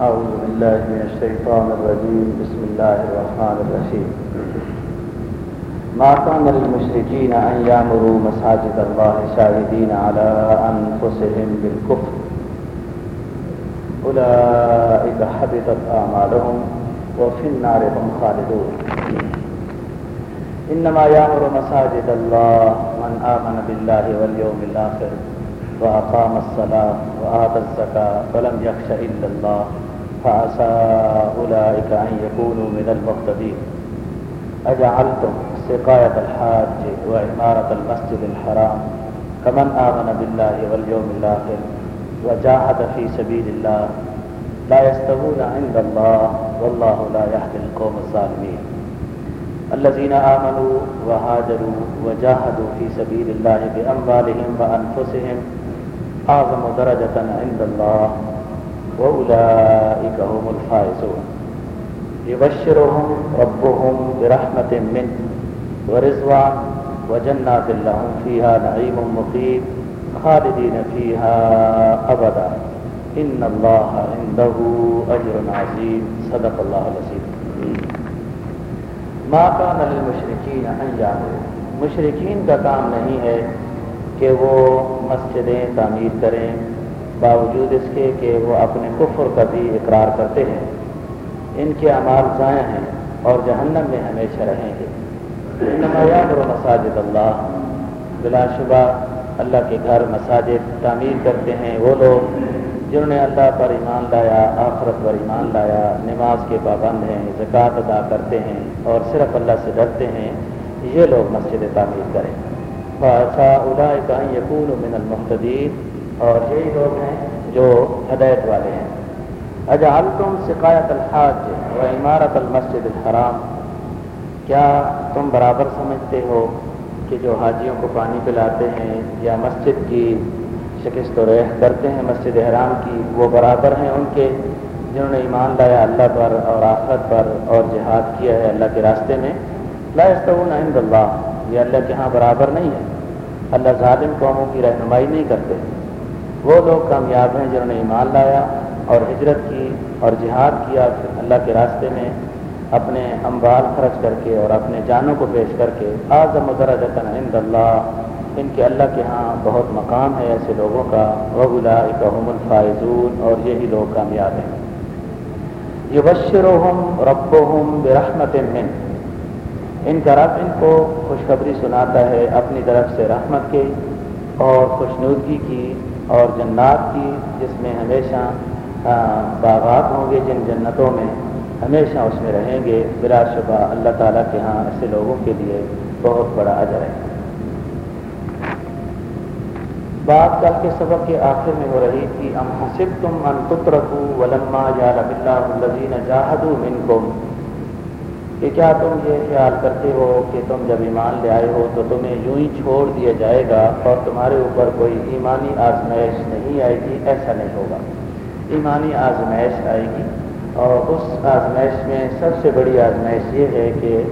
أعوذ بالله من الشيطان الرجيم. بسم الله الرحمن الرحيم. ما كان للمشركين أن يعمروا مساجد الله شاهدين على أنفسهم بالكفر. أولئك حبطت أعمالهم وفي النار هم خالدون. إنما يعمر مساجد الله من آمن بالله واليوم الآخر وأقام الصلاة وآتى الزكاة ولم يخش إلا الله. فعسى أولئك أن يكونوا من المهتدين. أجعلتم سقاية الحاج وعمارة المسجد الحرام كمن آمن بالله واليوم الآخر وجاهد في سبيل الله. لا يستوون عند الله والله لا يهدي القوم الظالمين. الذين آمنوا وهاجروا وجاهدوا في سبيل الله بأموالهم وأنفسهم أعظم درجة عند الله. وأولئك هم الفائزون. يبشرهم ربهم برحمة منه ورزوان وجنات لهم فيها نعيم مقيم خالدين فيها أبدا. إن الله عنده أجر عظيم. صدق الله العظيم. ما كان للمشركين أن يعملوا. مشرقین کا کام نہیں ہے کہ وہ مسجدیں تعمیر کریں باوجود اس کے کہ وہ اپنے کفر کا بھی اقرار کرتے ہیں۔ ان کے اعمال ضائع ہیں اور جہنم میں ہمیشہ رہیں گے۔ نمایات و مساجد اللہ۔ بلا شبہ اللہ کے گھر مساجد تعمیر کرتے ہیں وہ لوگ جنہوں نے اللہ پر ایمان لایا، آخرت پر ایمان لایا، نماز کے پابند ہیں، زکوٰۃ ادا کرتے ہیں اور صرف اللہ سے ڈرتے ہیں۔ یہ لوگ مسجد تعمیر کریں۔ فاصا ادا یقون من المحتدین اور یہی لوگ ہیں جو ہدایت والے ہیں۔ اجعل تم سقایت الحاج و عمارت المسجد الحرام، کیا تم برابر سمجھتے ہو کہ جو حاجیوں کو پانی پلاتے ہیں یا مسجد کی شکست و ریح کرتے ہیں، مسجد حرام کی، وہ برابر ہیں ان کے جنہوں نے ایمان لایا اللہ پر اور آخرت پر اور جہاد کیا ہے اللہ کے راستے میں؟ لا استعون عند اللہ، یہ اللہ کے ہاں برابر نہیں ہے۔ اللہ ظالم قوموں کی رہنمائی نہیں کرتے۔ وہ لوگ کامیاب ہیں جنہوں نے ایمان لایا اور ہجرت کی اور جہاد کیا اللہ کے راستے میں اپنے اموال خرچ کر کے اور اپنے جانوں کو پیش کر کے آزم درجتاً عند اللہ، ان کے اللہ کے ہاں بہت مقام ہے ایسے لوگوں کا وغلا اکم الفائزون اور یہی لوگ کامیاب ہیں۔ یہ بشر ہم رب ہم برحمت من ان کا رب ان کو خوشخبری سناتا ہے اپنی طرف سے رحمت کی اور خوشنودگی کی اور جنات کی جس میں ہمیشہ باغات ہوں گے، جن جنتوں میں ہمیشہ اس میں رہیں گے بلا شبہ اللہ تعالیٰ کے ہاں ایسے لوگوں کے لیے بہت بڑا اجر ہے۔ بات کل کے سبق کے آخر میں ہو رہی تھی، ام حسب تم ان رکھو ولما یا رب اللہ الزین جاہد من کہ کیا تم یہ خیال کرتے ہو کہ تم جب ایمان لے آئے ہو تو تمہیں یوں ہی چھوڑ دیا جائے گا اور تمہارے اوپر کوئی ایمانی آزمائش نہیں آئے گی؟ ایسا نہیں ہوگا۔ ایمانی آزمائش آئے گی۔ اور اس آزمائش میں سب سے بڑی آزمائش یہ ہے کہ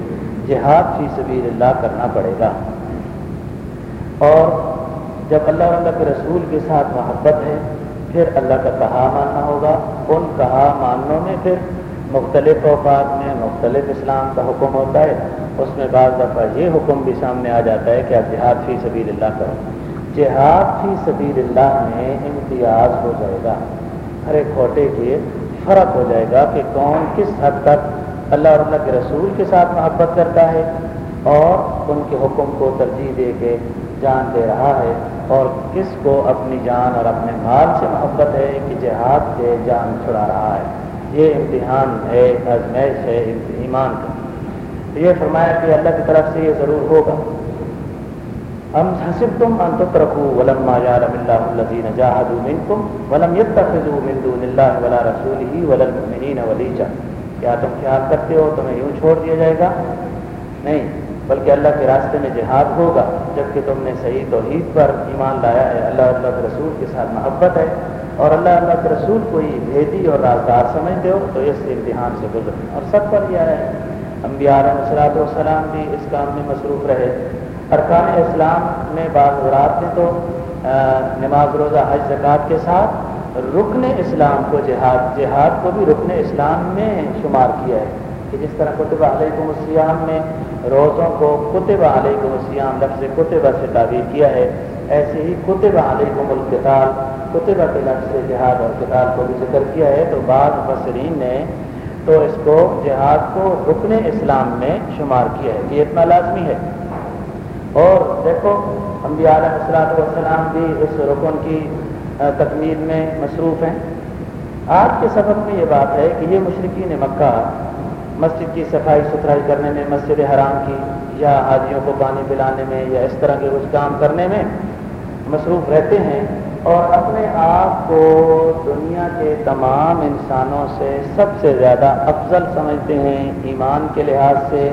جہاد فی سبیل اللہ کرنا پڑے گا۔ اور جب اللہ اللہ کے رسول کے ساتھ محبت ہے، پھر اللہ کا کہا ماننا ہوگا۔ ان کہا ماننوں میں پھر مختلف اوقات میں مختلف اسلام کا حکم ہوتا ہے، اس میں بعض دفعہ یہ حکم بھی سامنے آ جاتا ہے کہ آپ جہاد فی سبیل اللہ کرو۔ جہاد فی سبیل اللہ میں امتیاز ہو جائے گا۔ ہر ایک کھوٹے کے فرق ہو جائے گا کہ کون کس حد تک اللہ اور اللہ کے رسول کے ساتھ محبت کرتا ہے اور ان کے حکم کو ترجیح دے کے جان دے رہا ہے اور کس کو اپنی جان اور اپنے مال سے محبت ہے کہ جہاد کے جان چھڑا رہا ہے۔ یہ امتحان ہے آزمائش ہے، ایمان کا۔ تو یہ فرمایا کہ اللہ کی طرف سے یہ ضرور ہوگا۔ ہم حسب تم انت رکھو ولم یارم اللہ الذین جاہدوا منکم ولم یتخذوا من دون اللہ ولا رسولہ ولا المؤمنین ولیجا کیا تم خیال کرتے ہو؟ تمہیں یوں چھوڑ دیا جائے گا؟ نہیں۔ بلکہ اللہ کے راستے میں جہاد ہوگا، جبکہ تم نے صحیح توحید پر ایمان لایا ہے۔ اللہ اللہ کے رسول کے ساتھ محبت ہے۔ اور اللہ اللہ کے رسول کو ہی بھیدی اور رازدار سمجھتے ہو تو اس امتحان سے گزر۔ اور سب پر یہ ہے۔ انبیاء علیہ صلاحت والسلام بھی اس کام میں مصروف رہے۔ ارکان اسلام میں بعض رات میں تو نماز روزہ، حج، زکوٰۃ کے ساتھ رکن اسلام کو جہاد جہاد کو بھی رکن اسلام میں شمار کیا ہے۔ کہ جس طرح کتب علیکم السیام میں روزوں کو کتب علیکم السیام لفظ کتبہ سے تعبیر کیا ہے۔ ایسے ہی کتب علیکم القتال کتبہ کے لفظ سے جہاد اور کتاب کو بھی ذکر کیا ہے۔ تو بعض مفسرین نے تو اس کو جہاد کو رکن اسلام میں شمار کیا ہے۔ یہ اتنا لازمی ہے۔ اور دیکھو، انبیاء علیہ السلام والسلام بھی اس رکن کی تکمیل میں مصروف ہیں۔ آج کے سبق میں یہ بات ہے کہ یہ مشرقین مکہ مسجد کی صفائی ستھرائی کرنے میں، مسجد حرام کی یا حاجیوں کو پانی پلانے میں یا اس طرح کے کچھ کام کرنے میں مصروف رہتے ہیں اور اپنے آپ کو دنیا کے تمام انسانوں سے سب سے زیادہ افضل سمجھتے ہیں ایمان کے لحاظ سے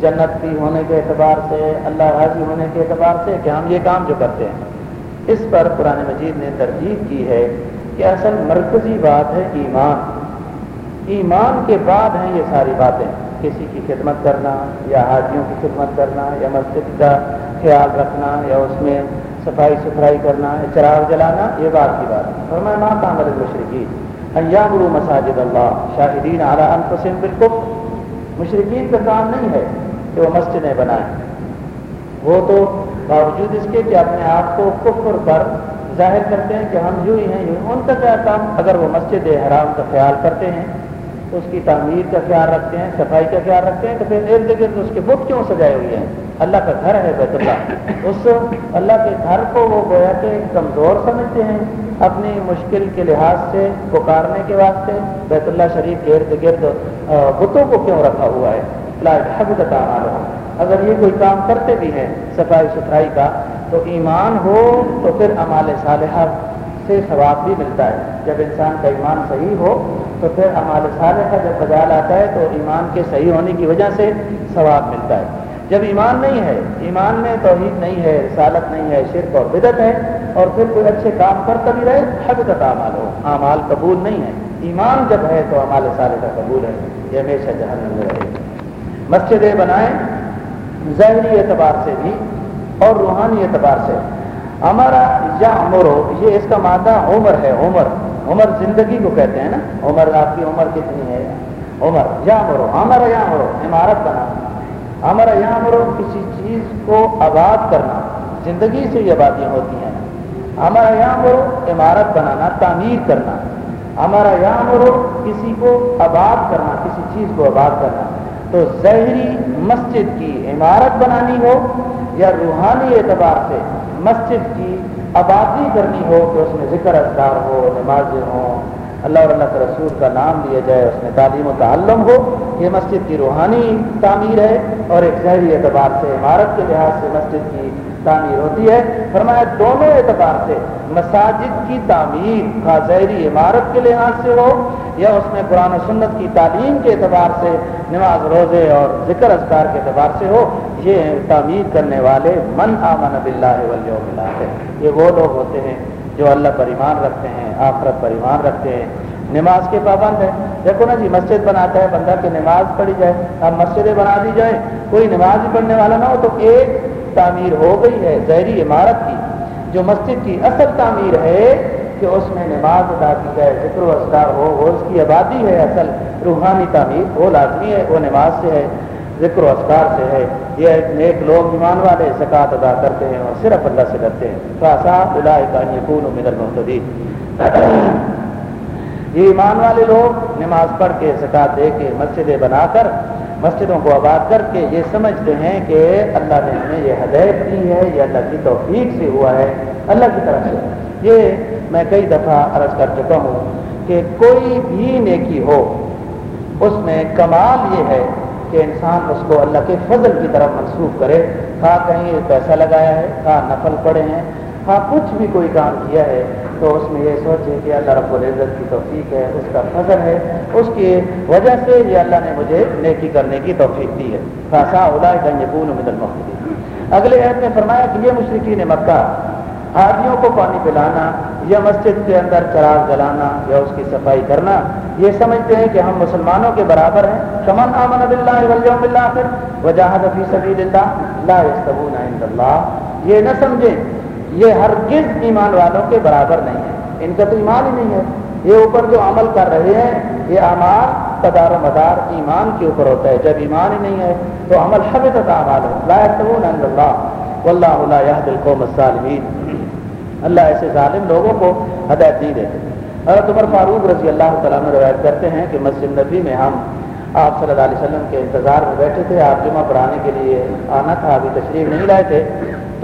جنت بھی ہونے کے اعتبار سے، اللہ راضی ہونے کے اعتبار سے کہ ہم یہ کام جو کرتے ہیں۔ اس پر قرآن مجید نے ترجیح کی ہے کہ اصل مرکزی بات ہے ایمان۔ ایمان کے بعد ہیں یہ ساری باتیں۔ کسی کی خدمت کرنا یا حاجیوں کی خدمت کرنا یا مسجد کا خیال رکھنا یا اس میں صفائی ستھرائی کرنا یا چراغ جلانا، یہ بات کی بات اور میں ماں کام مشرقی انجام رو مساجد اللہ شاہدین اعلیٰ انفسم بالکل مشرقین کا کام نہیں ہے کہ وہ مسجدیں بنائیں۔ وہ تو باوجود اس کے کہ اپنے آپ کو کفر پر ظاہر کرتے ہیں کہ ہم یوں ہی ہیں، یوں ان کا کیا کام؟ اگر وہ مسجد حرام کا خیال کرتے ہیں اس کی تعمیر کا خیال رکھتے ہیں، صفائی کا خیال رکھتے ہیں، تو پھر ارد گرد اس کے بت کیوں سجائے ہوئے ہیں اللہ کا گھر ہے بیت اللہ۔ اس اللہ کے گھر کو وہ گویا کے کمزور سمجھتے ہیں۔ اپنی مشکل کے لحاظ سے، پکارنے کے واسطے بیت اللہ شریف کے ارد گرد بتوں کو کیوں رکھا ہوا ہے؟ حق اگر یہ کوئی کام کرتے بھی ہیں، صفائی ستھرائی کا، تو ایمان ہو تو پھر امال صالحہ سے ثواب بھی ملتا ہے۔ جب انسان کا ایمان صحیح ہو، تو پھر ہمارے سارے کا جب بجال آتا ہے، تو ایمان کے صحیح ہونے کی وجہ سے ثواب ملتا ہے۔ جب ایمان نہیں ہے، ایمان میں توحید نہیں ہے، رسالت نہیں ہے، شرک اور بدت ہے، اور پھر کوئی اچھے کام کرتا بھی رہے حقیقت اعمال ہو۔ اعمال قبول نہیں ہے۔ ایمان جب ہے، تو امال سارے کا قبول ہے۔ یہ ہمیشہ جہنم میں رہے۔ مسجدیں بنائیں، ظاہری اعتبار سے بھی اور روحانی اعتبار سے۔ ہمارا یا عمر یہ اس کا مادہ عمر ہے، عمر۔ عمر زندگی کو کہتے ہیں نا۔ عمر آپ کی عمر کتنی ہے؟ عمر۔ یا مرو ہمارا یا مرو عمارت بنا ہمارا یا مرو کسی چیز کو آباد کرنا۔ زندگی سے یہ آبادیاں ہوتی ہیں۔ ہمارا یا مرو عمارت بنانا، تعمیر کرنا۔ ہمارا یا مرو کسی کو آباد کرنا، کسی چیز کو آباد کرنا۔ تو ظہری مسجد کی عمارت بنانی ہو یا روحانی اعتبار سے مسجد کی آبادی کرنی ہو کہ اس میں ذکر اذکار ہو، نمازیں ہوں، اللہ اور اللہ کے رسول کا نام لیا جائے، اس میں تعلیم و تعلم ہو، یہ مسجد کی روحانی تعمیر ہے اور ایک ظہری اعتبار سے عمارت کے لحاظ سے مسجد کی تعمیر ہوتی ہے۔ فرمایا، دونوں اعتبار سے مساجد کی تعمیر ظہری عمارت کے لحاظ سے ہو یا اس میں قرآن و سنت کی تعلیم کے اعتبار سے، نماز، روزے اور ذکر اذکار کے اعتبار سے ہو، یہ تعمیر کرنے والے من آمن بلّہ ولیہ ہے یہ وہ لوگ ہوتے ہیں جو اللہ پر ایمان رکھتے ہیں، آخرت پر ایمان رکھتے ہیں۔ نماز کے پابند ہے دیکھو نا جی مسجد بناتا ہے، بندہ کہ نماز پڑھی جائے، اب مسجدیں بنا دی جائیں، کوئی نماز ہی پڑھنے والا نہ ہو تو ایک تعمیر ہو گئی ہے زہری عمارت کی، جو مسجد کی اصل تعمیر ہے کہ اس میں نماز ادا کی جائے، ذکر و اذکار ہو وہ اس کی آبادی ہے، اصل روحانی تعمیر، وہ لازمی ہے، وہ نماز سے ہے، ذکر و اذکار سے ہے۔ یہ نیک لوگ ایمان والے زکوٰۃ ادا کرتے ہیں اور صرف اللہ سے کرتے ہیں۔ خاصا یقون مدر محتدین یہ ایمان والے لوگ نماز پڑھ کے زکوٰۃ دے کے مسجدیں بنا کر مسجدوں کو آباد کر کے یہ سمجھتے ہیں کہ اللہ نے ہمیں یہ ہدایت دی ہے، یہ اللہ کی توفیق سے ہوا ہے۔ اللہ کی طرف سے۔ یہ میں کئی دفعہ عرض کر چکا ہوں کہ کوئی بھی نیکی ہو، اس میں کمال یہ ہے کہ انسان اس کو اللہ کے فضل کی طرف منسوخ کرے۔ خواہ کہیں پیسہ لگایا ہے، خواہ نفل پڑے ہیں، خواہ کچھ بھی کوئی کام کیا ہے تو اس میں یہ سوچے کہ اللہ رب العزت کی توفیق ہے، اس کا فضل ہے۔ اس کی وجہ سے یہ اللہ نے مجھے نیکی کرنے کی توفیق دی ہے۔ خاصا مدل اگلے عہد میں فرمایا کہ یہ مشرقی نے مکہ حاجیوں کو پانی پلانا یا مسجد کے اندر چراغ جلانا یا اس کی صفائی کرنا، یہ سمجھتے ہیں کہ ہم مسلمانوں کے برابر ہیں۔ شمن آمن اللہ وجاہد فی سبیل اللہ لا عند اللہ یہ نہ سمجھیں یہ ہرگز ایمان والوں کے برابر نہیں ہے۔ ان کا تو ایمان ہی نہیں ہے۔ یہ اوپر جو عمل کر رہے ہیں، یہ اعمال قدار و مدار ایمان کے اوپر ہوتا ہے۔ جب ایمان ہی نہیں ہے، تو عمل حبت اعمال لا عند اللہ۔ واللہ لا القوم الظالمین۔ اللہ ایسے ظالم لوگوں کو ہدایت نہیں دیتے۔ حضرت عمر فاروق رضی اللہ تعالیٰ نے روایت کرتے ہیں کہ مسجد نبی میں ہم آپ صلی اللہ علیہ وسلم کے انتظار میں بیٹھے تھے۔ آپ جمعہ پڑھانے کے لیے آنا تھا، ابھی تشریف نہیں لائے تھے۔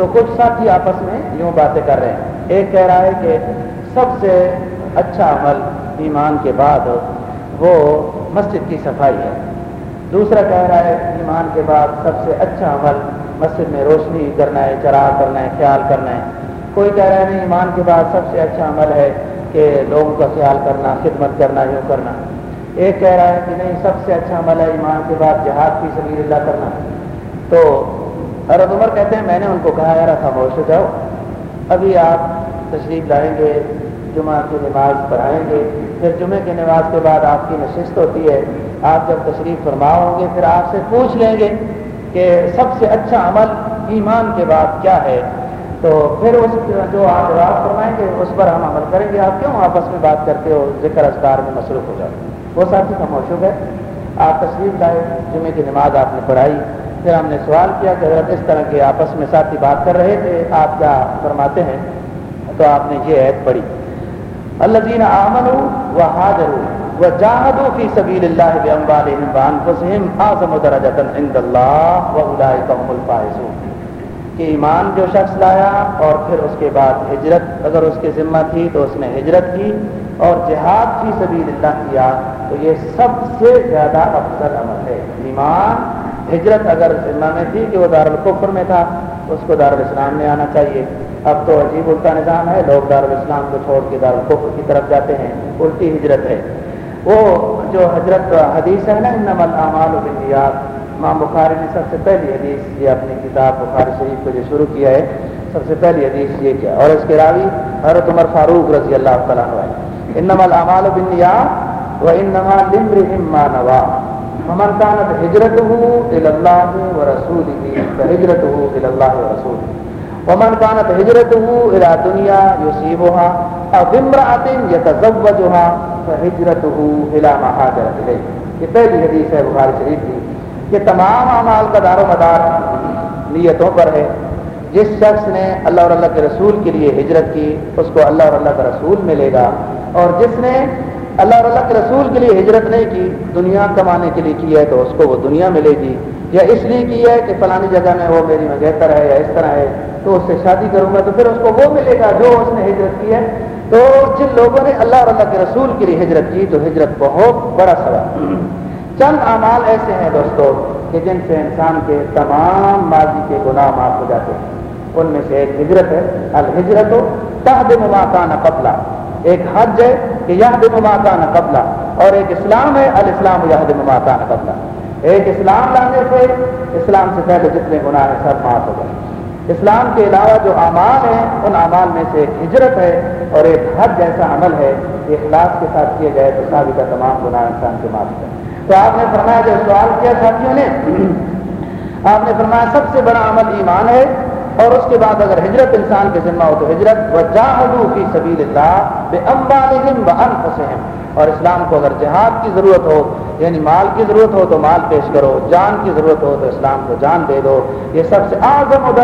تو کچھ ساتھی آپس میں یوں باتیں کر رہے ہیں۔ ایک کہہ رہا ہے کہ سب سے اچھا عمل ایمان کے بعد وہ مسجد کی صفائی ہے۔ دوسرا کہہ رہا ہے ایمان کے بعد سب سے اچھا عمل مسجد میں روشنی کرنا ہے، چراغ کرنا ہے، خیال کرنا ہے۔ کوئی کہہ رہا ہے نہیں، ایمان کے بعد سب سے اچھا عمل ہے کہ لوگوں کا خیال کرنا، خدمت کرنا، یوں کرنا۔ ایک کہہ رہا ہے کہ نہیں، سب سے اچھا عمل ہے ایمان کے بعد جہاد کی سبیل اللہ کرنا۔ تو حضرت عمر کہتے ہیں، میں نے ان کو کہا یار خاموش ہو جاؤ۔ ابھی آپ تشریف لائیں گے، جمعہ کی نماز پڑھائیں گے۔ پھر جمعے کی نماز کے بعد آپ کی نشست ہوتی ہے۔ آپ جب تشریف فرما ہوں گے، پھر آپ سے پوچھ لیں گے کہ سب سے اچھا عمل ایمان کے بعد کیا ہے۔ تو پھر اس جو آپ جواب فرمائیں گے، اس پر ہم عمل کریں گے۔ آپ کیوں آپس میں بات کرتے ہو؟ ذکر اذکار میں مصروف ہو جاؤ وہ ساتھی کا موشق ہے آپ تشریف لائے جمعے کی نماز آپ نے پڑھائی۔ پھر ہم نے سوال کیا کہ اگر اس طرح کے آپس میں ساتھی بات کر رہے تھے، آپ کیا فرماتے ہیں؟ تو آپ نے یہ عید پڑھی۔ اللہ دین آمن و حاضر و جاہد فی سبیل اللہ اعظم درجۃ عند اللہ و الفائزون۔ کہ ایمان جو شخص لایا اور پھر اس کے بعد ہجرت، اگر اس کے ذمہ تھی تو اس نے ہجرت کی اور جہاد کی سبیل اللہ کیا، تو یہ سب سے زیادہ افضل عمل ہے۔ ایمان ہجرت اگر ذمہ میں تھی کہ وہ دارالقفر میں تھا، اس کو دارالاسلام میں آنا چاہیے۔ اب تو عجیب الٹا نظام ہے، لوگ دارالاسلام کو چھوڑ کے دارالقفر کی طرف جاتے ہیں۔ الٹی ہجرت ہے۔ وہ جو حضرت حدیث ہے نا نمل اعمال و بندیات امام بخاری نے سب سے پہلی حدیث، یہ اپنی کتاب بخاری شریف کو جو شروع کیا ہے، سب سے پہلی حدیث یہ کیا۔ اور اس کے راوی حضرت عمر فاروق رضی اللہ تعالیٰ عنہ انما الاعمال بالنیات وانما لامرئ ما نوى ومن كانت هجرته الى الله ورسوله فهجرته الى الله ورسوله. ومن كانت هجرته الى دنيا يصيبها او امرأة يتزوجها فهجرته الى ما هاجر اليه یہ پہلی حدیث ہے بخاری شریف کی. کہ تمام اعمال کا دار و مدار نیتوں پر ہے. جس شخص نے اللہ اور اللہ کے رسول کے لیے ہجرت کی، اس کو اللہ اور اللہ کا رسول ملے گا اور جس نے اللہ اور اللہ کے رسول کے لیے ہجرت نہیں کی، دنیا کمانے کے لیے کی ہے تو اس کو وہ دنیا ملے گی۔ یا اس لیے کی ہے کہ فلانی جگہ میں وہ میری مگہتر ہے یا اس طرح ہے، تو اس سے شادی کروں گا تو پھر اس کو وہ ملے گا جو اس نے ہجرت کی ہے۔ تو جن لوگوں نے اللہ اور اللہ کے رسول کے لیے ہجرت کی تو ہجرت بہت بڑا سوال چند اعمال ایسے ہیں دوستو کہ جن سے انسان کے تمام ماضی کے گناہ معاف ہو جاتے ہیں۔ ان میں سے ایک ہجرت ہے الحجرت ہو تحد مماکان قبلہ ایک حج ہے کہ یہ مماکان قبلہ، اور ایک اسلام ہے، الاسلام یہ مماکان قبلہ۔ ایک اسلام لانے سے، اسلام سے پہلے جتنے گناہ ہیں، سب معاف ہو گئے۔ اسلام کے علاوہ جو اعمال ہیں، ان اعمال میں سے ایک ہجرت ہے، اور ایک حج جیسا عمل ہے۔ کہ اخلاص کے ساتھ کیے گئے تو سابق کا تمام گناہ انسان کے معاف کریں تو آپ نے فرمایا جو سوال کیا ساتھیوں نے، آپ نے فرمایا سب سے بڑا عمل ایمان ہے اور اس کے بعد اگر ہجرت انسان کے ذمہ ہو تو ہجرت و جاہدو فی سبیل اللہ بے اور اسلام کو اگر جہاد کی ضرورت ہو یعنی مال کی ضرورت ہو تو مال پیش کرو، جان کی ضرورت ہو تو اسلام کو جان دے دو، یہ سب سے اعظم و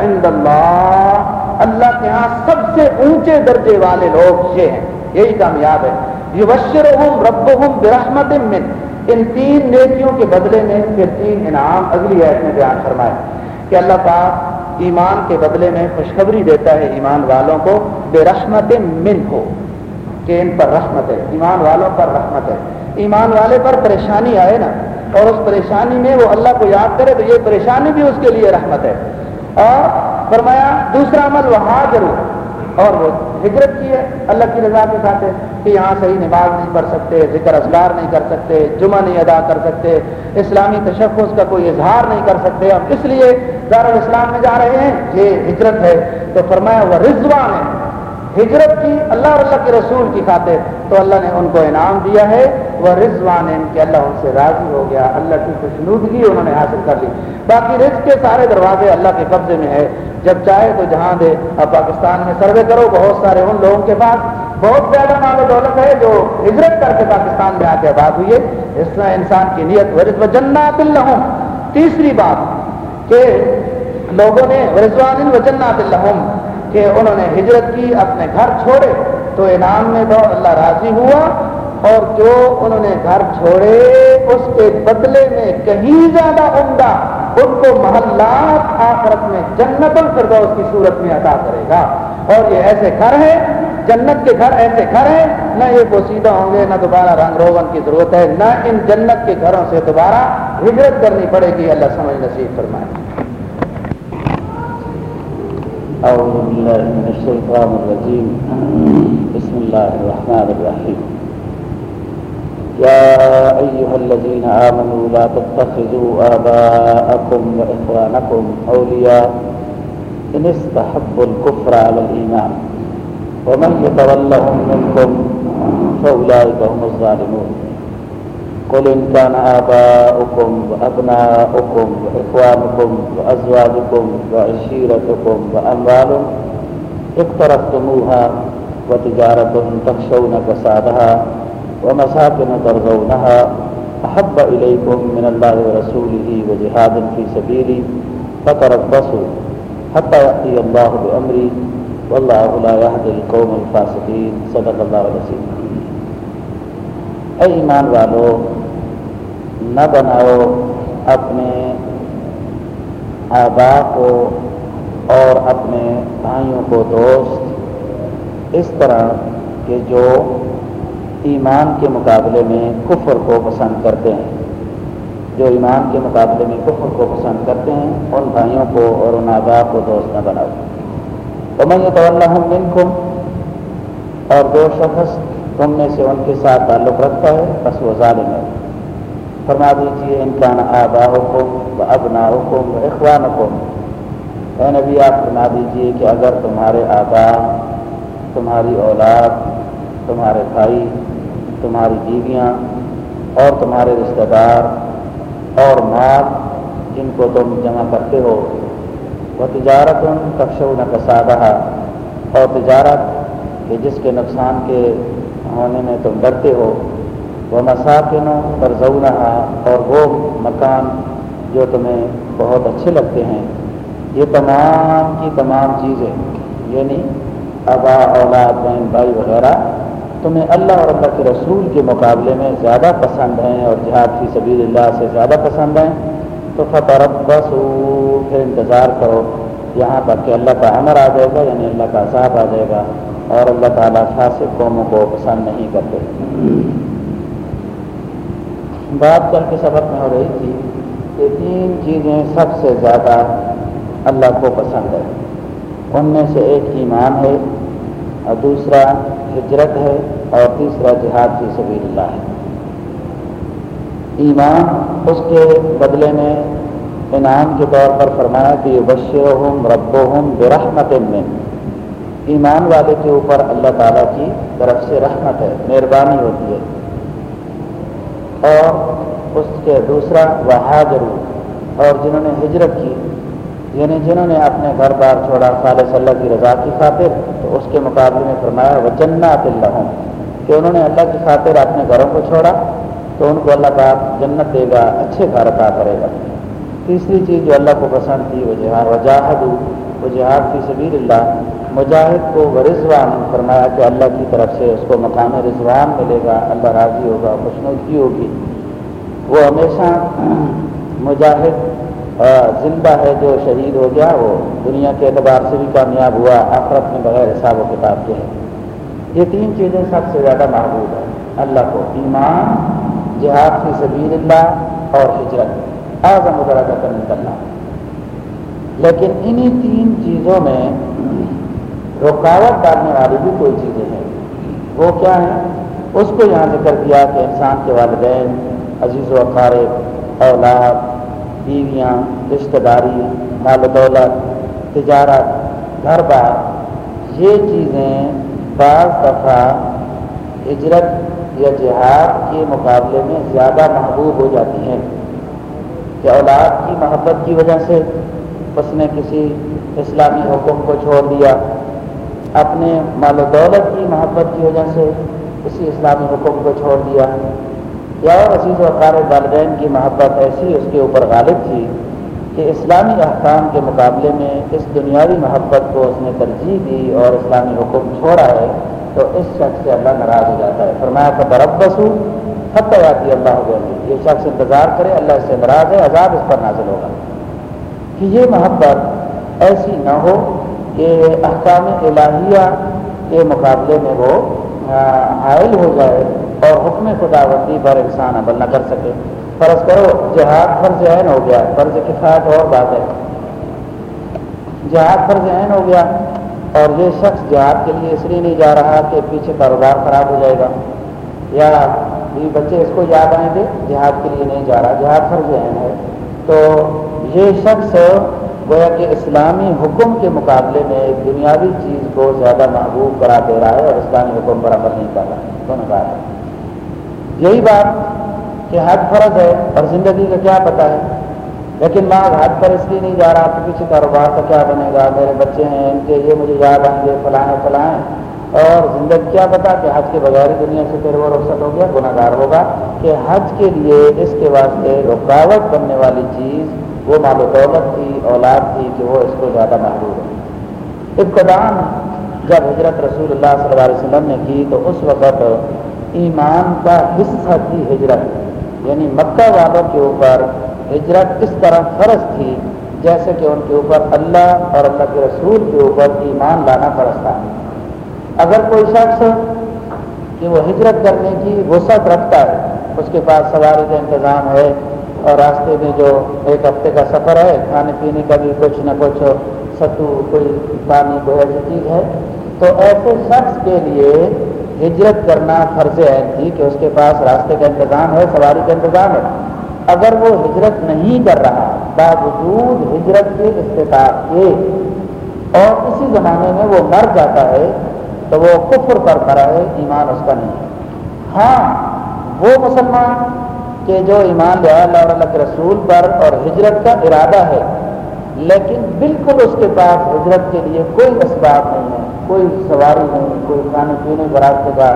عند اللہ۔ اللہ کے ہاں سب سے اونچے درجے والے لوگ یہ ہیں، یہی کامیاب ہے یبشرہم ربہم برحمت من۔ ان تین نیکیوں کے بدلے میں پھر تین انعام اگلی ایت میں بیان فرمائے۔ کہ اللہ پاک ایمان کے بدلے میں خوشخبری دیتا ہے ایمان والوں کو، بے رحمت من ہو۔ کہ ان پر رحمت ہے، ایمان والوں پر رحمت ہے۔ ایمان والے پر پریشانی آئے نا، اور اس پریشانی میں وہ اللہ کو یاد کرے تو یہ پریشانی بھی اس کے لیے رحمت ہے۔ اور فرمایا، دوسرا عمل وہاں ضرور اور وہ ہجرت کی ہے، اللہ کی رضا کے ساتھ ہے کہ یہاں صحیح نماز نہیں پڑھ سکتے، ذکر اذکار نہیں کر سکتے، جمعہ نہیں ادا کر سکتے، اسلامی تشخص کا کوئی اظہار نہیں کر سکتے۔ ہم اس لیے دارالاسلام میں جا رہے ہیں، یہ ہجرت ہے۔ تو فرمایا، وہ رضوان ہے ہجرت کی اللہ اور اللہ کے رسول کی خاطر۔ تو اللہ نے ان کو انعام دیا ہے۔ وہ رضوان ان کے اللہ ان سے راضی ہو گیا۔ اللہ کی خوشنودگی انہوں نے حاصل کر لی۔ باقی رزق کے سارے دروازے اللہ کے قبضے میں ہے جب چاہے تو جہاں دے اب پاکستان میں سروے کرو۔ بہت سارے ان لوگوں کے پاس بہت زیادہ مال و دولت ہے جو ہجرت کر کے پاکستان میں آ کے آباد ہوئی ہے۔ اس میں انسان کی نیت ورز و جنات الحم تیسری بات کہ لوگوں نے رضوان و الحم کہ انہوں نے ہجرت کی، اپنے گھر چھوڑے، تو انعام میں تو اللہ راضی ہوا، اور جو انہوں نے گھر چھوڑے، اس کے بدلے میں کہیں زیادہ عمدہ، ان کو محلات آخرت میں جنت الفردوس کی صورت میں عطا کرے گا۔ اور یہ ایسے گھر ہیں جنت کے گھر ایسے گھر ہیں، نہ یہ پوسیدہ ہوں گے، نہ دوبارہ رنگ روغن کی ضرورت ہے، نہ ان جنت کے گھروں سے دوبارہ ہجرت کرنی پڑے گی، اللہ سمجھ نصیب فرمائے۔ أعوذ بالله من الشيطان الرجيم بسم الله الرحمن الرحيم يا أيها الذين آمنوا لا تتخذوا آباءكم وإخوانكم أولياء إن استحبوا الكفر على الإيمان ومن يتولهم منكم فأولئك هم الظالمون. قل إن كان آباؤكم وأبناؤكم وإخوانكم وأزواجكم وعشيرتكم وأموال اقترفتموها وتجارة تخشون كسادها ومساكن ترضونها أحب إليكم من الله ورسوله وجهاد في سبيلي فتربصوا حتى يأتي الله بأمري والله لا يهدي القوم الفاسقين، صدق الله العظيم. اے ایمان والو نہ بناؤ اپنے آبا کو اور اپنے بھائیوں کو دوست، اس طرح کہ جو ایمان کے مقابلے میں کفر کو پسند کرتے ہیں، جو ایمان کے مقابلے میں کفر کو پسند کرتے ہیں، ان بھائیوں کو اور ان آبا کو دوست نہ بناؤ۔ تو میں تو اللہ اور دو شخص تم میں سے ان کے ساتھ تعلق رکھتا ہے، بس وہ ظالم ہے۔ فرما دیجیے ان کا آبا حکم و ابنا حکم و اخوان حکم اے نبی، آپ فرما دیجیے کہ اگر تمہارے آبا، تمہاری اولاد، تمہارے بھائی، تمہاری بیویاں اور تمہارے رشتہ دار اور مال جن کو تم جمع کرتے ہو وہ تجارت ان کفشو نہ اور تجارت کہ جس کے نقصان کے ہونے میں تم ڈرتے ہو۔ وہ مساکن پر اور وہ مکان جو تمہیں بہت اچھے لگتے ہیں۔ یہ تمام کی تمام چیزیں یعنی ابا، اولاد، بہن، بھائی وغیرہ، تمہیں اللہ اور اللہ کے رسول کے مقابلے میں زیادہ پسند ہیں اور جہاد کی سبیل اللہ سے زیادہ پسند ہیں۔ تو فتح بس پھر انتظار کرو۔ یہاں تک کہ اللہ کا امر آ جائے گا یعنی اللہ کا عذاب آ جائے گا، اور اللہ تعالیٰ فاسق قوموں کو پسند نہیں کرتے۔ بات کر کے سبق میں ہو رہی تھی کہ تین چیزیں سب سے زیادہ اللہ کو پسند ہے ان میں سے ایک ایمان ہے، اور دوسرا ہجرت ہے، اور تیسرا جہاد کی سبیل اللہ ہے۔ ایمان اس کے بدلے میں انعام کے طور پر فرمایا کہ یہ بشر ہوں رب ہوں برحمت میں ایمان والے کے اوپر اللہ تعالیٰ کی طرف سے رحمت ہے، مہربانی ہوتی ہے۔ اور اس کے دوسرا، وہ ضرور اور جنہوں نے ہجرت کی یعنی جنہوں نے اپنے گھر بار چھوڑا خالص اللہ کی رضا کی خاطر، تو اس کے مقابلے میں فرمایا، وہ جنت اللہ کہ انہوں نے اللہ کی خاطر اپنے گھروں کو چھوڑا، تو ان کو اللہ کا جنت دے گا، اچھے گھر عطا کرے گا۔ تیسری چیز جو اللہ کو پسند تھی وہ جہاد وجاہد وہ جہاد کی سبیر اللہ، مجاہد کو وہ رضوان فرمایا کہ اللہ کی طرف سے اس کو مقام رضوان ملے گا، اللہ راضی ہوگا، خوشنودگی ہوگی۔ وہ ہمیشہ مجاہد زندہ ہے جو شہید ہو گیا، وہ دنیا کے اعتبار سے بھی کامیاب ہوا، آخرت میں بغیر حساب و کتاب کے ہے۔ یہ تین چیزیں سب سے زیادہ محبوب ہیں۔ اللہ کو ایمان، جہاد کی سبیر اللہ اور ہجرت۔ اعظم کا کرنے کرنا۔ لیکن انہی تین چیزوں میں رکاوٹ ڈالنے والی بھی کوئی چیزیں ہیں۔ وہ کیا ہیں؟ اس کو یہاں ذکر کیا کہ انسان کے والدین، عزیز و اقارب، اولاد، بیویاں، رشتہ داری، مال و دولت، تجارت، گھر بار، یہ چیزیں بعض دفعہ ہجرت یا جہاد کے مقابلے میں زیادہ محبوب ہو جاتی ہیں۔ کہ اولاد کی محبت کی وجہ سے اس نے کسی اسلامی حکم کو چھوڑ دیا۔ اپنے مال و دولت کی محبت کی وجہ سے اسی اسلامی حکم کو چھوڑ دیا۔ یا عزیز و قارب والدین کی محبت ایسی اس کے اوپر غالب تھی کہ اسلامی احکام کے مقابلے میں اس دنیاوی محبت کو اس نے ترجیح دی اور اسلامی حکم چھوڑا ہے تو اس شخص سے اللہ ناراض ہو جاتا ہے۔ فرمایا کہ بربس ہوں حت آتی اللہ ہو یہ شخص انتظار کرے، اللہ اس سے ناراض ہے، عذاب اس پر نازل ہوگا۔ کہ یہ محبت ایسی نہ ہو کہ احکام الہیہ کے مقابلے میں وہ حائل ہو جائے اور حکم خداوندی پر انسان عمل نہ کر سکے۔ فرض کرو، جہاد فرض عین ہو گیا، فرض کفایت اور بات ہے۔ جہاد فرض عین ہو گیا اور یہ شخص جہاد کے لیے اس لیے نہیں جا رہا کہ پیچھے کاروبار خراب ہو جائے گا یا بھی بچے اس کو یاد آئیں گے، جہاد کے لیے نہیں جا رہا، جہاد فرض عین ہے۔ تو یہ شخص گویا کہ اسلامی حکم کے مقابلے میں ایک دنیاوی چیز کو زیادہ محبوب کرا دے رہا ہے اور اسلامی حکم پر عمل نہیں کر رہا۔ دونوں بات ہے۔ یہی بات کہ حد فرض ہے، اور زندگی کا کیا پتہ ہے۔ لیکن ماں حد پر اس لیے نہیں جا رہا، تو پیچھے کاروبار کا کیا بنے گا؟ میرے بچے ہیں، ان کے یہ مجھے یاد آئیں گے فلائیں فلائیں اور زندگی کیا پتا کہ حج کے بغیر دنیا سے پھر وہ رخصت ہو گیا گناہ گار ہوگا کہ حج کے لیے اس کے واسطے رکاوٹ بننے والی چیز وہ مال و دولت تھی، اولاد تھی کہ وہ اس کو زیادہ محبوب ہے۔ ابتدان جب ہجرت رسول اللہ صلی اللہ علیہ وسلم نے کی تو اس وقت ایمان کا حصہ تھی ہجرت۔ یعنی مکہ والوں کے اوپر ہجرت اس طرح فرض تھی جیسے کہ ان کے اوپر اللہ اور اللہ کے رسول کے اوپر ایمان لانا فرض تھا۔ اگر کوئی شخص کہ وہ ہجرت کرنے کی وسعت رکھتا ہے، اس کے پاس سواری کا انتظام ہے اور راستے میں جو ایک ہفتے کا سفر ہے، کھانے پینے کا بھی کچھ نہ کچھ ستو کوئی پانی کوئی ایسی چیز ہے، تو ایسے شخص کے لیے ہجرت کرنا فرض عین تھی جی کہ اس کے پاس راستے کا انتظام ہے، سواری کا انتظام ہے۔ اگر وہ ہجرت نہیں کر رہا، باوجود ہجرت کے استطاعت کے اور اسی زمانے میں وہ مر جاتا ہے تو وہ کفر پر کرا ہے، ایمان اس کا نہیں ہے۔ ہاں وہ مسلمان کہ جو ایمان لیا اللہ اللہ کے رسول پر اور ہجرت کا ارادہ ہے، لیکن بالکل اس کے پاس ہجرت کے لیے کوئی اسباب نہیں ہے، کوئی سواری نہیں، کوئی کھانے پینے کا راستے کا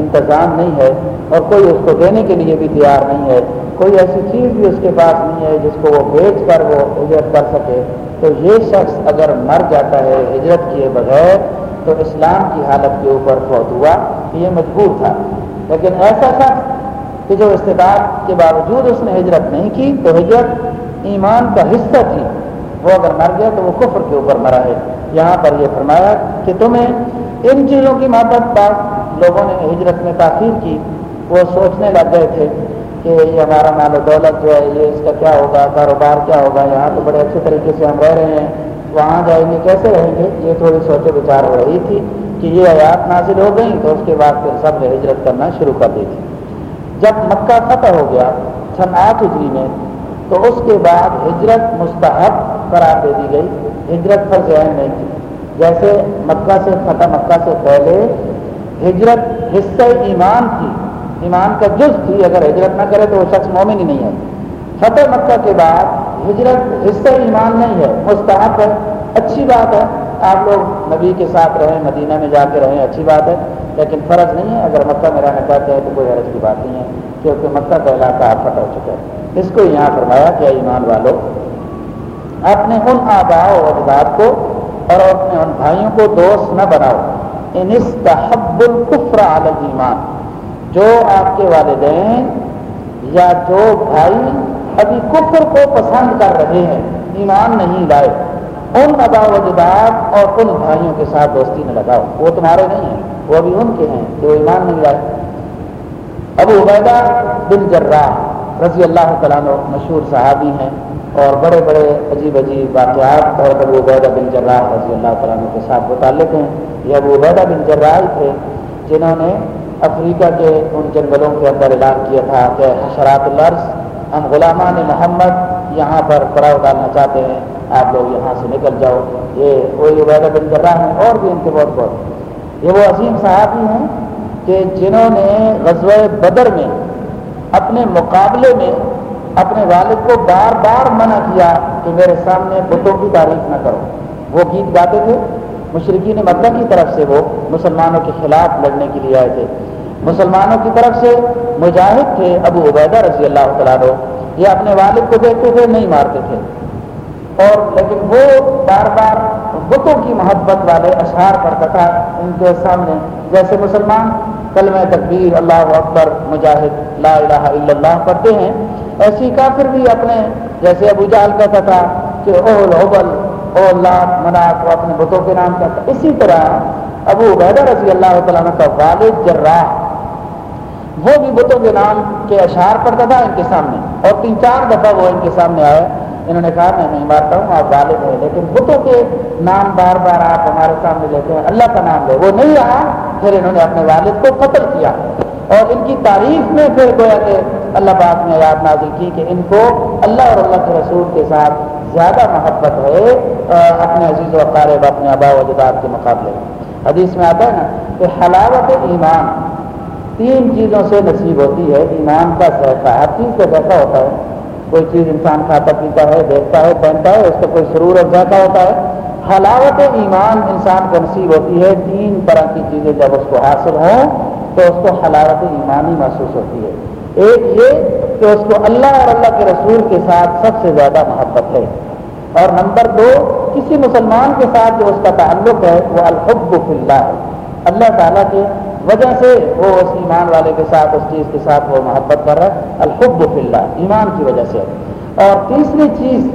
انتظام نہیں ہے، اور کوئی اس کو دینے کے لیے بھی تیار نہیں ہے۔ کوئی ایسی چیز بھی اس کے پاس نہیں ہے جس کو وہ بیچ کر وہ ہجرت کر سکے۔ تو یہ شخص اگر مر جاتا ہے ہجرت کیے بغیر تو اسلام کی حالت کے اوپر فوت ہوا کہ یہ مجبور تھا۔ لیکن ایسا شخص کہ جو استطاعت کے باوجود اس نے ہجرت نہیں کی، تو ہجرت ایمان کا حصہ تھی۔ وہ اگر مر گیا تو وہ کفر کے اوپر مرا ہے۔ یہاں پر یہ فرمایا کہ تمہیں ان چیزوں کی محبت بعض لوگوں نے ہجرت میں تاخیر کی۔ وہ سوچنے لگ گئے تھے کہ یہ ہمارا مال و دولت جو ہے، یہ اس کا کیا ہوگا؟ کاروبار کیا ہوگا؟ یہاں تو بڑے اچھے طریقے سے ہم رہ رہے ہیں۔ وہاں جائیں گے کیسے رہیں گے؟ یہ تھوڑی سوچ وچار ہو رہی تھی کہ یہ آیات نازل ہو گئی تو اس کے بعد پھر سب نے ہجرت کرنا شروع کر دی تھی۔ جب مکہ فتح ہو گیا، سن آٹھ ہجری میں، تو اس کے بعد ہجرت مستحب قرار دے دی گئی۔ ہجرت پر ذہن نہیں تھی۔ جیسے مکہ سے فتح مکہ سے پہلے ہجرت حصہ ایمان تھی۔ ایمان کا جز تھی، اگر ہجرت نہ کرے تو وہ شخص مومن ہی نہیں ہے۔ فتح مکہ کے بعد ہجرت حصہ ایمان نہیں ہے، مستحب ہے۔ اچھی بات ہے، آپ لوگ نبی کے ساتھ رہیں، مدینہ میں جا کے رہیں، اچھی بات ہے۔ لیکن فرض نہیں ہے، اگر مکہ میں رہنا چاہتے ہیں تو کوئی حرض کی بات نہیں ہے، کیونکہ مکہ کا علاقہ آپ فتح ہو چکا ہے۔ اس کو یہاں فرمایا کہ ایمان والوں اپنے ان آبا و اجداد کو اور اپنے ان بھائیوں کو دوست نہ بناؤ۔ ان استحب الکفر علی ایمان جو آپ کے والدین یا جو بھائی ابھی کفر کو پسند کر رہے ہیں، ایمان نہیں لائے۔ ان ابا وجداد اور ان بھائیوں کے ساتھ دوستی میں لگاؤ۔ وہ تمہارے نہیں ہیں، وہ ابھی ان کے ہیں جو ایمان نہیں لائے۔ ابو عبیدہ بن جرا رضی اللہ تعالیٰ مشہور صحابی ہیں اور بڑے بڑے عجیب عجیب واقعات اور ابو عبیدہ بن جرا رضی اللہ تعالیٰ کے ساتھ متعلق ہیں۔ یہ ابو عبیدہ بن جرا تھے جنہوں نے افریقہ کے ان جنگلوں کے اندر اعلان کیا تھا کہ حشرات الارض ہم غلامان محمد یہاں پر پڑاؤ ڈالنا چاہتے ہیں، آپ لوگ یہاں سے نکل جاؤ۔ یہ وہی عبیدہ بن جرا ہیں اور بھی ان کے بہت بہت۔ یہ وہ عظیم صحابی ہیں کہ جنہوں نے غزوہ بدر میں اپنے مقابلے میں اپنے والد کو بار بار منع کیا کہ میرے سامنے بتوں کی تعریف نہ کرو۔ وہ گیت گاتے تھے مشرقین مکہ کی طرف سے وہ مسلمانوں کے خلاف لڑنے کے لیے آئے تھے۔ مسلمانوں کی طرف سے مجاہد تھے ابو عبیدہ رضی اللہ تعالیٰ یہ اپنے والد کو دیکھتے تھے نہیں مارتے تھے۔ اور لیکن وہ بار بار بتوں کی محبت والے اشعار پڑھتا تھا ان کے سامنے۔ جیسے مسلمان کلمہ تکبیر، اللہ اکبر، مجاہد، لا الہ الا اللہ پڑھتے ہیں، ایسی کافر بھی اپنے، جیسے ابو جال کہتا تھا کہ اول اوبل او اللہ، مناف اپنے بتوں کے نام کہتا اسی طرح ابو عبیدہ رضی اللہ تعالیٰ کا والد جراح وہ بھی بتوں کے نام کے اشعار پڑھتا تھا ان کے سامنے اور تین چار دفعہ وہ ان کے سامنے آئے۔ انہوں نے کہا، میں نہیں مارتا ہوں، آپ والد ہیں، لیکن بتوں کے نام بار بار آپ ہمارے سامنے لیتے ہیں، اللہ کا نام لے۔ وہ نہیں رہا، پھر انہوں نے اپنے والد کو قتل کیا۔ اور ان کی تعریف میں پھر گویا کہ اللہ پاک نے یاد نازل کی کہ ان کو اللہ اور اللہ کے رسول کے ساتھ زیادہ محبت ہے اپنے عزیز و قارب اپنے آبا و جداد کے مقابلے۔ حدیث میں آتا ہے نا کہ حلاوت ایمان۔ تین چیزوں سے نصیب ہوتی ہے، ایمان کا ذائقہ ہر چیز کا ذائقہ ہوتا ہے، کوئی چیز انسان کھاتا پیتا ہے، دیکھتا ہے، پہنتا ہے، اس کا کوئی سرور اور ذائقہ ہوتا ہے۔ حلاوت ایمان انسان کو نصیب ہوتی ہے، تین طرح کی چیزیں جب اس کو حاصل ہوں تو اس کو حلاوت ایمانی محسوس ہوتی ہے۔ ایک یہ کہ اس کو اللہ اور اللہ کے رسول کے ساتھ سب سے زیادہ محبت ہے۔ اور نمبر دو، کسی مسلمان کے ساتھ جو اس کا تعلق ہے، وہ الحب اللہ ہے۔ اللہ تعالیٰ کے وجہ سے وہ اس ایمان والے کے ساتھ، اس چیز کے ساتھ وہ محبت کر رہا ہے، الحب فی اللہ، ایمان کی وجہ سے۔ اور تیسری چیز،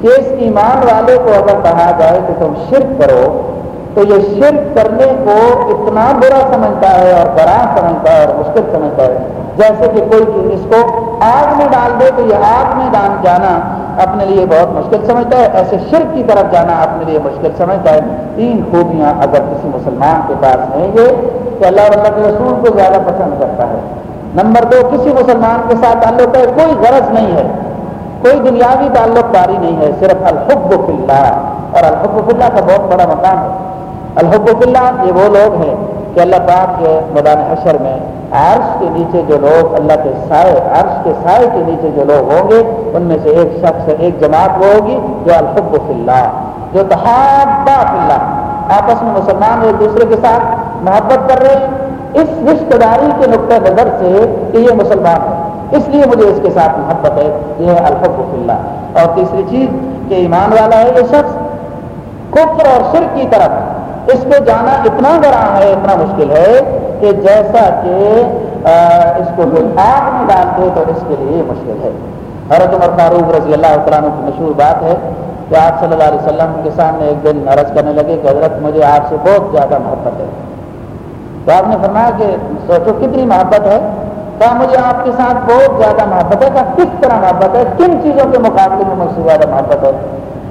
کہ اس ایمان والے کو اگر کہا جائے کہ تم شرک کرو، تو یہ شرک کرنے کو اتنا برا سمجھتا ہے اور برا سمجھتا ہے اور مشکل سمجھتا ہے، جیسے کہ کوئی چیز اس کو آگ میں ڈال دے تو یہ آگ میں ڈال جانا اپنے لیے بہت مشکل سمجھتا ہے، ایسے شرک کی طرف جانا اپنے لیے مشکل سمجھتا ہے۔ تین خوبیاں اگر کسی مسلمان کے پاس نہیں گے کہ اللہ اللہ کے رسول کو زیادہ پسند کرتا ہے۔ نمبر دو، کسی مسلمان کے ساتھ تعلق ہے، کوئی غرض نہیں ہے۔ کوئی دنیاوی تعلق داری نہیں ہے، صرف الحب اللہ۔ اور الحب اللہ کا بہت بڑا مقام ہے۔ الحب اللہ، یہ وہ لوگ ہیں کہ اللہ پاک کے میدان حشر میں عرش کے نیچے جو لوگ اللہ کے سائے، عرش کے سائے کے نیچے جو لوگ ہوں گے، ان میں سے ایک شخص، ایک جماعت وہ ہوگی جو الحب فی اللہ، جو تحابہ فی اللہ، آپس میں مسلمان ایک دوسرے کے ساتھ محبت کر رہے ہیں۔ اس رشتے داری کے نقطۂ نظر سے کہ یہ مسلمان ہے اس لیے مجھے اس کے ساتھ محبت ہے، یہ ہے الحب فی اللہ۔ اور تیسری چیز کہ ایمان والا ہے یہ شخص، کفر اور سر کی طرف۔ اس کو جانا اتنا بڑا ہے، اتنا مشکل ہے کہ جیسا کہ اس کو آگ میں ڈال تو اس کے لیے مشکل ہے۔ حضرت عمر فاروق رضی اللہ تعالیٰ کی مشہور بات ہے کہ آپ صلی اللہ علیہ وسلم کے سامنے ایک دن عرض کرنے لگے کہ حضرت، مجھے آپ سے بہت زیادہ محبت ہے۔ تو آپ نے فرمایا کہ، سوچو کتنی محبت ہے؟ کہا، مجھے آپ کے ساتھ بہت زیادہ محبت ہے۔ کہا، کس طرح محبت ہے؟ کن چیزوں کے مقابلے میں مجھ سے زیادہ محبت ہے؟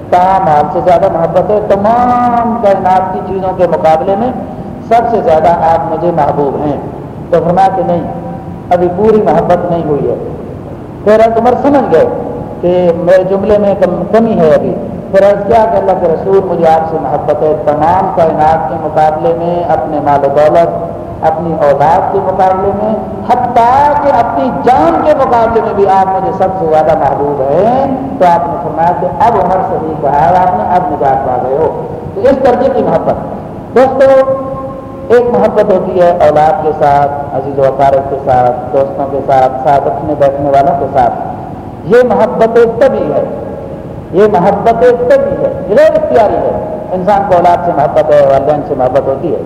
کہا مال سے زیادہ محبت ہے تمام کائنات کی چیزوں کے مقابلے میں سب سے زیادہ آپ مجھے محبوب ہیں۔ تو فرمایا کہ نہیں، ابھی پوری محبت نہیں ہوئی ہے۔ پھر عمر سمجھ گئے کہ میرے جملے میں کمی ہے ابھی۔ پھر عرض کیا کہ اللہ کے رسول مجھے آپ سے محبت ہے۔ تمام کائنات کے مقابلے میں، اپنے مال و دولت، اپنی اولاد کے مقابلے میں، حتیٰ کہ اپنی جان کے مقابلے میں بھی آپ مجھے سب سے زیادہ محبوب ہیں۔ تو آپ نے فرمایا کہ اب عمر صحیح کہا آپ نے اب نجات پا گئے ہو۔ تو اس درجے کی محبت۔ دوستوں ایک محبت ہوتی ہے اولاد کے ساتھ، عزیز و اقارب کے ساتھ، دوستوں کے ساتھ ساتھ اپنے بیٹھنے والوں کے ساتھ۔ یہ محبت طبی ہے۔ یہ محبت طبی ہے۔ غیر اختیاری ہے۔ انسان کو اولاد سے محبت ہے، والدین سے محبت ہوتی ہے۔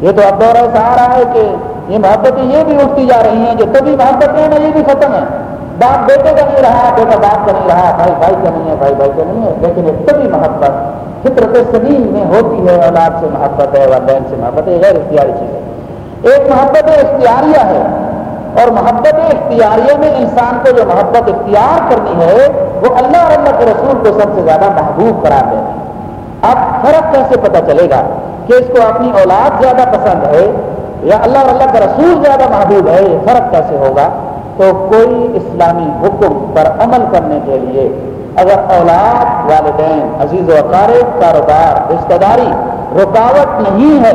یہ تو اب دور ایسا آ رہا ہے کہ یہ محبتیں یہ بھی اٹھتی جا رہی ہیں جو تبھی محبت ہے نا یہ بھی ختم ہے باپ بیٹے کا نہیں رہا، بیٹا باپ کا نہیں رہا، بھائی بھائی کا نہیں ہے، بھائی بھائی کا نہیں ہے۔ لیکن یہ تبھی محبت فطرت سلیم میں ہوتی ہے، اولاد سے محبت ہے، والدین سے محبت ہے غیر اختیاری چیز ہے۔ ایک محبت اختیاریہ ہے اور محبت اختیاریہ میں انسان کو جو محبت اختیار کرنی ہے، وہ اللہ اور اللہ کے رسول کو سب سے زیادہ محبوب قرار دینا ہے اب فرق کیسے پتہ چلے گا کہ اس کو اپنی اولاد زیادہ پسند ہے یا اللہ اور اللہ کا رسول زیادہ محبوب ہے؟ یہ فرق کیسے ہوگا؟ تو کوئی اسلامی حکم پر عمل کرنے کے لیے اگر اولاد، والدین، عزیز و اقارب، کاروبار رشتہ داری رکاوٹ نہیں ہے،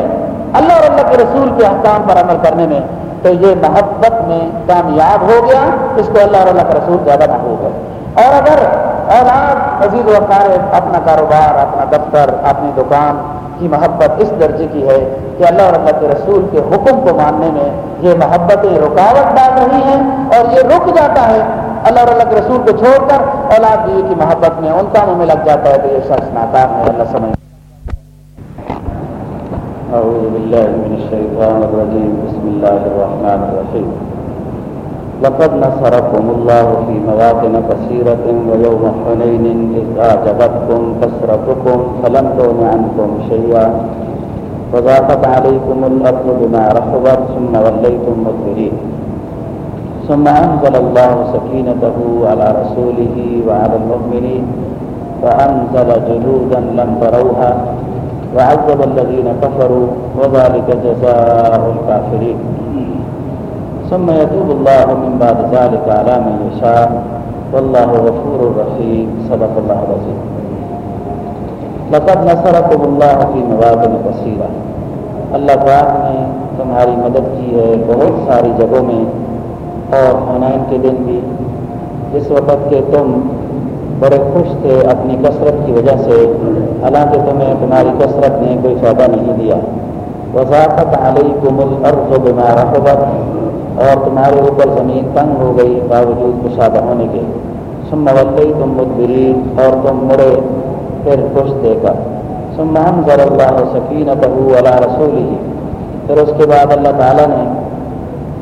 اللہ اور اللہ کے رسول کے احکام پر عمل کرنے میں، تو یہ محبت میں کامیاب ہو گیا، اس کو اللہ اور اللہ کا رسول زیادہ محبوب ہے۔ اور اگر اولاد، عزیز و اقارب، اپنا کاروبار، اپنا دفتر، اپنی دکان کی محبت اس درجے کی ہے کہ اللہ اور اللہ کے رسول کے حکم کو ماننے میں یہ محبتیں رکاوٹ ڈال رہی ہیں اور یہ رک جاتا ہے اللہ اور اللہ کے رسول کو چھوڑ کر اولاد بھی کی محبت میں ان کاموں میں لگ جاتا ہے تو یہ شخص ناکام ہے، اللہ سمجھ۔ أعوذ بالله من الشيطان الرجيم بسم الله الرحمن الرحيم لقد نصركم الله في مواطن كثيرة ويوم حنين إذ أعجبتكم كثرتكم فلم تغن عنكم شيئا وضاقت عليكم الأرض بما رحبت ثم وليتم مدبرين ثم أنزل الله سكينته على رسوله وعلى المؤمنين فأنزل جنودا لم تروها وعذب الذين كفروا وذلك جزاء الكافرين. ثم يتوب الله من بعد ذلك على من يشاء. والله غفور رحيم. صدق الله العظيم. لقد نصركم الله في مواطن كثيرة. اللہ پاک نے تمہاری مدد کی ہے، بہت ساری جگہوں میں اور حنین کے دن بھی۔ جس وقت کہ تم بڑے خوش تھے اپنی کثرت کی وجہ سے۔ حالانکہ تمہیں تمہاری کثرت نے کوئی فائدہ نہیں دیا۔ وضاحت علی کم الرض و بیمار اور تمہارے اوپر زمین تنگ ہو گئی باوجود کشادہ ہونے کے۔ سم ولی تم مدبرین اور تم مڑے، پھر خوش دے کر سم ضر اللہ سکینت اللہ رسول پھر اس کے بعد اللہ تعالیٰ نے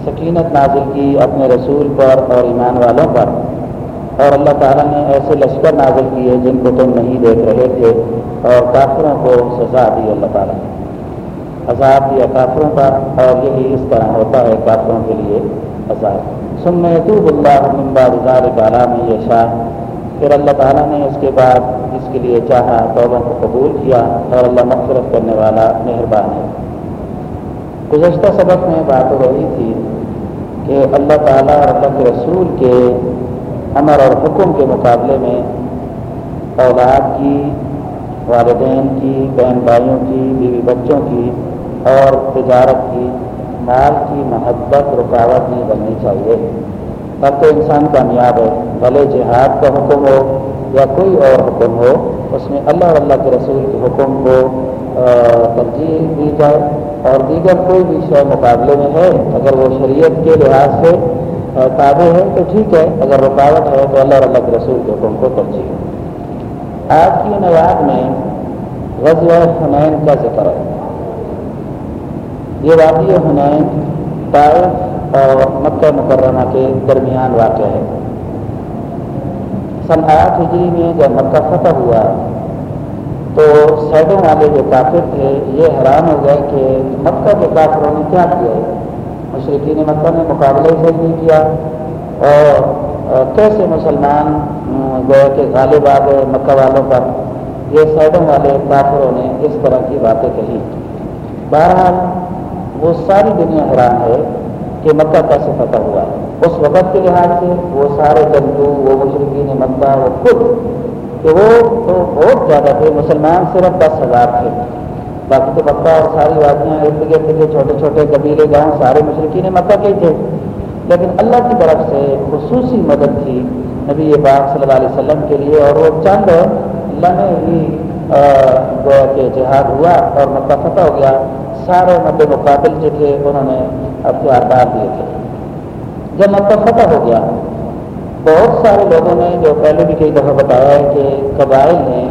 سکینت نازل کی اپنے رسول پر اور ایمان والوں پر۔ اور اللہ تعالیٰ نے ایسے لشکر نازل کیے جن کو تم نہیں دیکھ رہے تھے اور کافروں کو سزا دی اللہ تعالیٰ نے۔ عذاب دیا کافروں کا اور یہی اس طرح ہوتا ہے کافروں کے لیے عذاب۔ سن میں اللہ ممباد بالا میں یہ شاہ پھر اللہ تعالیٰ نے اس کے بعد اس کے لیے چاہا توبوں کو قبول کیا اور اللہ مغفرت کرنے والا مہربان ہے۔ گزشتہ سبق میں بات ہو رہی تھی کہ اللہ تعالیٰ اور اللہ کے رسول کے امر اور حکم کے مقابلے میں اولاد کی، والدین کی، بہن بھائیوں کی، بیوی بچوں کی اور تجارت کی، مال کی محبت، رکاوٹ نہیں بننی چاہیے۔ تب تو انسان کامیاب ہے، بھلے جہاد کا حکم ہو یا کوئی اور حکم ہو، اس میں اللہ اور اللہ کے رسول کے حکم کو ترجیح دی جائے۔ اور دیگر کوئی بھی شے مقابلے میں ہے، اگر وہ شریعت کے لحاظ سے تابع ہے، تو ٹھیک ہے، اگر رکاوٹ ہے، تو اللہ اللہ کے رسول کے حکم کو ترجیح آج کی نواد میں غزل حنین کا ذکر ہے۔ یہ وادی حنین طائف اور مکہ مکرمہ کے درمیان واقع ہے۔ سن آٹھ ہجری میں جب مکہ فتح ہوا تو سیڈوں والے جو کافر تھے، یہ حیران ہو گئے کہ مکہ کے کافروں نے کیا کیا ہے؟ مشرقین مکہ نے مقابلے سے نہیں کیا اور کیسے مسلمان گئے کہ غالب آ گئے مکہ والوں پر؟ یہ سائڈوں والے کافروں نے اس طرح کی باتیں کہی بہرحال، وہ ساری دنیا حیران ہے کہ مکہ کیسے فتح ہوا ہے۔ اس وقت کے لحاظ سے وہ سارے جنگو وہ مشرقین مکہ، وہ خود کہ وہ تو بہت زیادہ تھے مسلمان صرف دس ہزار تھے۔ باقی تو مکہ اور ساری وادیاں ارد گرد کے چھوٹے چھوٹے قبیلے، گاؤں، سارے مشرقین مکہ کے تھے۔ لیکن اللہ کی طرف سے خصوصی مدد تھی نبی پاک صلی اللہ علیہ وسلم کے لیے، اور وہ چند لمحے ہی گویا کہ جہاد ہوا اور مکہ فتح ہو گیا۔ سارے مد مقابل جو تھے، انہوں نے اختیار دار دیے تھے۔ جب مکہ فتح ہو گیا، بہت سارے لوگوں نے جو پہلے بھی کئی دفعہ بتایا ہے کہ قبائل نے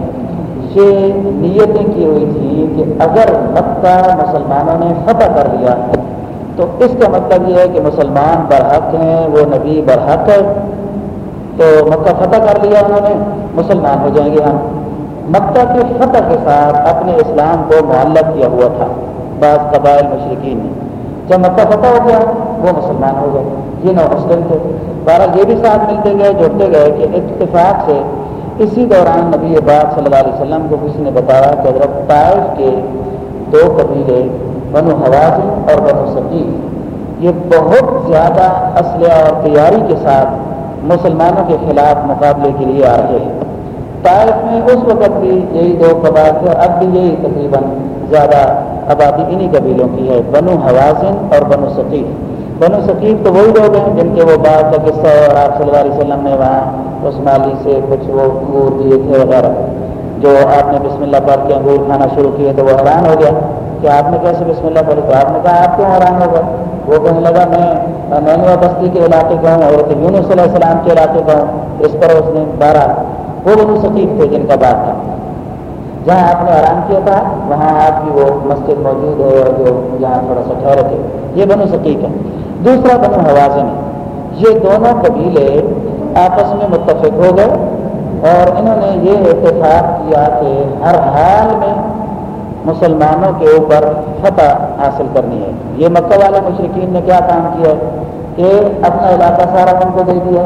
یہ نیتیں کی ہوئی تھی کہ اگر مکہ مسلمانوں نے فتح کر لیا، تو اس کا مطلب یہ ہے کہ مسلمان برحق ہیں، وہ نبی برحق ہے تو مکہ فتح کر لیا انہوں نے، مسلمان ہو جائیں گے ہم۔ مکہ کے فتح کے ساتھ اپنے اسلام کو معلق کیا ہوا تھا۔ بعض قبائل مشرقین نے جب مکہ فتح ہو گیا، وہ مسلمان ہو گئے۔ یہ نو مسلم تھے۔ بہرحال یہ بھی ساتھ ملتے گئے، جڑتے گئے کہ اتفاق سے اسی دوران نبی بات صلی اللہ علیہ وسلم کو کسی نے بتایا کہ حضرت طائف کے دو قبیلے، بنو حوازی اور بنو سکیف یہ بہت زیادہ اسلحہ اور تیاری کے ساتھ مسلمانوں کے خلاف مقابلے کے لیے آ رہے ہیں۔ طائف میں اس وقت بھی یہی دو قبائل تھے اب بھی یہی تقریباً زیادہ آبادی انہی قبیلوں کی ہے، بنو حوازن اور بنو سکیف بنو سکیف تو وہی لوگ ہیں جن کے وہ بات کا قصہ اور آپ صلی اللہ علیہ وسلم نے وہاں اس مالی سے کچھ وہ انگور دیے تھے وغیرہ۔ جو آپ نے بسم اللہ پڑھ کے انگور کھانا شروع کیے تو وہ حیران ہو گیا کہ آپ نے کیسے بسم اللہ پڑھی تو آپ نے کہا، آپ کیوں حیران ہو گئے؟ وہ کہنے لگا، میں نینوا بستی کے علاقے کا ہوں اور یونس علیہ السلام کے علاقے کا ہوں۔ اس پر اس نے بارہ وہ بنو سکیب تھے جن کا بات تھا۔ جہاں آپ نے آرام کیا تھا، وہاں آپ کی وہ مسجد موجود ہے اور جو جہاں تھوڑا سا ٹھہرے تھے۔ یہ بنو سکیق ہے۔ دوسرا بنو حوازن ہے۔ یہ دونوں قبیلے آپس میں متفق ہو گئے اور انہوں نے یہ اتفاق کیا کہ ہر حال میں مسلمانوں کے اوپر فتح حاصل کرنی ہے۔ یہ مکہ والے مشرقین نے کیا کام کیا ہے؟ کہ اپنا علاقہ سارا ان کو دے دیا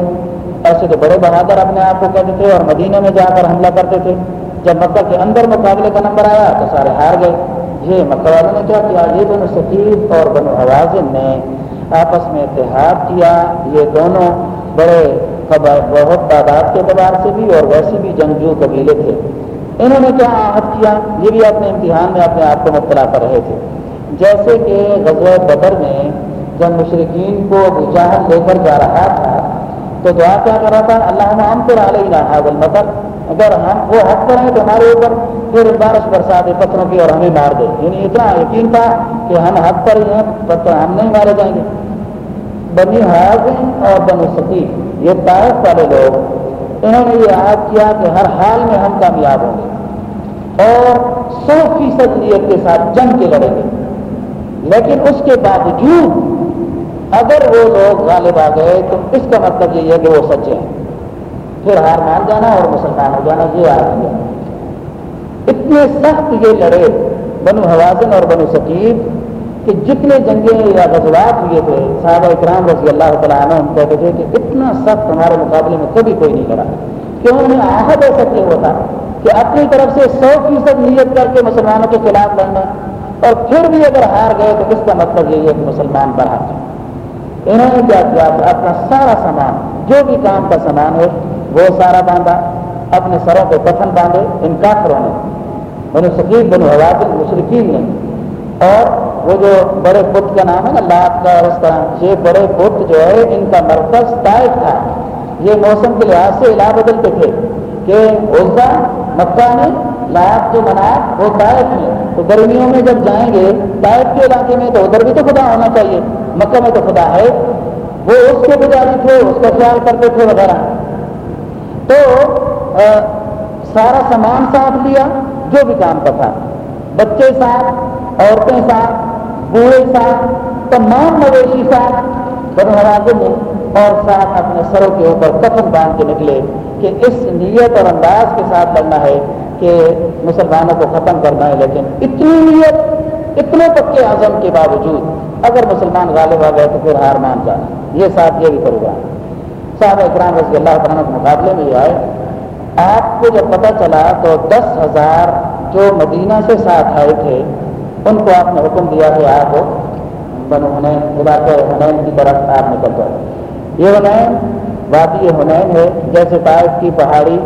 ایسے تو بڑے بہادر اپنے آپ کو کہتے تھے اور مدینہ میں جا کر حملہ کرتے تھے۔ جب مکہ کے اندر مقابلے کا نمبر آیا تو سارے ہار گئے۔ یہ مکہ والوں نے کیا کیا؟ یہ بنو سکیب اور بنو حوازن نے آپس میں اتحاد کیا۔ یہ دونوں بڑے بہت تعداد کے اعتبار سے بھی اور ویسے بھی جنگجو قبیلے تھے۔ انہوں نے کیا عہد کیا؟ یہ بھی اپنے امتحان میں اپنے آپ کو مبتلا کر رہے تھے۔ جیسے کہ غزوہ بدر میں جب مشرقین کو جہاں لے کر جا رہا تھا، تو دعا کیا کر رہا تھا؟ اللہ ہم پر علیہ حاضل مطلب اگر ہم وہ حق پر ہیں تو ہمارے اوپر، پھر بارش برسا دے پتھروں کی اور ہمیں مار دے۔ یعنی اتنا یقین تھا کہ ہم حق پر ہی ہیں پتھر ہم نہیں مارے جائیں گے۔ بنی حاضم اور بنو سکی یہ طائف والے لوگ، انہوں نے یہ عاد کیا کہ ہر حال میں ہم کامیاب ہوں گے۔ اور سو فیصد نیت کے ساتھ جنگ کے لڑیں گے۔ لیکن اس کے باوجود اگر وہ لوگ غالب آ گئے، تو اس کا مطلب یہ ہے کہ وہ سچے ہیں۔ پھر ہار مان جانا اور مسلمان ہو جانا، یہ آ گیا اتنے سخت یہ لڑے بنو حوازن اور بنو سکیب کہ جتنے جنگیں یا غزوات ہوئے تھے، صحابہ اکرام رضی اللہ تعالیٰ عنہ ہم کہتے تھے کہ اتنا سخت ہمارے مقابلے میں کبھی کوئی نہیں لڑا۔ کیوں انہیں آہد ایسا کیا ہوتا کہ اپنی طرف سے سو فیصد نیت کر کے مسلمانوں کے خلاف لڑنا اور پھر بھی اگر ہار گئے تو اس کا مطلب یہی ہے کہ مسلمان بڑھا۔ انہوں نے کیا کیا اپنا سارا سامان، جو بھی کام کا سامان ہے وہ سارا باندھا، اپنے سروں پہ کفن باندھے ان کافروں نے انہیں سکیب بن حواد مشرقین نے اور وہ جو بڑے پت کا نام ہے نا، لات کا اس طرح، یہ بڑے پت جو ہے، ان کا مرکز طائف تھا۔ یہ موسم کے لحاظ سے علا بدلتے تھے کہ عزا مکہ میں لات جو بنا وہ طائف میں تو گرمیوں میں جب جائیں گے، طائف کے علاقے میں تو ادھر بھی تو خدا ہونا چاہیے، مکہ میں تو خدا ہے۔ وہ اس کے پجاری تھے، اس کا خیال کرتے تھے وغیرہ۔ تو سارا سامان ساتھ لیا، جو بھی کام کا تھا۔ بچے ساتھ عورتیں ساتھ بوڑھے ساتھ، تمام مویشی ساتھ بنوازے میں اور ساتھ اپنے سروں کے اوپر کفن باندھ کے نکلے کہ اس نیت اور انداز کے ساتھ لڑنا ہے کہ مسلمانوں کو ختم کرنا ہے، لیکن اتنی نیت، اتنے پکے عزم کے باوجود اگر مسلمان غالب آ گئے تو پھر ہار مان جانا۔ یہ ساتھ یہ بھی پروگرام صاحب اکرام رضی اللہ تعالیٰ کے مقابلے میں آئے، آپ کو جب پتہ چلا تو دس ہزار جو مدینہ سے ساتھ آئے تھے ان کو آپ نے حکم دیا کہ آپ بنو ہنین علاقہ ہنین کی طرف آپ نکل جائے یہ ہنین وادی ہنین ہے، جیسے طائف کی پہاڑی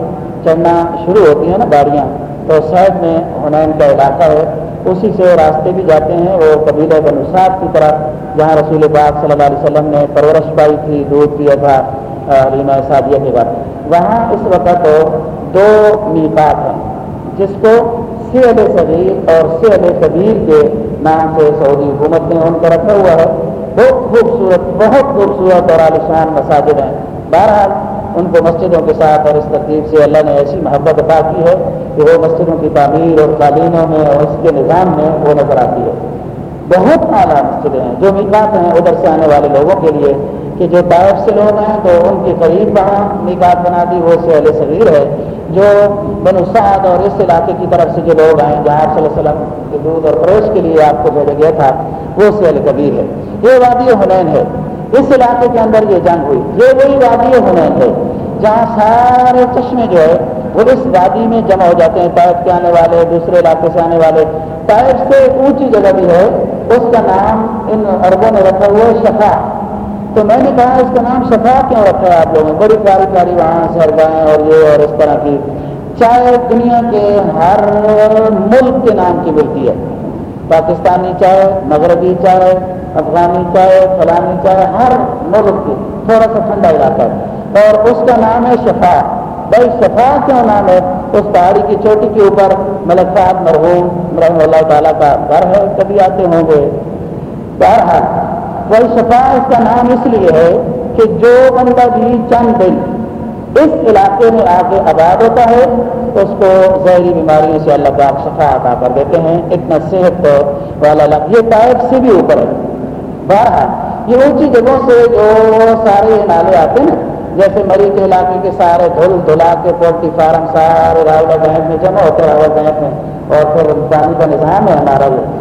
چڑھنا شروع ہوتی ہیں نا گاڑیاں تو سائڈ میں ہنین کا علاقہ ہے۔ اسی سے راستے بھی جاتے ہیں، وہ قبیلہ بنوسات کی طرف، جہاں رسول پاک صلی اللہ علیہ وسلم نے پرورش پائی تھی، دودھ پیا تھا ریما سادیہ کے بعد۔ وہاں اس وقت دو میقات ہیں، جس کو سیل صغیر اور سیل کبیر کے نام سے سعودی حکومت نے ان کو رکھا ہوا ہے۔ بہت خوبصورت بہت خوبصورت اور عالیشان مساجد ہیں۔ بہرحال، ان کو مسجدوں کے ساتھ اور اس ترتیب سے اللہ نے ایسی محبت عطا کی ہے کہ وہ مسجدوں کی تعمیر اور قالینوں میں اور اس کے نظام میں وہ نظر آتی ہے۔ بہت اعلیٰ مسجدیں ہیں۔ جو میکات ہیں، ادھر سے آنے والے لوگوں کے لیے کہ جو طائف سے لوگ ہیں تو ان کے قریب وہاں نکات بنا دی وہ سہل صغیر ہے۔ جو بنو سعد اور اس علاقے کی طرف سے جو لوگ آئے جہاں آپ صلی اللہ علیہ وسلم کے دودھ اور فروش کے لیے آپ کو بھیجا گیا تھا، وہ سہل کبیر ہے۔ یہ وادی ہنین ہے۔ اس علاقے کے اندر یہ جنگ ہوئی۔ یہ وہی وادی ہنین ہے جہاں سارے چشمے جو ہے، وہ اس وادی میں جمع ہو جاتے ہیں۔ طائف کے آنے والے، دوسرے علاقے سے آنے والے۔ طائف سے اونچی جگہ بھی ہے، اس کا نام ان عربوں نے رکھا ہوا ہے شفا تو میں نے کہا اس کا نام شفا کیوں رکھا ہے آپ لوگوں نے؟ بڑی پیاری پیاری وہاں سرگاہیں اور یہ اور اس طرح کی۔ چائے دنیا کے ہر ملک کے نام کی ملتی ہے۔ پاکستانی چائے مغربی چائے افغانی چائے فلانی چائے ہر ملک کی تھوڑا سا ٹھنڈا علاقہ ہے۔ اور اس کا نام ہے شفا بھائی شفا کیوں نام ہے؟ اس پہاڑی کی چوٹی کے اوپر ملک صاحب مرحوم رحم اللہ تعالیٰ کا گھر ہے۔ کبھی آتے ہوں گے۔ بہرحال وہی کا نام اس لیے ہے کہ جو بندہ بھی چند دن اس علاقے میں آ کے آباد ہوتا ہے، اس کو زہری بیماریوں سے اللہ پاک شفا عطا کر دیتے ہیں۔ اتنا صحت والا یہ ٹائپ سے بھی اوپر ہے۔ بہرحال، یہ اونچی جگہوں سے جو سارے نالے آتے ہیں جیسے مری کے علاقے کے سارے دھل دھلا کے پولٹری فارم سارے راولہ بینک میں جمع ہوتے راول بینک میں۔ اور پھر پانی کا نظام ہے ہمارا وہ۔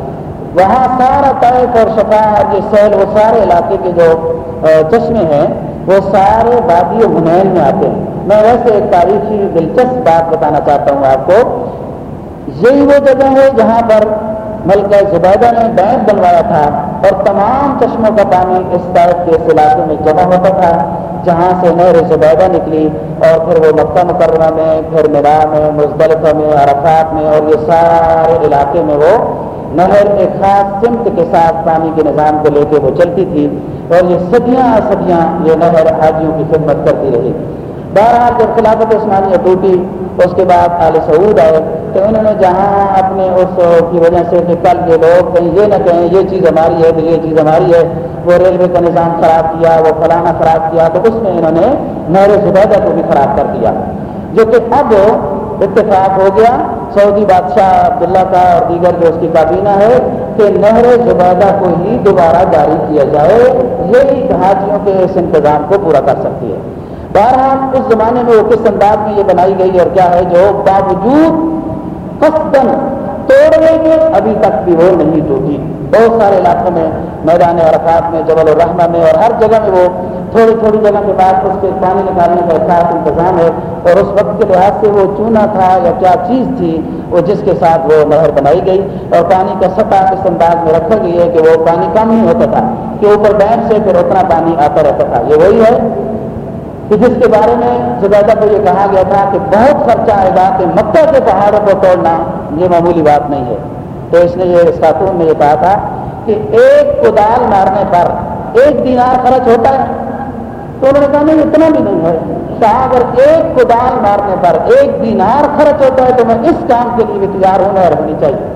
وہاں سارا طائف اور شفا یہ سیل وہ سارے علاقے کے جو چشمے ہیں، وہ سارے وادی و منین میں آتے ہیں۔ میں ویسے ایک تاریخی دلچسپ بات بتانا چاہتا ہوں آپ کو۔ یہی وہ جگہ ہے جہاں پر ملکہ زبیدہ نے بینک بنوایا تھا اور تمام چشموں کا پانی اس طرف کے اس علاقے میں جمع ہوتا تھا، جہاں سے نہر زبیدہ نکلی اور پھر وہ مکہ مکرمہ میں، پھر میرا میں، مزدلفہ میں، عرفات میں اور یہ سارے علاقے میں وہ نہر ایک خاص سمت کے ساتھ پانی کے نظام کو لے کے وہ چلتی تھی اور یہ صدیاں صدیاں یہ نہر حاجیوں کی خدمت کرتی رہی۔ بہرحال جب خلافت عثمانیہ ٹوٹی، اس کے بعد آل سعود آئے تو انہوں نے جہاں اپنے اس کی وجہ سے کہ کل یہ لوگ کہیں یہ نہ کہیں یہ چیز ہماری ہے تو یہ چیز ہماری ہے، وہ ریلوے کا نظام خراب کیا، وہ فلانا خراب کیا، تو اس میں انہوں نے نہر زبیدہ کو بھی خراب کر دیا۔ جو کہ اب اتفاق ہو گیا۔ سعودی بادشاہ عبداللہ کا اور دیگر جو اس کی کابینہ ہے کہ نہر زبیدہ کو ہی دوبارہ جاری کیا جائے۔ یہی حاجیوں کے اس انتظام کو پورا کر سکتی ہے۔ بہرحال اس زمانے میں وہ کس انداز میں یہ بنائی گئی اور کیا ہے جو باوجود قصدن توڑنے کے ابھی تک بھی وہ نہیں ٹوٹی۔ بہت سارے علاقوں میں، میدان عرفات میں، جبل الرحمہ میں اور ہر جگہ میں وہ تھوڑی تھوڑی جگہ کے بعد اس کے پانی نکالنے کا خاص انتظام ہے اور اس وقت کے لحاظ سے وہ چونا تھا یا کیا چیز تھی، وہ جس کے ساتھ وہ نہر بنائی گئی اور پانی کا سطح اس انداز میں رکھا گئی ہے کہ وہ پانی کم نہیں ہوتا تھا، کہ اوپر بینک سے پھر اتنا پانی آتا رہتا تھا۔ یہ وہی ہے کہ جس کے بارے میں زبیدہ کو یہ کہا گیا تھا کہ بہت خرچہ آئے گا کہ مکہ کے پہاڑوں کو توڑنا، یہ معمولی بات نہیں ہے۔ تو اس نے یہ اس خاتون نے یہ کہا تھا کہ ایک کدال مارنے پر ایک دینار خرچ ہوتا ہے۔ تو انہوں نے کہا نہیں، اتنا بھی نہیں ہے۔ کہا اگر ایک کدال مارنے پر ایک دینار خرچ ہوتا ہے تو میں اس کام کے لیے بھی تیار ہوں، نہر ہونی چاہیے۔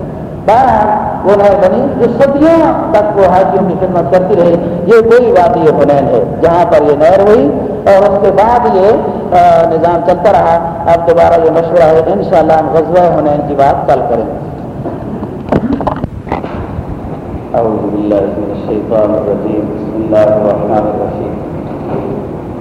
بہرحال، وہ نہر بنی جو صدیوں تک وہ حاجیوں کی خدمت کرتی رہی۔ یہ کوئی وادی حنین ہے۔ جہاں پر یہ نہر ہوئی اور اس کے بعد یہ نظام چلتا رہا۔ اب دوبارہ یہ مشورہ ہے ان شاء اللہ ہم غزوہ ہونے کی بات کل کریں۔ أعوذ بالله من الشيطان الرجيم بسم الله الرحمن الرحيم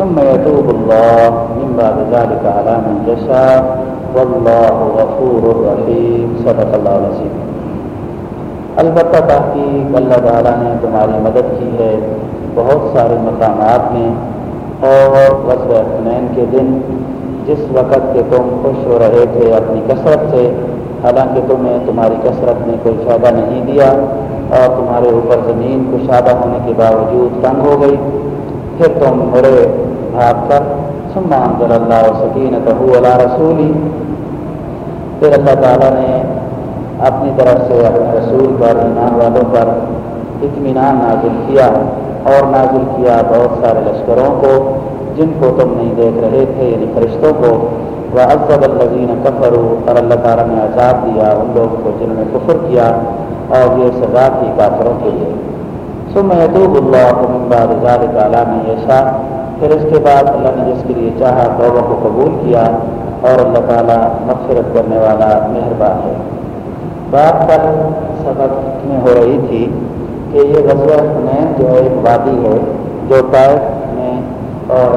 ثم يتوب الله من بعد ذلك على من يشاء. والله غفور رحيم. صدق الله العظيم البتہ تحقیق اللہ تعالیٰ نے تمہاری مدد کی ہے بہت سارے مقامات میں اور وزر حنین کے دن جس وقت کے تم خوش ہو رہے تھے اپنی کثرت سے، حالانکہ تمہیں تمہاری کثرت نے کوئی فائدہ نہیں دیا اور تمہارے اوپر زمین کشادہ ہونے کے باوجود تنگ ہو گئی۔ پھر تم مرے بھاگ کر سمان ضر اللہ سکین تو اللہ رسولی۔ پھر اللہ تعالیٰ نے اپنی طرف سے اپنے رسول پر، ایمان والوں پر اطمینان نازل کیا اور نازل کیا بہت سارے لشکروں کو، جن کو تم نہیں دیکھ رہے تھے یعنی فرشتوں کو۔ وہ افضل الزین کفر اور اللہ تعالیٰ نے عذاب دیا ان لوگوں کو جنہوں نے کفر کیا اور یہ سزا تھی کافروں کے لیے۔ سم محدود اللہ بعد ذال تعالیٰ نے ایسا پھر اس کے بعد اللہ نے جس کے لیے چاہا توبہ کو قبول کیا اور اللہ تعالیٰ مغفرت کرنے والا مہربان ہے۔ بات کل سبق میں ہو رہی تھی کہ یہ غزوہ میں جو ایک وادی ہے جو طائف اور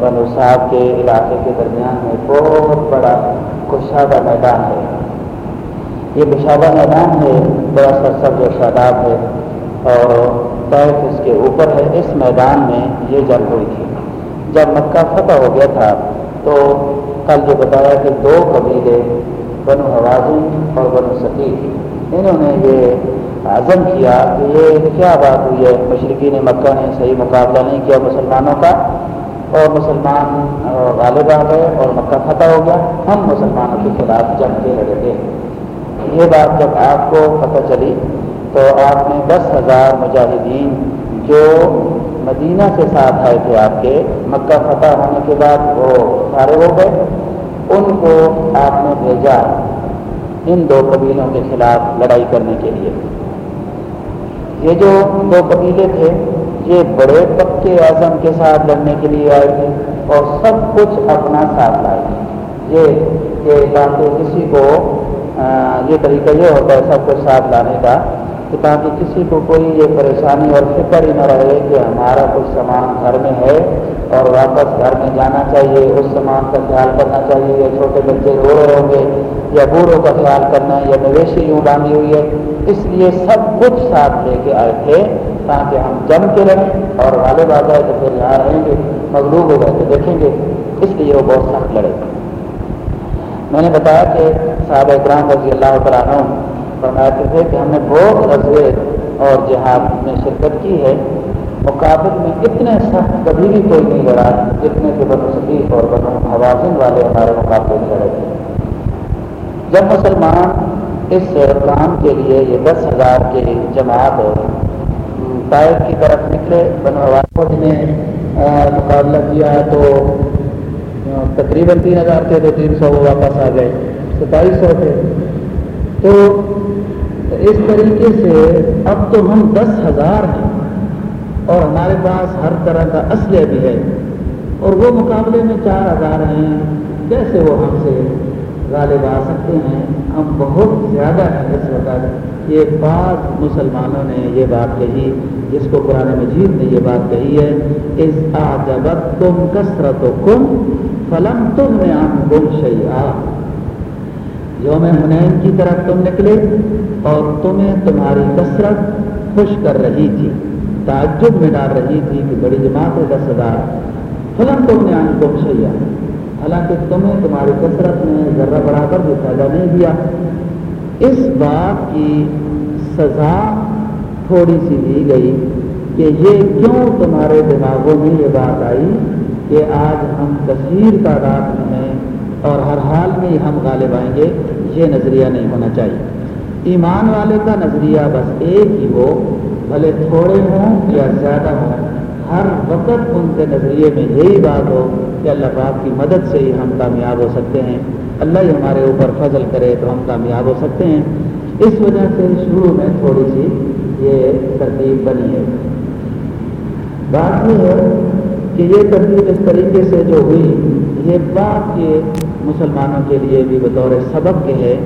بنو صاحب کے علاقے کے درمیان میں بہت بڑا کشادہ میدان ہے۔ یہ کشادہ میدان ہے، بڑا سا سب جو شاداب ہے اور طیف اس کے اوپر ہے، اس میدان میں یہ جنگ ہوئی تھی۔ جب مکہ فتح ہو گیا تھا، تو کل جو بتایا کہ دو قبیلے، بنو حوازن اور بنو سکیف انہوں نے یہ عزم کیا کہ یہ کیا بات ہوئی ہے؟ مشرقین مکہ نے صحیح مقابلہ نہیں کیا مسلمانوں کا، اور مسلمان غالب آ گئے اور مکہ فتح ہو گیا۔ ہم مسلمانوں کے خلاف جنگ کے لڑے گے یہ بات جب آپ کو پتہ چلی تو آپ نے دس ہزار مجاہدین جو مدینہ سے ساتھ آئے تھے آپ کے، مکہ فتح ہونے کے بعد وہ سارے ہو گئے، ان کو آپ نے بھیجا ان دو قبیلوں کے خلاف لڑائی کرنے کے لیے۔ یہ جو دو قبیلے تھے، یہ بڑے پکے اعظم کے ساتھ لڑنے کے لیے آئے تھے اور سب کچھ اپنا ساتھ لائے۔ تھے یہ کہ کسی کو یہ طریقہ یہ ہوتا ہے سب کچھ ساتھ لانے کا۔ کہ تاکہ کسی کو کوئی یہ پریشانی اور فکر ہی نہ رہے کہ ہمارا کچھ سامان گھر میں ہے اور واپس گھر میں جانا چاہیے، اس سامان کا خیال کرنا چاہیے یا چھوٹے بچے رو رہے ہوں گے یا بوڑھوں کا خیال کرنا یا مویشی یوں باندھی ہوئی ہے۔ اس لیے سب کچھ ساتھ لے کے آئے تھے تاکہ ہم جم کے رہیں اور والد آ جائے تو پھر یہاں رہیں گے، مغلوب ہو گئے تو دیکھیں گے۔ اس لیے وہ بہت سخت لڑے۔ میں نے بتایا کہ صحابہ اکرام رضی اللہ تعالیٰ فرماتے تھے کہ ہم نے بہت غزے اور جہاد میں شرکت کی ہے۔ مقابل میں اتنے سخت کبھی بھی کوئی نہیں لڑا جتنے کہ بنو صدیق اور بنو حوازن والے ہمارے مقابلے میں لڑے۔ تھے جب مسلمان اس کام کے لیے یہ دس ہزار کے جماعت طائف کی طرف نکلے، بنو حوازن نے مقابلہ کیا تو تقریباً تین ہزار تھے تو تین سو واپس آ گئے، ستائیس سو تھے۔ تو اس طریقے سے اب تو ہم دس ہزار ہیں اور ہمارے پاس ہر طرح کا اسلحہ بھی ہے اور وہ مقابلے میں چار ہزار ہیں۔ کیسے وہ ہم سے غالب آ سکتے ہیں؟ ہم بہت زیادہ ہیں اس وقت۔ یہ بعض مسلمانوں نے یہ بات کہی، جس کو قرآن مجید نے یہ بات کہی ہے اس آجبت تم کثرت و کم فلم تم نے ہم گم شیا یوم حنین کی طرف تم نکلے۔ اور تمہیں تمہاری کثرت خوش کر رہی تھی، تعجب میں ڈال رہی تھی کہ بڑی جماعت ہے دس ہزار۔ فلم تم نے آن کو شیا حالانکہ تمہیں تمہاری کثرت نے ذرہ برابر بھی فائدہ نہیں دیا۔ اس بات کی سزا تھوڑی سی دی گئی کہ یہ کیوں تمہارے دماغوں میں یہ بات آئی کہ آج ہم کثیر تعداد میں اور ہر حال میں ہم غالب آئیں گے، یہ نظریہ نہیں ہونا چاہیے۔ ایمان والے کا نظریہ بس ایک ہی ہو، بھلے تھوڑے ہوں یا زیادہ ہوں، ہر وقت ان کے نظریے میں یہی بات ہو کہ اللہ پاک کی مدد سے ہی ہم کامیاب ہو سکتے ہیں۔ اللہ ہی ہمارے اوپر فضل کرے تو ہم کامیاب ہو سکتے ہیں۔ اس وجہ سے شروع میں تھوڑی سی یہ ترتیب بنی ہے۔ بات یہ ہے کہ یہ ترتیب اس طریقے سے جو ہوئی، یہ بات کے مسلمانوں کے لیے بھی بطور سبق کے ہے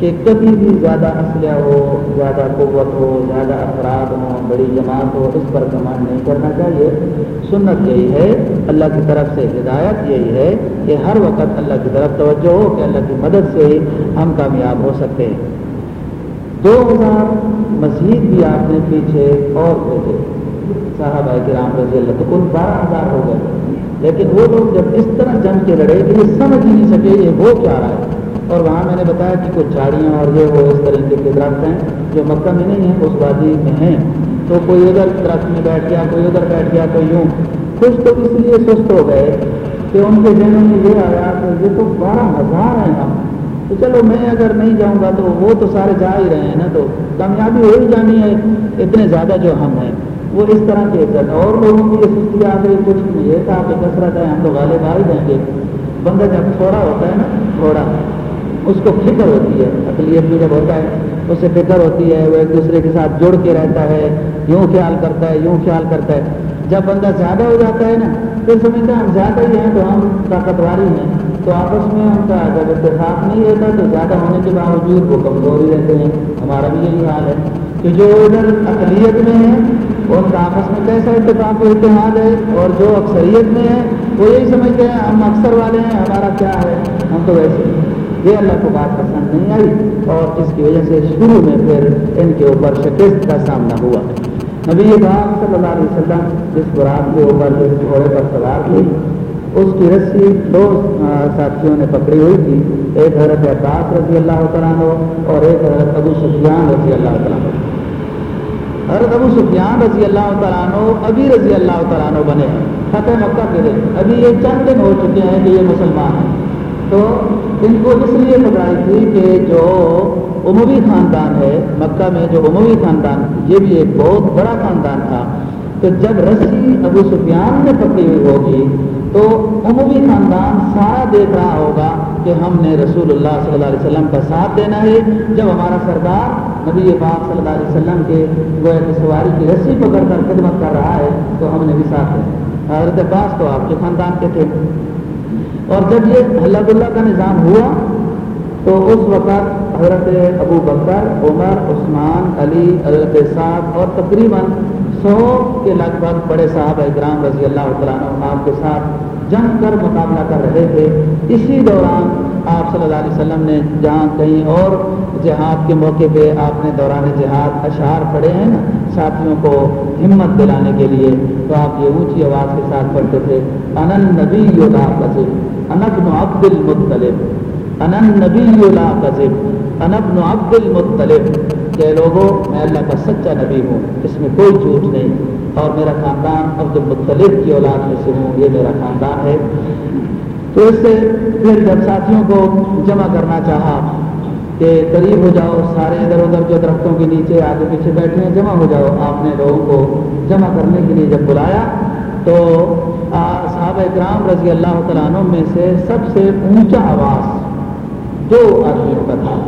کہ کبھی بھی زیادہ اسلحہ ہو، زیادہ قوت ہو، زیادہ افراد ہوں، بڑی جماعت ہو، اس پر کمانڈ نہیں کرنا چاہیے۔ سنت یہی ہے، اللہ کی طرف سے ہدایت یہی ہے کہ ہر وقت اللہ کی طرف توجہ ہو، کہ اللہ کی مدد سے ہی ہم کامیاب ہو سکتے ہیں۔ دو ہزار مزید بھی آپ نے پیچھے اور بھیجے صاحب کرام رضی اللہ تو کل بارہ ہزار ہو گئے۔ لیکن وہ لوگ جب اس طرح جنگ کے لڑے کہ یہ سمجھ ہی نہیں سکے یہ ہو کیا رہا ہے۔ اور وہاں میں نے بتایا کہ کچھ جھاڑیاں اور یہ وہ اس طریقے کے درخت ہیں جو مکہ میں نہیں ہیں، اس وادی میں ہیں۔ تو کوئی ادھر درخت میں بیٹھ گیا، کوئی ادھر بیٹھ گیا، کوئی یوں۔ کچھ تو اس لیے سست ہو گئے کہ ان کے ذہنوں میں یہ آیا کہ یہ تو بارہ ہزار ہیں ہم تو چلو میں اگر نہیں جاؤں گا تو وہ تو سارے جا ہی رہے ہیں نا، تو کامیابی ہو ہی جانی ہے، اتنے زیادہ جو ہم ہیں۔ وہ اس طرح کے اور لوگوں کی یہ سستی آ گئی، کچھ یہ تھا کہ کثرت ہے، ہم تو غالب آ ہی جائیں گے۔ بندہ جب تھوڑا ہوتا ہے نا، تھوڑا۔ اس کو فکر ہوتی ہے، اقلیت میں جب ہوتا ہے، اسے فکر ہوتی ہے، وہ ایک دوسرے کے ساتھ جڑ کے رہتا ہے، یوں خیال کرتا ہے، یوں خیال کرتا ہے۔ جب بندہ زیادہ ہو جاتا ہے نا، پھر سمجھتا ہے ہم زیادہ ہی ہیں تو ہم طاقتواری ہیں۔ تو آپس میں ہم کا جب اتفاق نہیں رہتا تو زیادہ ہونے کے باوجود وہ کمزور ہی رہتے ہیں۔ ہمارا بھی یہی حال ہے کہ جو ادھر اقلیت میں ہے ان کا آپس میں کیسا اتفاق و اتحاد ہے؟ اور جو اکثریت میں ہے، وہ یہی سمجھتے ہیں، ہم اکثر والے ہیں، ہمارا کیا ہے؟ ہم تو ویسے یہ اللہ کو بات پسند نہیں آئی اور اس کی وجہ سے شروع میں پھر ان کے اوپر شکست کا سامنا ہوا۔ نبی بات صلی اللہ علیہ وسلم جس برات کے اوپر جس گھوڑے پر سوار تھی اس کی رسی دو ساتھیوں نے پکڑی ہوئی تھی۔ ایک حضرت عباس رضی اللہ تعالیٰ اور ایک حضرت ابو سفیان رضی اللہ تعالیٰ حضرت ابو سفیان رضی اللہ تعالیٰ ابھی رضی اللہ تعالیٰ بنے۔ فتح مکہ کے دن، ابھی یہ چند دن ہو چکے ہیں کہ یہ مسلمان ہیں۔ تو ان کو اس لیے پکڑائی تھی کہ جو عموی خاندان ہے، مکہ میں جو عموی خاندان یہ بھی ایک بہت بڑا خاندان تھا۔ تو جب رسی ابو سفیان نے پکڑی ہوئی ہوگی، تو عموی خاندان سارا دیکھ رہا ہوگا کہ ہم نے رسول اللہ صلی اللہ علیہ وسلم کا ساتھ دینا ہے۔ جب ہمارا سردار نبی پاک صلی اللہ علیہ وسلم کے گوئے سواری کی رسی پکڑ کر خدمت کر رہا ہے، تو ہم نے بھی ساتھ دینا۔ حضرت عباس تو آپ کے خاندان کے تھے۔ اور جب یہ اللہ اللہ کا نظام ہوا، تو اس وقت حضرت ابو بکر، عمر، عثمان، علی، حضرت صاحب اور تقریباً سو کے لگ بھگ بڑے صاحب اکرام رضی اللہ تعالیٰ آپ کے ساتھ جنگ کر مقابلہ کر رہے تھے۔ اسی دوران آپ صلی اللہ علیہ وسلم نے جہاں کہیں اور جہاد کے موقع پہ آپ نے دوران جہاد اشعار پڑھے ہیں نا، ساتھیوں کو ہمت دلانے کے لیے، تو آپ یہ اونچی آواز کے ساتھ پڑھتے تھے انن نبی یولا قذب انبن عبد المطلب. انن نبی یولا قذب انبن عبد المطلب. کہ لوگوں، میں اللہ کا سچا نبی ہوں. اس میں کوئی جھوٹ نہیں. اور میرا خاندان عبد المطلب کی اولاد میں سے ہوں. یہ میرا خاندان ہے. تو اس سے پھر جب ساتھیوں کو جمع کرنا چاہا کہ قریب ہو جاؤ، سارے ادھر ادھر جو درختوں کے نیچے، آگے پیچھے بیٹھے ہیں، جمع ہو جاؤ. آپ نے لوگوں کو جمع کرنے کے لیے جب بلایا تو صحابہ اکرام رضی اللہ تعالیٰ عنہ میں سے سب سے اونچا آواز دو آدمیوں کا تھا۔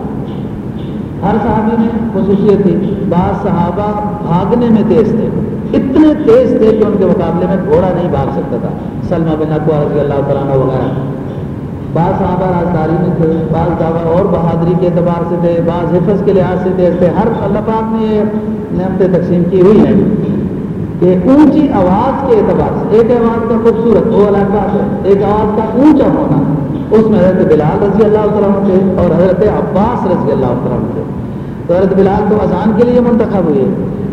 ہر صحابی میں خصوصیت تھی۔ بعض صحابہ بھاگنے میں تیز تھے۔ اتنے تیز تھے کہ ان کے مقابلے میں گھوڑا نہیں بھاگ سکتا تھا۔ سلما بن اقوا رضی اللہ تعالیٰ وغیرہ۔ بعض صحابہ رازداری میں تھے، بعض دعوی اور بہادری کے اعتبار سے تھے، بعض حفظ کے لحاظ سے تیز تھے ہر اللہ پاک نے یہ نعمتیں تقسیم کی ہوئی ہیں۔ کہ اونچی آواز کے اعتبار سے، ایک آواز کا خوبصورت وہ الگ بات ہے ایک آواز کا اونچا ہونا۔ اس میں حضرت بلال رضی اللہ تعالیٰ تھے اور حضرت عباس رضی اللہ تعالیٰ تھے۔ تو حضرت بلال تو اذان کے لیے منتخب ہوئے۔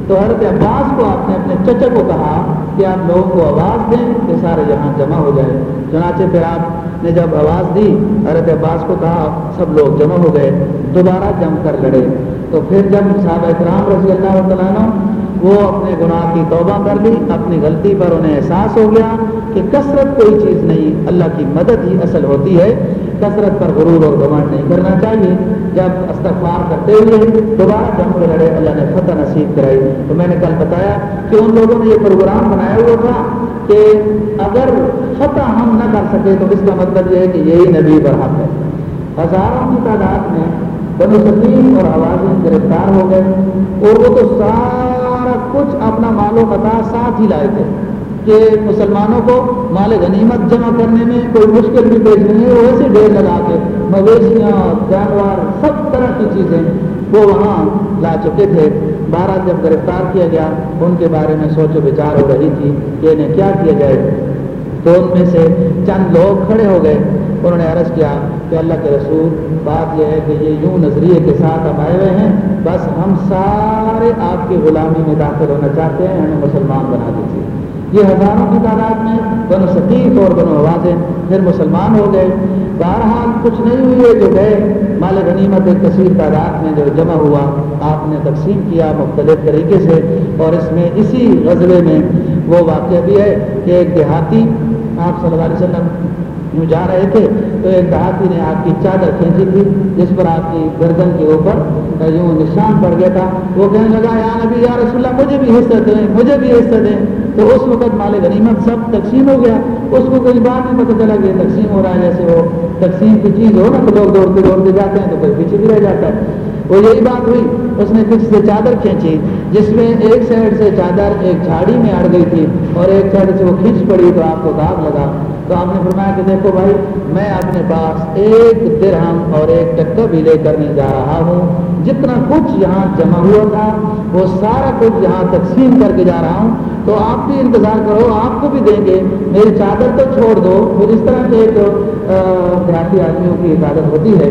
تو حضرت عباس کو آپ نے اپنے چچا کو کہا کہ آپ لوگوں کو آواز دیں کہ سارے یہاں جمع ہو جائے چنانچہ پھر آپ نے جب آواز دی، حضرت عباس کو کہا سب لوگ جمع ہو گئے، دوبارہ جم کر لڑے۔ تو پھر جب صاحب اکرام رضی اللہ تعالیٰ وہ اپنے گناہ کی توبہ کر لی، اپنی غلطی پر انہیں احساس ہو گیا کہ کثرت کوئی چیز نہیں، اللہ کی مدد ہی اصل ہوتی ہے۔ کثرت پر غرور اور گمنڈ نہیں کرنا چاہیے۔ جب استغفار کرتے ہوئے دوبارہ جنگ میں لڑے، اللہ نے فتح نصیب کرائی۔ تو میں نے کل بتایا کہ ان لوگوں نے یہ پروگرام بنایا ہوا تھا کہ اگر فتح ہم نہ کر سکے تو اس کا مطلب یہ ہے کہ یہی نبی برحق ہے۔ ہزاروں کی تعداد میں بنو سکیم اور آوازیں گرفتار ہو گئے اور وہ تو سارا کچھ اپنا مال و متا ساتھ ہی لائے تھے کہ مسلمانوں کو مال غنیمت جمع کرنے میں کوئی مشکل بھی پیش نہیں ہے، وہ ایسے لگا کے مویشیاں، جانور، سب طرح کی چیزیں وہ وہاں لا چکے تھے۔ بارہ جب گرفتار کیا گیا، ان کے بارے میں سوچ و بچار ہو رہی تھی کہ انہیں کیا کیا جائے۔ تو ان میں سے چند لوگ کھڑے ہو گئے۔ انہوں نے عرض کیا کہ اللہ کے رسول، بات یہ ہے کہ یہ یوں نظریے کے ساتھ اب آئے ہوئے ہیں، بس ہم سارے آپ کی غلامی میں داخل ہونا چاہتے ہیں، ہمیں مسلمان بنا دیجیے یہ ہزاروں کی تعداد میں بنو ثقیف اور بنو آوازیں پھر مسلمان ہو گئے۔ بہرحال کچھ نہیں ہوئی ہے جو گئے۔ مال غنیمت ایک کثیر تعداد میں جو جمع ہوا، آپ نے تقسیم کیا مختلف طریقے سے۔ اور اس میں اسی غزلے میں وہ واقعہ بھی ہے کہ ایک دیہاتی، آپ صلی اللہ علیہ وسلم یوں جا رہے تھے تو ایک دہاتی نے آپ کی چادر کھینچی تھی، جس پر آپ کی گردن کے اوپر یوں نشان پڑ گیا تھا۔ وہ کہنے لگا، یا نبی، یا رسول اللہ، مجھے بھی حصہ دیں، مجھے بھی حصہ دیں۔ تو اس وقت مال غنیمت سب تقسیم ہو گیا۔ اس کو کوئی بات نہیں پتہ چلا کہ تقسیم ہو رہا ہے، جیسے وہ تقسیم کی چیز ہو نا، تو لوگ دوڑتے دوڑتے جاتے ہیں تو کوئی پیچھے بھی رہ جاتا ہے۔ وہ یہی بات ہوئی۔ اس نے پیچھے سے چادر کھینچی، جس میں ایک سائڈ سے چادر، ایک جھاڑی میں اڑ گئی تھی اور ایک سائڈ سے وہ کھینچ پڑی تو آپ کو داغ لگا۔ تو آپ نے فرمایا کہ دیکھو بھائی، میں اپنے پاس ایک درہم اور ایک ٹکا بھی لے کرنے جا رہا ہوں۔ جتنا کچھ یہاں جمع ہوا تھا، وہ سارا کچھ یہاں تقسیم کر کے جا رہا ہوں۔ تو آپ بھی انتظار کرو، آپ کو بھی دیں گے۔ میری چادر تو چھوڑ دو، پھر اس طرح کے جو دیہاتی آدمیوں کی عبادت ہوتی ہے۔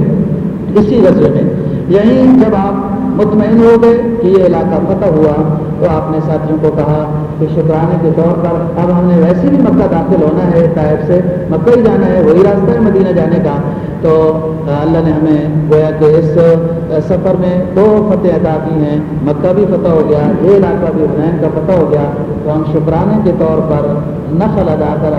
اسی وجہ میں یہیں جب آپ مطمئن ہو گئے کہ یہ علاقہ فتح ہوا، تو آپ نے ساتھیوں کو کہا کہ شکرانے کے طور پر اب ہم نے ویسے بھی مکہ داخل ہونا ہے طائف سے، مکہ ہی جانا ہے، وہی راستہ ہے مدینہ جانے کا۔ تو اللہ نے ہمیں گویا کہ اس سفر میں دو فتح ادا کی ہیں۔ مکہ بھی فتح ہو گیا، یہ علاقہ بھی حنین کا فتح ہو گیا۔ تو ہم شکرانے کے طور پر نقل ادا کر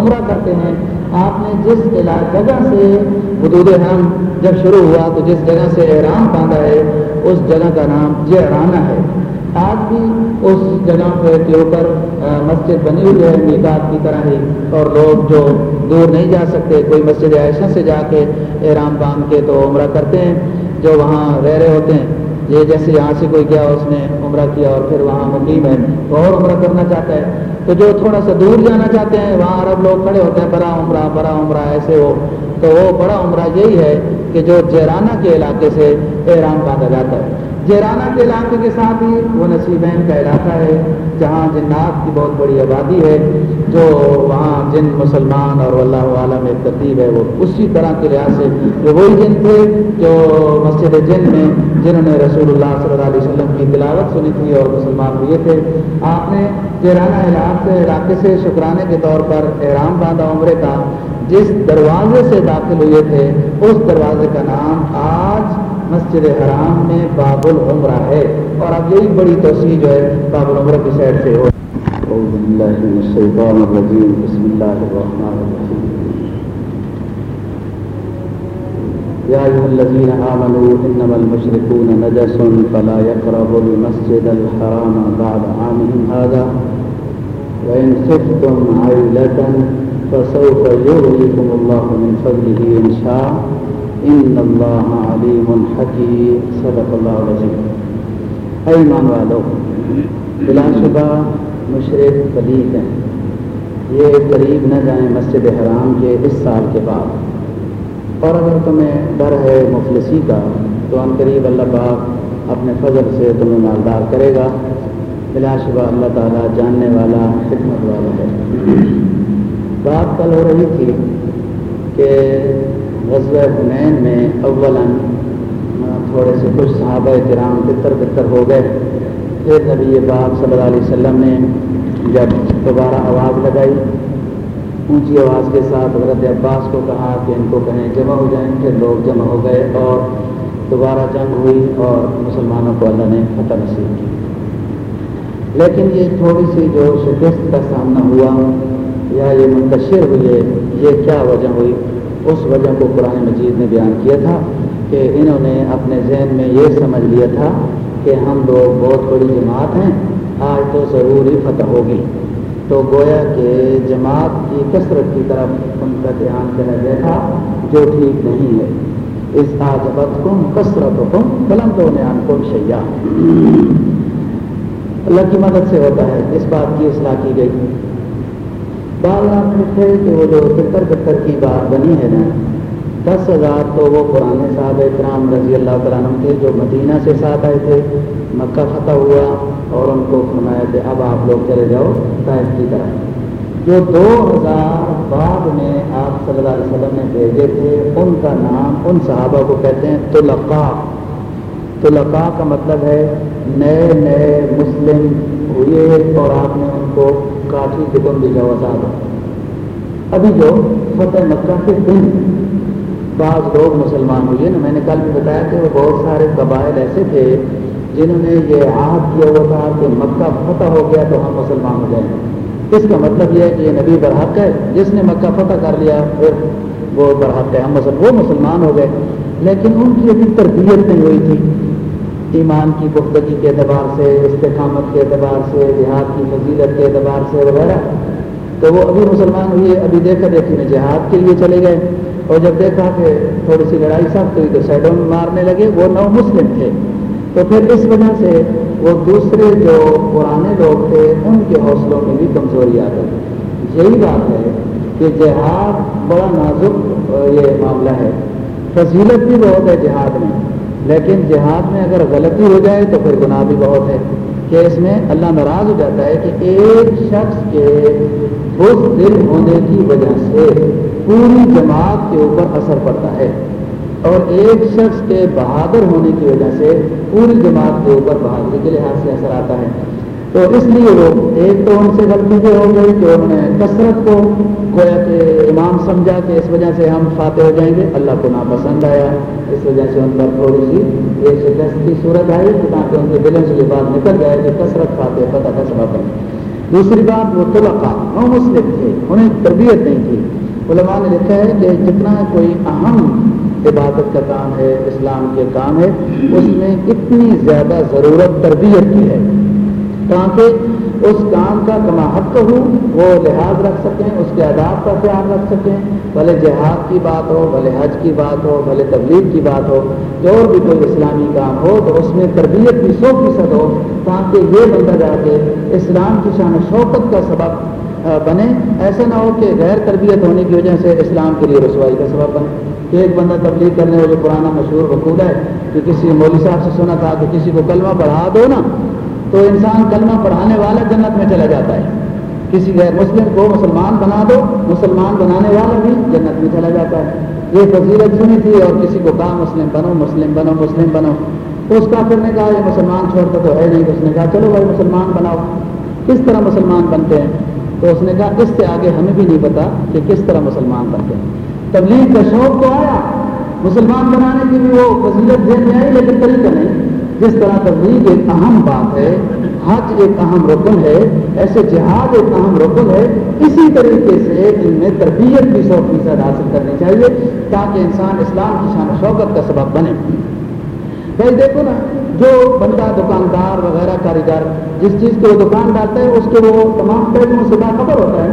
عمرہ کرتے ہیں۔ آپ نے جس جگہ سے حدود ہم جب شروع ہوا تو جس جگہ سے احرام باندھا ہے، اس جگہ کا نام جہرانہ ہے۔ آج بھی اس جگہ پہ کے اوپر مسجد بنی ہوئی ہے میکات کی طرح ہی۔ اور لوگ جو دور نہیں جا سکتے، کوئی مسجد عائشہ سے جا کے احرام باندھ کے تو عمرہ کرتے ہیں، جو وہاں رہ رہے ہوتے ہیں۔ یہ جیسے یہاں سے کوئی گیا، اس نے عمرہ کیا اور پھر وہاں مقیم ہے۔ اور عمرہ کرنا چاہتا ہے۔ تو جو تھوڑا سا دور جانا چاہتے ہیں، وہاں عرب لوگ کھڑے ہوتے ہیں، بڑا عمرہ بڑا عمرہ، ایسے ہو تو وہ بڑا عمرہ یہی ہے کہ جو جیرانہ کے علاقے سے احرام باندھا جاتا ہے۔ جیرانہ کے علاقے کے ساتھ ہی وہ نصیبین کا علاقہ ہے، جہاں جنات کی بہت بڑی آبادی ہے، جو وہاں جن مسلمان اور اللہ عالم میں ترتیب ہے، وہ اسی طرح کے لحاظ سے جو وہی جن تھے جو مسجد جن میں جنہوں نے رسول اللہ صلی اللہ علیہ وسلم کی تلاوت سنی تھی اور مسلمان ہوئے تھے۔ آپ نے جیرانہ علاقے علاقے سے شکرانے کے طور پر احرام باندھا عمرے کا، جس دروازے سے داخل ہوئے تھے، اس دروازے کا نام آج مسجد حرام میں باب العمرہ ہے۔ اور اب یہی بڑی توسیع جو ہے باب العمرہ کی سائڈ سے ہو۔ اعوذ باللہ من الشیطان الرجیم۔ بسم اللہ الرحمن الرحیم۔ يا أيها الذين آمنوا إنما المشركون نجس فلا يقربوا المسجد الحرام بعد عامهم هذا وإن خفتم عيلة فسوف يغنيكم الله من فضله إن شاء۔ ان اللہ علیم حکیم صدق اللہ العظیم ایمان والو. بلا شبہ مشرق قدیب ہیں یہ قریب نہ جائیں مسجد حرام کے اس سال کے بعد. اور اگر تمہیں ڈر ہے مفلسی کا، تو ان قریب اللہ پاک اپنے فضل سے تمہیں مالدار کرے گا. بلا شبہ اللہ تعالیٰ جاننے والا، خدمت والا ہے. بات کل ہو رہی تھی کہ غزوہ حنین میں اولا تھوڑے سے کچھ صحابہ کرام بتر بتر ہو گئے۔ پھر نبی باپ صلی اللہ علیہ وسلم نے جب دوبارہ آواز لگائی، اونچی آواز کے ساتھ حضرت عباس کو کہا کہ ان کو کہیں جمع ہو جائیں، پھر لوگ جمع ہو گئے اور دوبارہ جنگ ہوئی اور مسلمانوں کو اللہ نے فتح نصیب کی۔ لیکن یہ تھوڑی سی جو شکست کا سامنا ہوا یا یہ منتشر ہوئی ہے یہ کیا وجہ ہوئی؟ اس وجہ کو قرآن مجید نے بیان کیا تھا کہ انہوں نے اپنے ذہن میں یہ سمجھ لیا تھا کہ ہم لوگ بہت بڑی جماعت ہیں، آج تو ضرور ہی فتح ہوگی۔ تو گویا کہ جماعت کی کثرت کی طرف ان کا دھیان کرا گیا تھا، جو ٹھیک نہیں ہے۔ اس آجبت کم کثرت کم قلم تو نیان کم شیا اللہ کی مدد سے ہوتا ہے، اس بات کی اصلاح کی گئی۔ بعض آپ تھے کہ وہ جو ستر پتر کی بات بنی ہے نا، دس ہزار تو وہ پرانے صاحب اکرام رضی اللہ تعالیٰ عنہ تھے جو مدینہ سے ساتھ آئے تھے، مکہ فتح ہوا اور ان کو فرمایا کہ اب آپ لوگ چلے جاؤ طائف کی طرح۔ جو دو ہزار بعد میں آپ صلی اللہ علیہ وسلم نے بھیجے تھے، ان کا نام ان صحابہ کو کہتے ہیں تلقا تلقا کا مطلب ہے نئے نئے مسلم ہوئے اور آپ نے ان کو کافی حکم بھی جاؤ ابھی جو فتح مکہ کے دن بعض لوگ مسلمان ہوئے، نا میں نے کل بھی بتایا کہ وہ بہت سارے قبائل ایسے تھے جنہوں نے یہ عہد کیا ہوا تھا کہ مکہ فتح ہو گیا تو ہم مسلمان ہو جائیں۔ گے اس کا مطلب یہ ہے کہ یہ نبی برحق ہے، جس نے مکہ فتح کر لیا، پھر وہ برحق ہے۔ ہم مسلم وہ مسلمان ہو گئے۔ لیکن ان کی ابھی تربیت نہیں ہوئی تھی۔ ایمان کی پختگی کے اعتبار سے، استقامت کے اعتبار سے دیہات کی فضیلت کے اعتبار سے وغیرہ۔ تو وہ ابھی مسلمان ہوئی ابھی دیکھا دیکھی میں جہاد کے لیے چلے گئے۔ اور جب دیکھا کہ تھوڑی سی لڑائی سخت ہوئی تو سیڈوں میں مارنے لگے، وہ نو مسلم تھے۔ تو پھر اس وجہ سے وہ دوسرے جو پرانے لوگ تھے، ان کے حوصلوں میں بھی کمزوری آ گئی۔ یہی بات ہے کہ جہاد بڑا نازک یہ معاملہ ہے۔ فضیلت بھی بہت ہے جہاد میں۔ لیکن جہاد میں اگر غلطی ہو جائے تو پھر گناہ بھی بہت ہے کہ اس میں اللہ ناراض ہو جاتا ہے کہ ایک شخص کے بز دل ہونے کی وجہ سے پوری جماعت کے اوپر اثر پڑتا ہے اور ایک شخص کے بہادر ہونے کی وجہ سے پوری جماعت کے اوپر بہادری کے لحاظ سے اثر آتا ہے۔ تو اس لیے وہ ایک تو ان سے غلطی یہ ہو گئی کہ انہوں نے کثرت کو گویا کہ امام سمجھا کہ اس وجہ سے ہم فاتح ہو جائیں گے۔ اللہ کو ناپسند آیا۔ اس وجہ سے ان پر تھوڑی سی ایک شکست کی صورت آئی کہ تاکہ ان کے دلوں سے یہ بات نکل جائے کہ کثرت فاتح پتہ کا سبب بنے۔ دوسری بات، وہ طلقا نو مسلم تھے، انہیں تربیت نہیں تھی۔ علماء نے لکھا ہے کہ جتنا کوئی اہم عبادت کا کام ہے، اسلام کے کام ہے، اس میں اتنی زیادہ ضرورت تربیت کی ہے۔ تاکہ اس کام کا کما حق ہوں، وہ لحاظ رکھ سکیں، اس کے آداب کا خیال رکھ سکیں۔ بھلے جہاد کی بات ہو، بھلے حج کی بات ہو، بھلے تبلیغ کی بات ہو، جو بھی کوئی اسلامی کام ہو، تو اس میں تربیت بھی سو فیصد ہو، تاکہ یہ بندہ جا کے اسلام کی شان شوقت کا سبب بنے۔ ایسا نہ ہو کہ غیر تربیت ہونے کی وجہ سے اسلام کے لیے رسوائی کا سبب بنے۔ کہ ایک بندہ تبلیغ کرنے والے پرانا مشہور وقول ہے، کہ کسی مولوی صاحب سے سنا تھا کہ کسی کو کلمہ پڑھا دو نا تو انسان کلمہ پڑھانے والا جنت میں چلا جاتا ہے۔ کسی غیر مسلم کو مسلمان بنا دو، مسلمان بنانے والا بھی جنت میں چلا جاتا ہے۔ یہ فضیلت سنی تھی اور کسی کو کہا مسلم بنو مسلم بنو مسلم بنو۔ اس کافر نے کہا، یہ مسلمان چھوڑتا تو ہے نہیں۔ تو اس نے کہا، چلو بھائی، مسلمان بناؤ۔ کس طرح مسلمان بنتے ہیں؟ تو اس نے کہا، اس سے آگے ہمیں بھی نہیں پتا کہ کس طرح مسلمان بنتے ہیں۔ تبلیغ کا شوق تو آیا۔ مسلمان بنانے کی بھی وہ فضیلت ذہن میں آئی، لیکن طریقہ نہیں۔ جس طرح تبلیغ ایک اہم بات ہے، حج ایک اہم رکن ہے، ایسے جہاد ایک اہم رکن ہے، اسی طریقے سے ان میں تربیت بھی سو فیصد حاصل کرنی چاہیے تاکہ انسان اسلام کی شان و شوقت کا سبب بنے۔ بھائی دیکھو نا، جو بندہ دکاندار وغیرہ کاریگر جس چیز کے وہ دکان ڈالتا ہے، اس کے وہ تمام پہلوؤں سے باخبر ہوتا ہے۔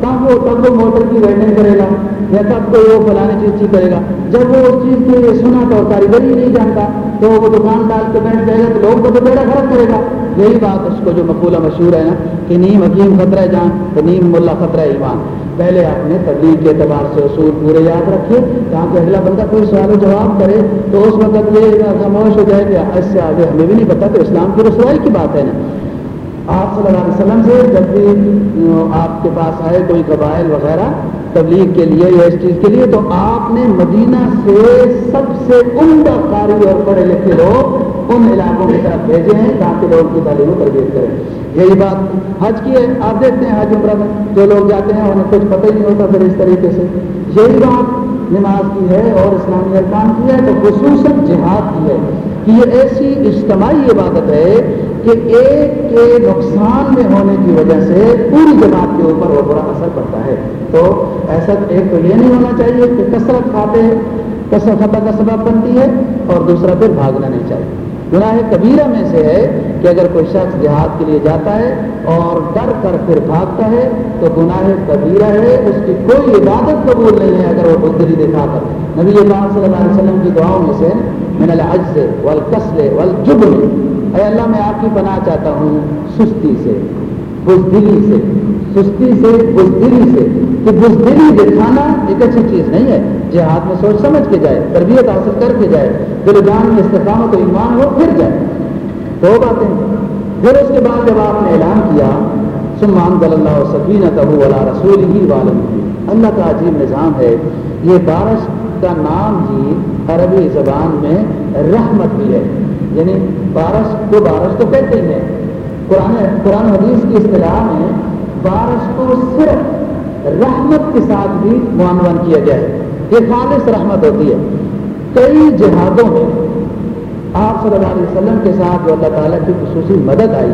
تب وہ تب وہ موٹر کی ویلڈنگ کرے گا یا تب تو وہ فلانے چیز چیز کرے گا۔ جب وہ اس چیز کے لیے سنا تو کاریگری نہیں جانتا۔ تو وہ دکان ڈال کے بیٹھ جائے گا تو لوگ کو تو بیڑا خراب کرے گا۔ یہی بات اس کو جو مقولہ مشہور ہے نا، کہ نیم حکیم خطرہ جان تو نیم ملا خطرہ ایمان۔ پہلے آپ نے تبلیغ کے اعتبار سے اصول پورے یاد رکھے کہ اگلا بندہ کوئی سوال و جواب کرے تو اس وقت یہ خاموش ہو جائے کہ اس سے آگے ہمیں بھی نہیں پتا تو اسلام کی رسوائی کی بات ہے نا۔ آپ صلی اللہ علیہ وسلم سے جب بھی آپ کے پاس آئے کوئی قبائل وغیرہ تبلیغ کے لیے یا اس چیز کے لیے، تو آپ نے مدینہ سے سب سے عمدہ قاری اور پڑھے لکھے لوگ ان علاقوں کی طرف بھیجے ہیں تاکہ لوگ کی تعلیم تربیت کریں۔ یہی بات حج کی ہے۔ آپ دیکھتے ہیں حج عمرہ میں جو لوگ جاتے ہیں، انہیں کچھ پتہ ہی نہیں ہوتا پھر اس طریقے سے۔ یہی بات نماز کی ہے اور اسلامی ارکان کی ہے، تو خصوصاً جہاد کی ہے کہ یہ ایسی اجتماعی عبادت ہے کہ ایک کے نقصان میں ہونے کی وجہ سے پوری جماعت کے اوپر وہ برا اثر پڑتا ہے۔ تو ایسا ایک تو یہ نہیں ہونا چاہیے کہ کثرت کھاتے کثرت خطا کا سبب بنتی ہے اور دوسرا پھر بھاگنا نہیں چاہیے۔ گناہ کبیرہ میں سے ہے کہ اگر کوئی شخص جہاد کے لیے جاتا ہے اور ڈر کر پھر بھاگتا ہے، تو گناہ کبیرہ ہے، اس کی کوئی عبادت قبول نہیں ہے اگر وہ بندری دکھا کر۔ نبی اللہ صلی اللہ علیہ وسلم کی دعاؤں میں سے من العجز والکسل والجبن۔ اے اللہ، میں آپ کی پناہ چاہتا ہوں سستی سے، بزدلی سے، سستی سے، بزدلی سے۔ کہ بزدلی دکھانا ایک اچھی چیز نہیں ہے۔ جہاد میں سوچ سمجھ کے جائے، تربیت حاصل کر کے جائے دل جان میں استقامت و ایمان ہو، پھر جائے۔ دو باتیں۔ پھر اس کے بعد جب آپ نے اعلان کیا سمان ضل اللہ سکین تبو اللہ رسول ہی والم اللہ کا عجیب نظام ہے۔ یہ بارش کا نام ہی عربی زبان میں رحمت بھی ہے۔ یعنی بارش کو بارش تو کہتے ہیں۔ قرآن قرآن حدیث کی اصطلاح میں بارش کو صرف رحمت کے ساتھ بھی معاون کیا جائے یہ خالص رحمت ہوتی ہے۔ کئی جہادوں میں آپ صلی اللہ علیہ وسلم کے ساتھ جو اللہ تعالیٰ کی خصوصی مدد آئی۔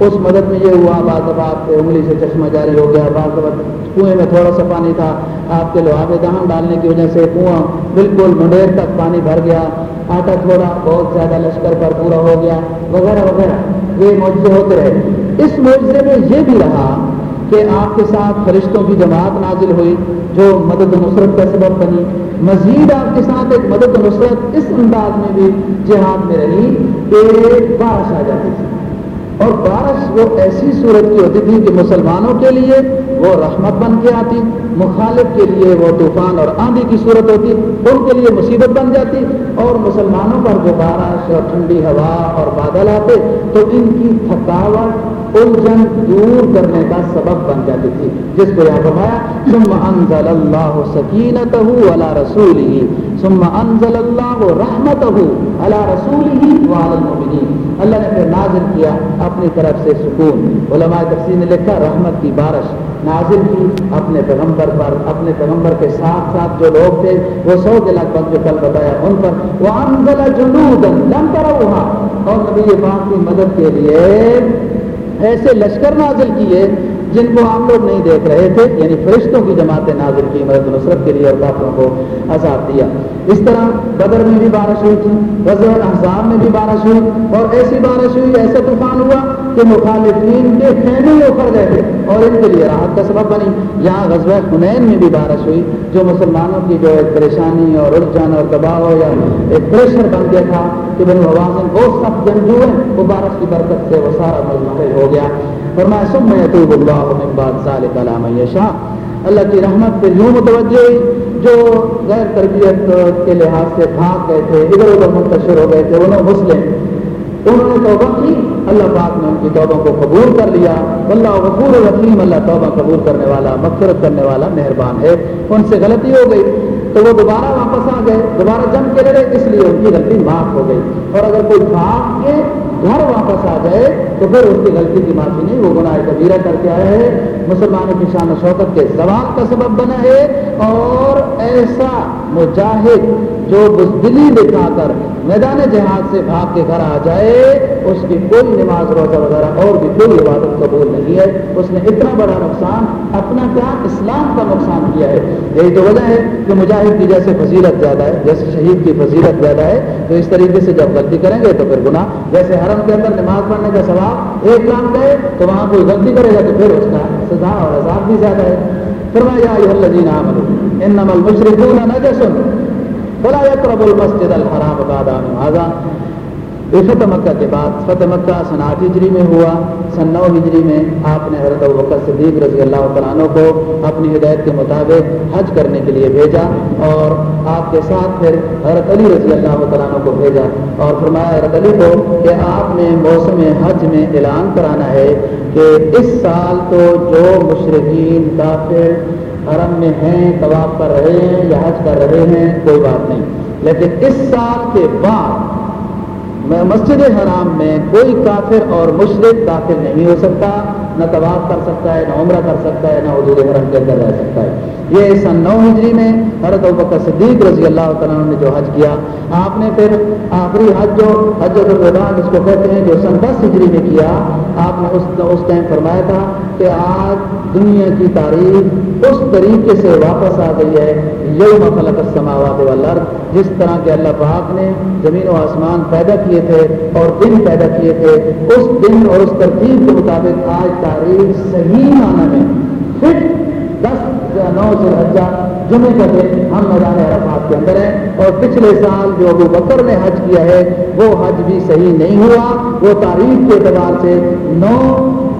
اس مدد میں یہ ہوا، بعض دفعہ آپ کے انگلی سے چشمہ جاری ہو گیا، بعض دفعہ کنویں میں تھوڑا سا پانی تھا، آپ کے لوہا میں دہان ڈالنے کی وجہ سے کنواں بالکل منڈیر تک پانی بھر گیا، آٹا تھوڑا بہت زیادہ لشکر پر پورا ہو گیا، وغیرہ وغیرہ۔ یہ معجزے ہوتے رہے۔ اس معجزے میں یہ بھی رہا کہ آپ کے ساتھ فرشتوں کی جماعت نازل ہوئی، جو مدد و نصرت کا سبب بنی۔ مزید آپ کے ساتھ ایک مدد و نصرت اس انداز میں بھی جہاد میں رہی کہ بارش آ جاتی تھی۔ اور بارش وہ ایسی صورت کی ہوتی تھی کہ مسلمانوں کے لیے وہ رحمت بن کے آتی، مخالف کے لیے وہ طوفان اور آندھی کی صورت ہوتی، ان کے لیے مصیبت بن جاتی اور مسلمانوں پر جو بارش اور ٹھنڈی ہوا اور بادل آتے تو ان کی تھکاوٹ الجھن دور کرنے کا سبب بن جاتی تھی۔ جس کو یہاں فرمایا، ثم انزل اللہ سکینتہ علی رسولہ ثم انزل اللہ رحمتہ علی رسولہ وعلی المؤمنین اللہ نے پھر نازل کیا اپنی طرف سے سکون۔ علماء تفسیر نے لکھا، رحمت کی بارش۔ نازل کی اپنے پیغمبر پر، اپنے پیغمبر کے ساتھ ساتھ جو لوگ تھے، وہ سو کے لگ بھگ جو کل بتایا ان پر وہ انزل جنودا لم تروها۔ اور نبی پاک کی مدد کے لیے ایسے لشکر نازل کیے جن کو آپ لوگ نہیں دیکھ رہے تھے یعنی فرشتوں کی جماعتیں نازل کی مدد نصرت کے لیے اور کافروں کو عذاب دیا۔ اس طرح بدر میں بھی بارش ہوئی تھی وزر احزاب میں بھی بارش ہوئی، اور ایسی بارش ہوئی، ایسا طوفان ہوا کہ مخالفین کے خیمے اکھڑ گئے تھے اور ان کے لیے راحت کا سبب بنی۔ یہاں غزوہ خنین میں بھی بارش ہوئی، جو مسلمانوں کی جو ایک پریشانی اور الجھن اور دباؤ یا ایک پریشر بن گیا تھا کہ بنو حوازن وہ سب جنگجو ہیں، وہ بارش کی برکت سے وہ سارا مزمحل ہو گیا۔ اور میں سب میں یتوب اللہ من بعد ذالک علی من یشاء۔ اللہ کی رحمت پہ یوں متوجہ جو غیر تربیت کے لحاظ سے بھاگ گئے تھے، ادھر ادھر منتشر ہو گئے تھے، انہوں مسلم۔ انہوں نے توبہ کی، اللہ پاک نے ان کی توبہ کو قبول کر لیا۔ اللہ غفور الرحیم، اللہ توبہ قبول کرنے والا، مغفرت کرنے والا مہربان ہے۔ ان سے غلطی ہو گئی، تو وہ دوبارہ واپس آ گئے، دوبارہ جم کے لڑے، اس لیے ان کی غلطی معاف ہو گئی۔ اور اگر کوئی بھاگ کے گھر واپس آ جائے تو پھر اس کی غلطی کی معافی نہیں، وہ گناہ کبیرہ کر کے آیا ہے مسلمانوں کی شان و شوکت کے زوال کا سبب بنا ہے اور ایسا مجاہد جو بزدلی دکھا کر میدان جہاد سے بھاگ کے گھر آ جائے، اس کی کوئی نماز روزہ وغیرہ اور بھی کوئی عبادت قبول نہیں ہے۔ اس نے اتنا بڑا نقصان، اپنا کیا اسلام کا نقصان کیا ہے؟ یہی تو وجہ ہے کہ مجاہد کی جیسے فضیلت زیادہ ہے، جیسے شہید کی فضیلت زیادہ ہے، تو اس طریقے سے جب غلطی کریں گے تو پھر گناہ۔ جیسے حرم کے اندر نماز پڑھنے کا ثواب ایک لاکھ گئے تو وہاں کوئی غلطی کرے گا تو پھر اس کا سزا اور عذاب بھی زیادہ ہے۔ فرمایا الذین آمنوا، انما المشركون نجس۔ فلا يقرب المسجد الحرام بعد عام هذا. فتح مکہ کے بعد فتح مکہ سن آٹھ ہجری میں ہوا. سن نو ہجری میں آپ نے حضرت ابوبکر صدیق رضی اللہ تعالیٰ عنہ کو اپنی ہدایت کے مطابق حج کرنے کے لیے بھیجا اور آپ کے ساتھ پھر حضرت علی رضی اللہ تعالیٰ عنہ کو بھیجا اور فرمایا، حضرت علی کو کہ آپ نے موسم حج میں اعلان کرانا ہے کہ اس سال تو جو مشرقین کافر حرم میں ہیں، طواف کر رہے ہیں یا حج کر رہے ہیں، کوئی بات نہیں۔ لیکن اس سال کے بعد مسجد حرام میں کوئی کافر اور مشرق داخل نہیں ہو سکتا، نہ طواف کر سکتا ہے، نہ عمرہ کر سکتا ہے، نہ حدود حرم کے اندر رہ سکتا ہے۔ یہ سن نو ہجری میں حضرت ابکر صدیق رضی اللہ تعالیٰ نے جو حج کیا، آپ نے پھر آخری حج جو حج الوداع جس کو کہتے ہیں جو سن دس ہجری میں کیا، آپ نے اس اس ٹائم فرمایا تھا کہ آج دنیا کی تاریخ اس طریقے سے واپس آ گئی ہے، یوم خلق السماوات والارض، جس طرح کے اللہ پاک نے زمین و آسمان پیدا کیے تھے اور دن پیدا کیے تھے۔ اس دن اور اس ترتیب کے مطابق آج تاریخ صحیح معنی میں فٹ نو سے حجہ جمعے کا دن ہم میدان عرفات کے اندر ہیں اور پچھلے سال جو ابو بکر نے حج کیا ہے، وہ حج بھی صحیح نہیں ہوا۔ وہ تاریخ کے اعتبار سے نو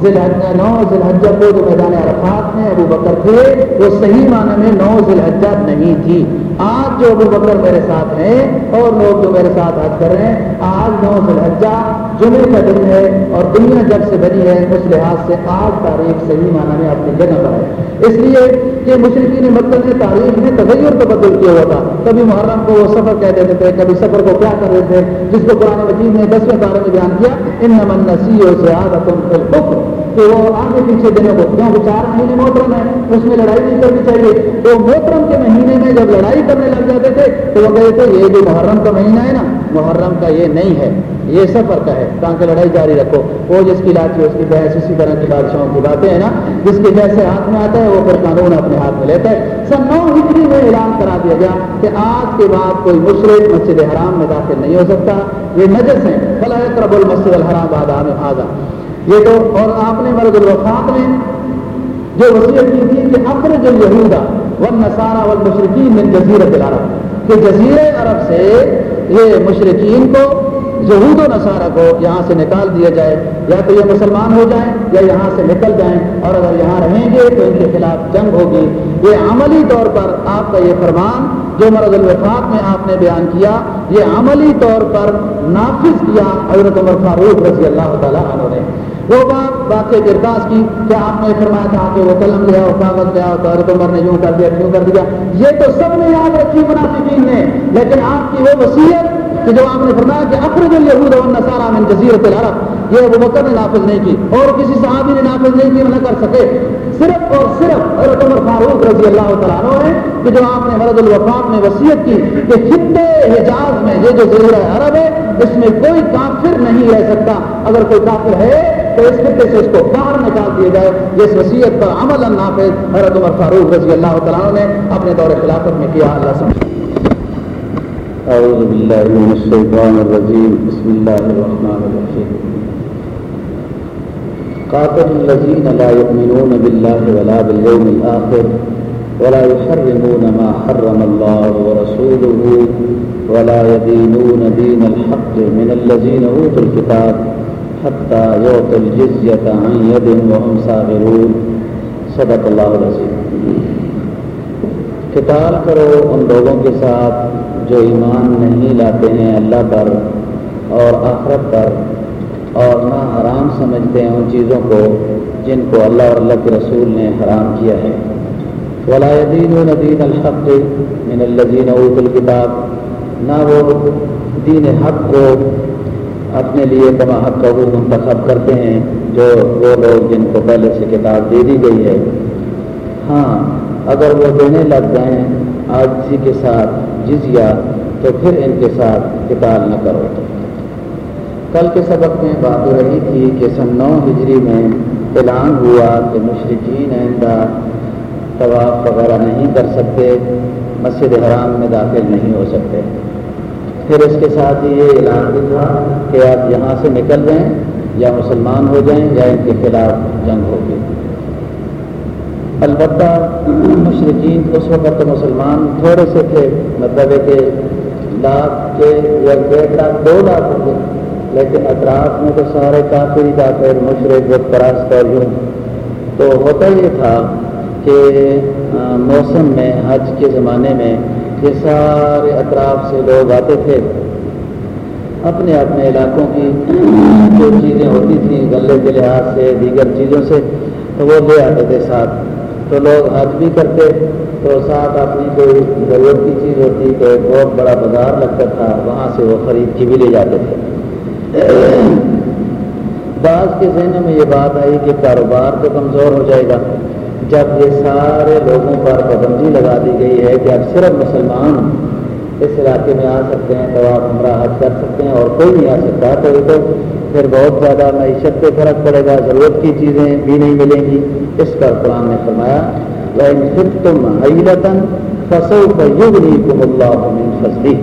ذیل نو ذیل کو جو میدان عرفات میں ابو بکر تھے، وہ صحیح معنی میں نو ذیل حجہ نہیں تھی۔ آج جو ابو بکر میرے ساتھ ہیں اور لوگ جو میرے ساتھ حج کر رہے ہیں، آج نو ذیل حجہ جمعے کا دن ہے اور دنیا جب سے بنی ہے، اس لحاظ سے آج تاریخ صحیح معنی میں اپنی جگہ پر ہے۔ اس لیے کہ مشرقین مطلب نے تاریخ میں تغیر تبدل کیا ہوا تھا۔ کبھی محرم کو وہ سفر کہہ دیتے تھے، کبھی سفر کو کیا کر رہے تھے، جس کو قرآن مجید نے دسویں بارے میں بیان کیا ان نمن نسی سے آدھا کہ وہ آگے پیچھے دنوں کو کیوں چار مہینے محترم ہے اس میں لڑائی نہیں کرنی چاہیے۔ تو محترم کے مہینے میں جب لڑائی کرنے لگ جاتے تھے، تو وہ کہتے تھے، یہ جو محرم کا مہینہ ہے نا، محرم کا یہ نہیں ہے۔ یہ سفر کا ہے۔ تاکہ لڑائی جاری رکھو۔ وہ جس کی لاچی اس کی بحث، اسی طرح کی بادشاہوں کی باتیں ہیں نا، جس کے جیسے ہاتھ میں آتا ہے، وہ پھر قانون اپنے ہاتھ میں لیتا ہے۔ سن نو ہجری میں اعلان کرا دیا گیا کہ آج کے بعد کوئی مشرق مسجد حرام میں داخل نہیں ہو سکتا۔ یہ نجس ہیں۔ فلاح کرب المسد الحرام بادام آزا یہ تو اور آپ نے مرد الوفات میں جو وصیت کی تھی کہ اپنے جو یہودا و نسارا و مشرقین میں جزیرت العرب، کہ جزیر عرب سے یہ مشرقین کو، یہود و نصارہ کو یہاں سے نکال دیا جائے، یا تو یہ مسلمان ہو جائیں یا یہاں سے نکل جائیں، اور اگر یہاں رہیں گے تو ان کے خلاف جنگ ہوگی۔ یہ عملی طور پر آپ کا یہ فرمان جو مرض الوفاق میں آپ نے بیان کیا، یہ عملی طور پر نافذ کیا حضرت عمر فاروق رضی اللہ تعالیٰ عنہ نے۔ وہ بات واقع گرداس کی کہ آپ نے فرمایا تھا کہ وہ قلم لیا ہو کاغذ لیا ہو تو عمر نے یوں کر دیا، کیوں کر دیا؟ یہ تو سب نے یاد رکھی منافقین نے، لیکن آپ کی وہ وصیت کہ جو آپ نے فرمایا کہ اخرج الیہود والنصارى من جزیرت العرب، یہ ابو بکر نے نافذ نہیں کی، اور کسی صحابی نے نافذ نہیں کی، وہ نہ کر سکے۔ صرف اور صرف حضرت عمر فاروق رضی اللہ تعالیٰ عنہ ہے کہ جو آپ نے مرد الوفاق میں وصیت کی کہ خطے حجاز میں یہ جو جزیرہ عرب ہے اس میں کوئی کافر نہیں رہ سکتا۔ اگر کوئی کافر ہے تو اس خطے سے اس کو باہر نکال دیا جائے۔ جس وصیت پر عمل نافذ حضرت عمر فاروق رضی اللہ تعالیٰ نے اپنے دور خلافت میں کیا۔ اللہ سمجھ أعوذ بالله من الشيطان الرجيم بسم الله الرحمن الرحيم قاتل الذين لا يؤمنون بالله ولا باليوم الآخر۔ ولا يحرمون ما حرم الله ورسوله ولا يدينون دين الحق من الذين أوتوا الكتاب حتى يعطوا الجزية عن يد وهم صاغرون. صدق الله العظيم قتال کرو ان لوگوں کے ساتھ جو ایمان نہیں لاتے ہیں اللہ پر اور آخرت پر اور نہ حرام سمجھتے ہیں ان چیزوں کو جن کو اللہ اور اللہ کے رسول نے حرام کیا ہے۔ ولادین الدین الحق من الزین ابوت الکتاب نہ وہ دین حق کو اپنے لیے کما حق کا وہ منتخب کرتے ہیں جو وہ لوگ جن کو پہلے سے کتاب دے دی گئی ہے. ہاں اگر وہ دینے لگ جائیں آج کے ساتھ جزیا تو پھر ان کے ساتھ کتاب نہ کرو۔ کل کے سبق میں بات ہو رہی تھی کہ سن نو ہجری میں اعلان ہوا کہ مشرقین آئندہ طواف وغیرہ نہیں کر سکتے، مسجد حرام میں داخل نہیں ہو سکتے۔ پھر اس کے ساتھ یہ اعلان بھی تھا کہ آپ یہاں سے نکل جائیں، یا مسلمان ہو جائیں، یا ان کے خلاف جنگ ہوگی۔ البتہ مشرقین اس وقت تو مسلمان تھوڑے سے تھے مطلب ہے کہ لاکھ کے یا ڈیڑھ لاکھ، دو لاکھ تھے۔ لیکن اطراف میں تو سارے کافی کافر مشرق و پراست اور یوں۔ تو ہوتا یہ تھا کہ موسم میں، حج کے زمانے میں یہ سارے اطراف سے لوگ آتے تھے۔ اپنے اپنے علاقوں کی جو چیزیں ہوتی تھیں غلے کے لحاظ سے، دیگر چیزوں سے، تو وہ لے آتے تھے ساتھ۔ تو لوگ حج بھی کرتے، تو ساتھ اپنی کوئی ضرورت کی چیز ہوتی، تو ایک بہت بڑا بازار لگتا تھا، وہاں سے وہ خرید کے بھی لے جاتے تھے۔ بعض کے ذہنوں میں یہ بات آئی کہ کاروبار تو کمزور ہو جائے گا۔ جب یہ سارے لوگوں پر پابندی لگا دی گئی ہے کہ اب صرف مسلمان اس علاقے میں آ سکتے ہیں تو آپ ہمراہ حج کر سکتے ہیں اور کوئی نہیں آ سکتا، تو یہ تو پھر بہت زیادہ معیشت پہ فرق پڑے گا، ضرورت کی چیزیں بھی نہیں ملیں گی۔ اس پر قرآن نے فرمایا پھر تم حیلتن فصو کا یوگ نہیں تم اللہ فصلی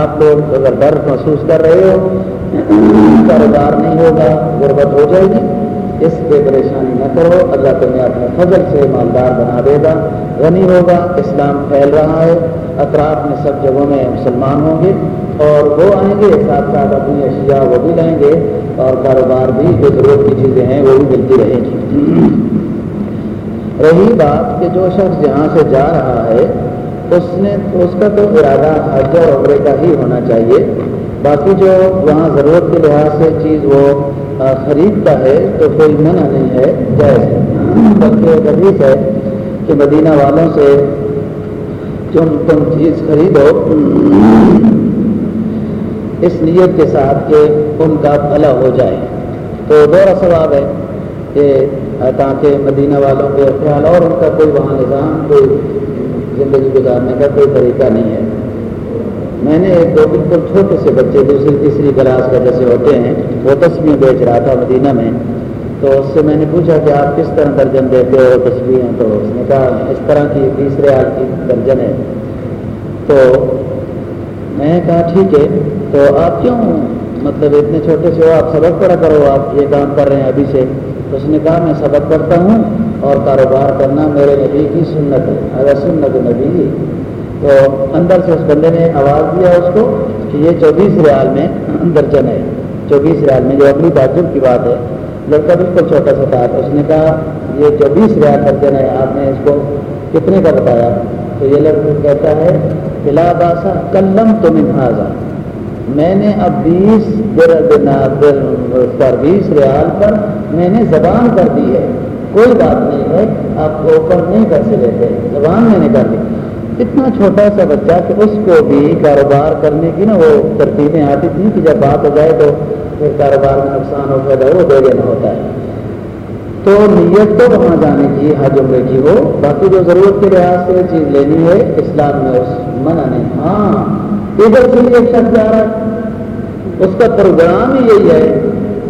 آپ لوگ اگر ڈر محسوس کر رہے ہو، کاروبار نہیں ہوگا، غربت ہو جائے گی۔ اس پہ پریشانی نہ کرو، اللہ تمہیں اپنے فضل سے مالدار بنا دے گا۔ غنی ہوگا، اسلام پھیل رہا ہے۔ اطراف میں سب جگہوں میں مسلمان ہوں گے اور وہ آئیں گے، ساتھ ساتھ اپنی اشیاء وہ بھی لائیں گے اور کاروبار بھی، جو ضرورت کی چیزیں ہیں، وہ بھی ملتی رہیں گی۔ رہی بات کہ جو شخص یہاں سے جا رہا ہے، اس نے، اس کا تو ارادہ حج اور عمرے کا ہی ہونا چاہیے۔ باقی جو وہاں ضرورت کے لحاظ سے چیز وہ خریدتا ہے تو کوئی منع نہیں ہے، جائز۔ بلکہ حدیث ہے کہ مدینہ والوں سے تم تم چیز خریدو، اس نیت کے ساتھ کہ ان کا بھلا ہو جائے۔ تو دوہرا ثواب ہے کہ تاکہ مدینہ والوں کے خیال اور ان کا کوئی وہاں نظام، کوئی زندگی گزارنے کا کوئی طریقہ نہیں ہے۔ میں نے ایک دو بالکل چھوٹے سے بچے دوسری تیسری کلاس کا جیسے ہوتے ہیں، وہ تصویر بیچ رہا تھا مدینہ میں۔ تو اس سے میں نے پوچھا کہ آپ کس طرح درجن دیتے ہو تصویریں تو اس نے کہا، اس طرح کی تیسرے حال کی درجن ہے تو میں نے کہا، ٹھیک ہے۔ تو آپ کیوں مطلب اتنے چھوٹے سے ہو؟ آپ سبق پڑھا کرو، آپ یہ کام کر رہے ہیں ابھی سے۔ تو اس نے کہا، میں سبق پڑھتا ہوں اور کاروبار کرنا میرے نبی کی سنت ہے۔ اگر سنت نبی تو اندر سے اس بندے نے آواز دیا اس کو کہ یہ چوبیس ریال میں درجن ہے چوبیس ریال میں جو اپنی تعجب کی بات ہے لڑکا بالکل چھوٹا سا تھا اس نے کہا، یہ چوبیس ریال درجن ہے آپ نے اس کو کتنے کا بتایا؟ تو یہ لڑکا کہتا ہے، بلا باسا کلم تو منہازا میں نے اب بیس پر، بیس ریال پر میں نے زبان کر دی ہے۔ کوئی بات نہیں ہے، آپ اوپر نہیں کر سکتے زبان میں نے کر دی۔ اتنا چھوٹا سا بچہ کہ اس کو بھی کاروبار کرنے کی نا وہ ترتیبیں آتی تھیں کہ جب بات ہو جائے تو پھر کاروبار میں نقصان ہو جائے وہ دے دینا ہوتا ہے۔ تو نیت تو وہاں جانے کی، حج عمرے کی ہو، باقی جو ضرورت کے لحاظ سے چیز لینی ہے، اسلام میں اس منع نہیں۔ ہاں ادھر سے ایک شخص جا رہا ہے۔ اس کا پروگرام ہی یہی ہے۔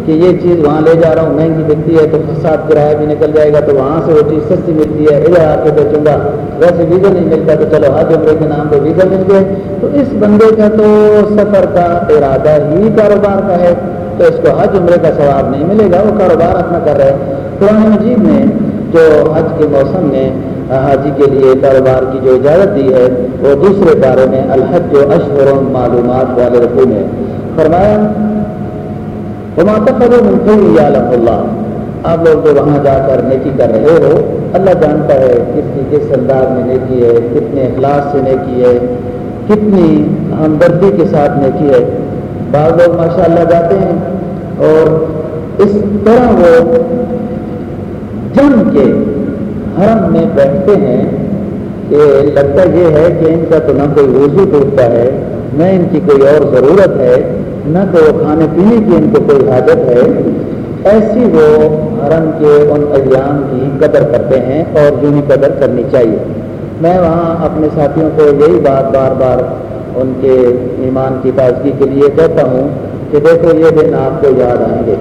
کہ یہ چیز وہاں لے جا رہا ہوں، مہنگی ملتی ہے تو سات کرایہ بھی نکل جائے گا، تو وہاں سے وہ چیز سستی ملتی ہے، ادھر آ کے بیچوں گا۔ ویسے ویزا نہیں ملتا تو چلو حج عمرے کے نام پہ ویزا مل گئے۔ تو اس بندے کا تو سفر کا ارادہ ہی کاروبار کا ہے، تو اس کو حج عمرے کا ثواب نہیں ملے گا، وہ کاروبار اپنا کر رہے ہیں۔ قرآن مجید نے جو حج کے موسم میں حاجی کے لیے کاروبار کی جو اجازت دی ہے، وہ دوسرے بارے میں الحج و اشور معلومات والے رقو میں فرمایا عالم اللہ آپ لوگ جو وہاں جا کر نیکی کر رہے ہو، اللہ جانتا ہے کس کی کس انداز میں نیکی ہے، کتنے اخلاص سے نیکی ہے، کتنی ہمدردی کے ساتھ نیکی ہے۔ بعض لوگ ماشاء اللہ جاتے ہیں اور اس طرح وہ جم کے حرم میں بیٹھتے ہیں کہ لگتا یہ ہے کہ ان کا تو نہ کوئی وضو ٹوٹتا ہے، نہ ان کی کوئی اور ضرورت ہے۔ نہ تو کھانے پینے کی ان کو کوئی حاجت ہے، ایسی وہ حرم کے ان ایام کی قدر کرتے ہیں اور یونی قدر کرنی چاہیے۔ میں وہاں اپنے ساتھیوں کو یہی بات بار بار ان کے ایمان کی تازگی کے لیے کہتا ہوں کہ دیکھو، یہ دن آپ کو یاد آئیں گے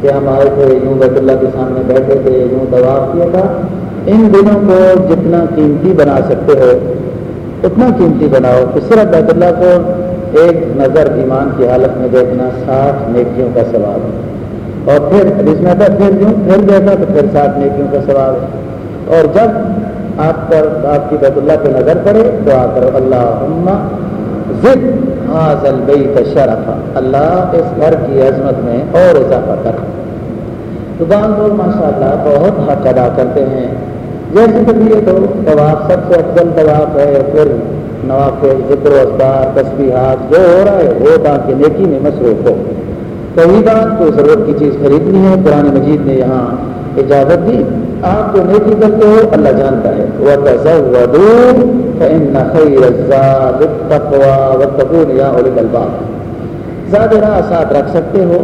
کہ ہم آئے تھے، یوں بیت اللہ کے سامنے بیٹھے تھے، یوں دبا کیا تھا۔ ان دنوں کو جتنا قیمتی بنا سکتے ہو، اتنا قیمتی بناؤ کہ صرف بیت اللہ کو ایک نظر ایمان کی حالت میں دیکھنا ساٹھ نیکیوں کا سوال ہے اور پھر اس میں تھا پھر یوں پھر دیکھا تو پھر ساٹھ نیکیوں کا سوال ہے اور جب آپ پر آپ کی بیت اللہ پہ نظر پڑے تو آ کر اللہ ضد حاضل بئی کا شرف اللہ اس گھر کی عظمت میں اور اضافہ کر۔ تو بعض لوگ ماشاء اللہ بہت حق ادا کرتے ہیں۔ جیسے کہ یہ تو طواف، سب سے افضل طواف ہے، پھر نواف ذکر و اخبار تصویرات جو ہو رہا ہے، وہ تاکہ نیکی میں مصروف ہو۔ کئی بات تو ضرورت کی چیز خریدنی ہے، قرآن مجید نے یہاں اجازت دی۔ آپ جو نیکی کرتے ہو، اللہ جانتا ہے۔ زیادہ راہ ساتھ رکھ سکتے ہو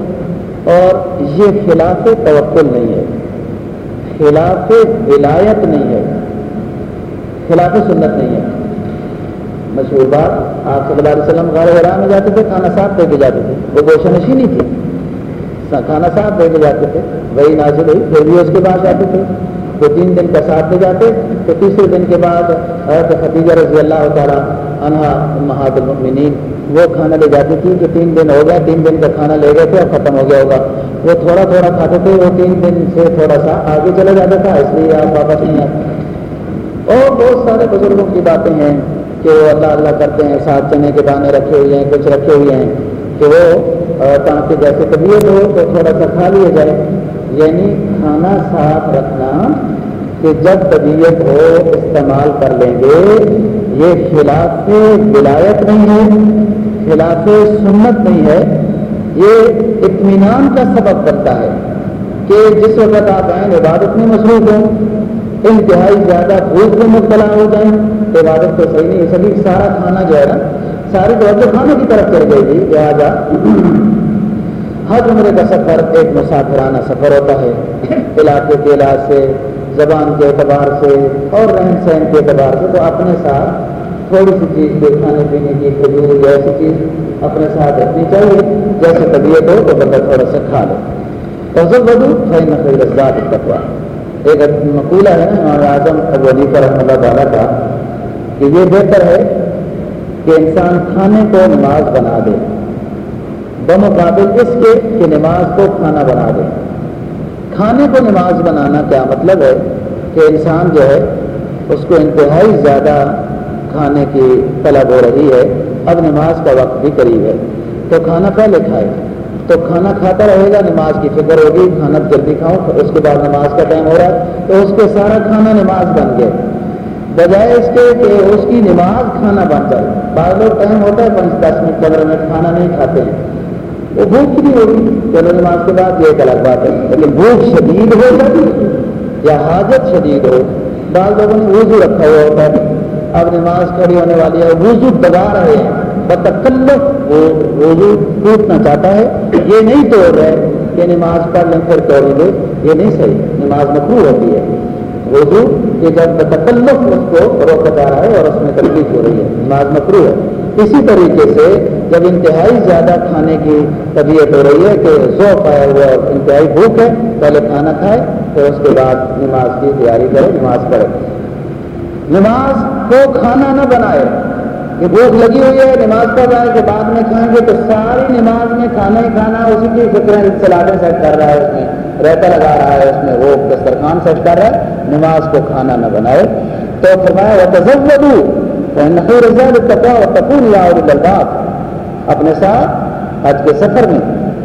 اور یہ خلاف توکل نہیں ہے۔ خلاف ولایت نہیں ہے۔ خلاف سنت نہیں ہے۔ مشہور بات، آپ صلی اللہ علیہ وسلم غار حرام میں جاتے تھے، کھانا صاف دے کے جاتے تھے۔ وہ گوشہ نشینی تھی۔ کھانا صاف دے کے جاتے تھے۔ وہی نازل ہوئی، پھر بھی اس کے بعد جاتے تھے۔ تو تین دن کا ساتھ دے جاتے، تو تیسرے دن کے بعد حضرت خدیجہ رضی اللہ تعالیٰ انہا محاد المؤمنین، وہ کھانا لے جاتی تھی کہ تین دن ہو گیا تین دن کا کھانا لے گئے تھے اور ختم ہو گیا ہوگا۔ وہ تھوڑا تھوڑا کھاتے تھے، وہ تین دن سے تھوڑا سا آگے چلا جاتا تھا، اس لیے آپ واپس نہیں آتے۔ اور بہت سارے بزرگوں کی باتیں ہیں۔ کہ وہ اللہ اللہ کرتے ہیں، ساتھ چنے کے دانے رکھے ہوئے ہیں، کچھ رکھے ہوئے ہیں کہ وہ تاکہ جیسے طبیعت ہو تو تھوڑا سا کھا لیا جائے۔ یعنی کھانا صاف رکھنا کہ جب طبیعت ہو استعمال کر لیں گے۔ یہ خلاف ولایت نہیں ہے، خلاف سنت نہیں ہے۔ یہ اطمینان کا سبب بنتا ہے کہ جس وقت آپ آئیں، عبادت میں مصروف ہوں۔ انتہائی زیادہ بھوک میں مبتلا ہو جائیں عبادت تو صحیح نہیں ہے۔ سبھی سارا کھانا جو ہے نا ساری توجہ کھانے کی طرف چل گئی تھی۔ لہٰذا ہر عمرے کا سفر ایک مسافرانہ سفر ہوتا ہے۔ علاقے کے علاج سے، زبان کے اعتبار سے اور رہن سہن کے اعتبار سے تو اپنے ساتھ تھوڑی سی چیز جو کھانے پینے کی، کھجور یا ایسی چیز اپنے ساتھ رکھنی چاہیے۔ جیسے طبیعت ہو تو بندہ تھوڑا سا کھا لو فضل بدو فی نقل رزاد تقوا ایک مقولہ ہے نا اعظم ابو علی کا رحمۃ اللہ تعالیٰ کا کہ یہ بہتر ہے کہ انسان کھانے کو نماز بنا دے بمقابل اس کے کہ نماز کو کھانا بنا دے۔ کھانے کو نماز بنانا کیا مطلب ہے کہ انسان جو ہے، اس کو انتہائی زیادہ کھانے کی طلب ہو رہی ہے۔ اب نماز کا وقت بھی قریب ہے، تو کھانا پہلے کھائے۔ تو کھانا کھاتا رہے گا، نماز کی فکر ہوگی، کھانا جلدی کھاؤں اس کے بعد نماز کا ٹائم ہو رہا ہے، تو اس کے سارا کھانا نماز بن گیا۔ بجائے اس کے کہ اس کی نماز کھانا بن جائے۔ بعض لوگ ٹائم ہوتا ہے، پانچ، دس منٹ، پندرہ منٹ کھانا نہیں کھاتے ہیں۔ وہ بھوک نہیں ہوگی، چلو نماز کے بعد یہ ایک الگ بات ہے۔ لیکن بھوک شدید ہو جاتی یا حاجت شدید ہو۔ بعض لوگوں نے وضو رکھا ہوا ہوتا ہے۔ اب نماز کھڑی ہونے والی ہے، وضو دبا رہے ہیں۔ بتکلف وہ وضو ٹوٹنا چاہتا ہے۔ یہ نہیں توڑ رہے کہ نماز پڑھ لیں، پھر توڑیں گے۔ یہ نہیں صحیح۔ نماز مکرو ہوتی ہے۔ وضو کہ جب بتکلف اس کو روکا جا رہا ہے اور اس میں تکلیف ہو رہی ہے۔ نماز مکرو ہے۔ اسی طریقے سے جب انتہائی زیادہ کھانے کی طبیعت ہو رہی ہے کہ ذوق آیا ہوا انتہائی بھوک ہے، پہلے کھانا کھائے، پھر اس کے بعد نماز کی تیاری کرے، نماز پڑھے۔ نماز کو کھانا نہ بنائے۔ کہ بھوک لگی ہوئی ہے، نماز پڑھ رہا ہے کہ بعد میں کھائیں گے، تو ساری نماز میں کھانا ہی کھانا اسی کی فکر سلادیں سیٹ کر رہا ہے اس میں ریتا لگا رہا ہے اس میں وہ دسترخوان سیٹ کر رہا ہے، نماز کو کھانا نہ بنائے۔ تو فرمایا وہ تجب تکون یا اپنے ساتھ حج کے سفر میں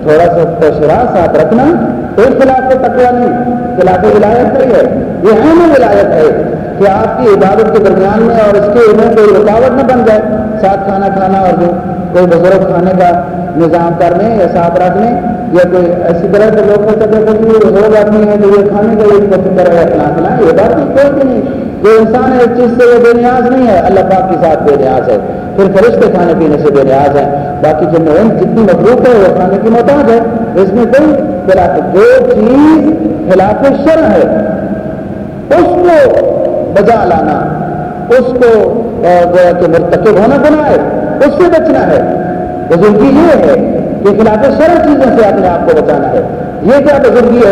تھوڑا سا تشرا ساتھ رکھنا، کوئی خلاف تکوا نہیں، خلاف ولایت نہیں ہے، یہ اہم ولایت ہے۔ کہ آپ کی عبادت کے درمیان میں اور اس کے میں کوئی رکاوٹ نہ بن جائے، ساتھ کھانا کھانا اور جو کوئی بزرگ کھانے کا نظام کرنے یا ساتھ رکھنے یا کوئی ایسی طرح کے لوگ کا بزرگ آدمی ہے جو یہ کھانے کا ایک طرح اپنا اپنا یہ بات کوئی نہیں۔ جو انسان ہے، اس چیز سے وہ بے نیاز نہیں ہے۔ اللہ پاک کے ساتھ بے نیاز ہے۔ پھر فرشتے کھانے پینے سے بے نیاز ہے باقی جو میں جتنی مخلوق ہے، وہ کھانے کی محتاج ہے۔ اس میں کوئی خلاف جو چیز خلاف شرح ہے۔ اس کو بجا لانا۔ اس کو گویا کہ مرتکب ہونا بنا ہے، اس سے بچنا ہے۔ بزرگی یہ ہے کہ خلاف شرح چیزوں سے اپنے آپ کو بچانا ہے۔ یہ کیا بزرگی ہے؟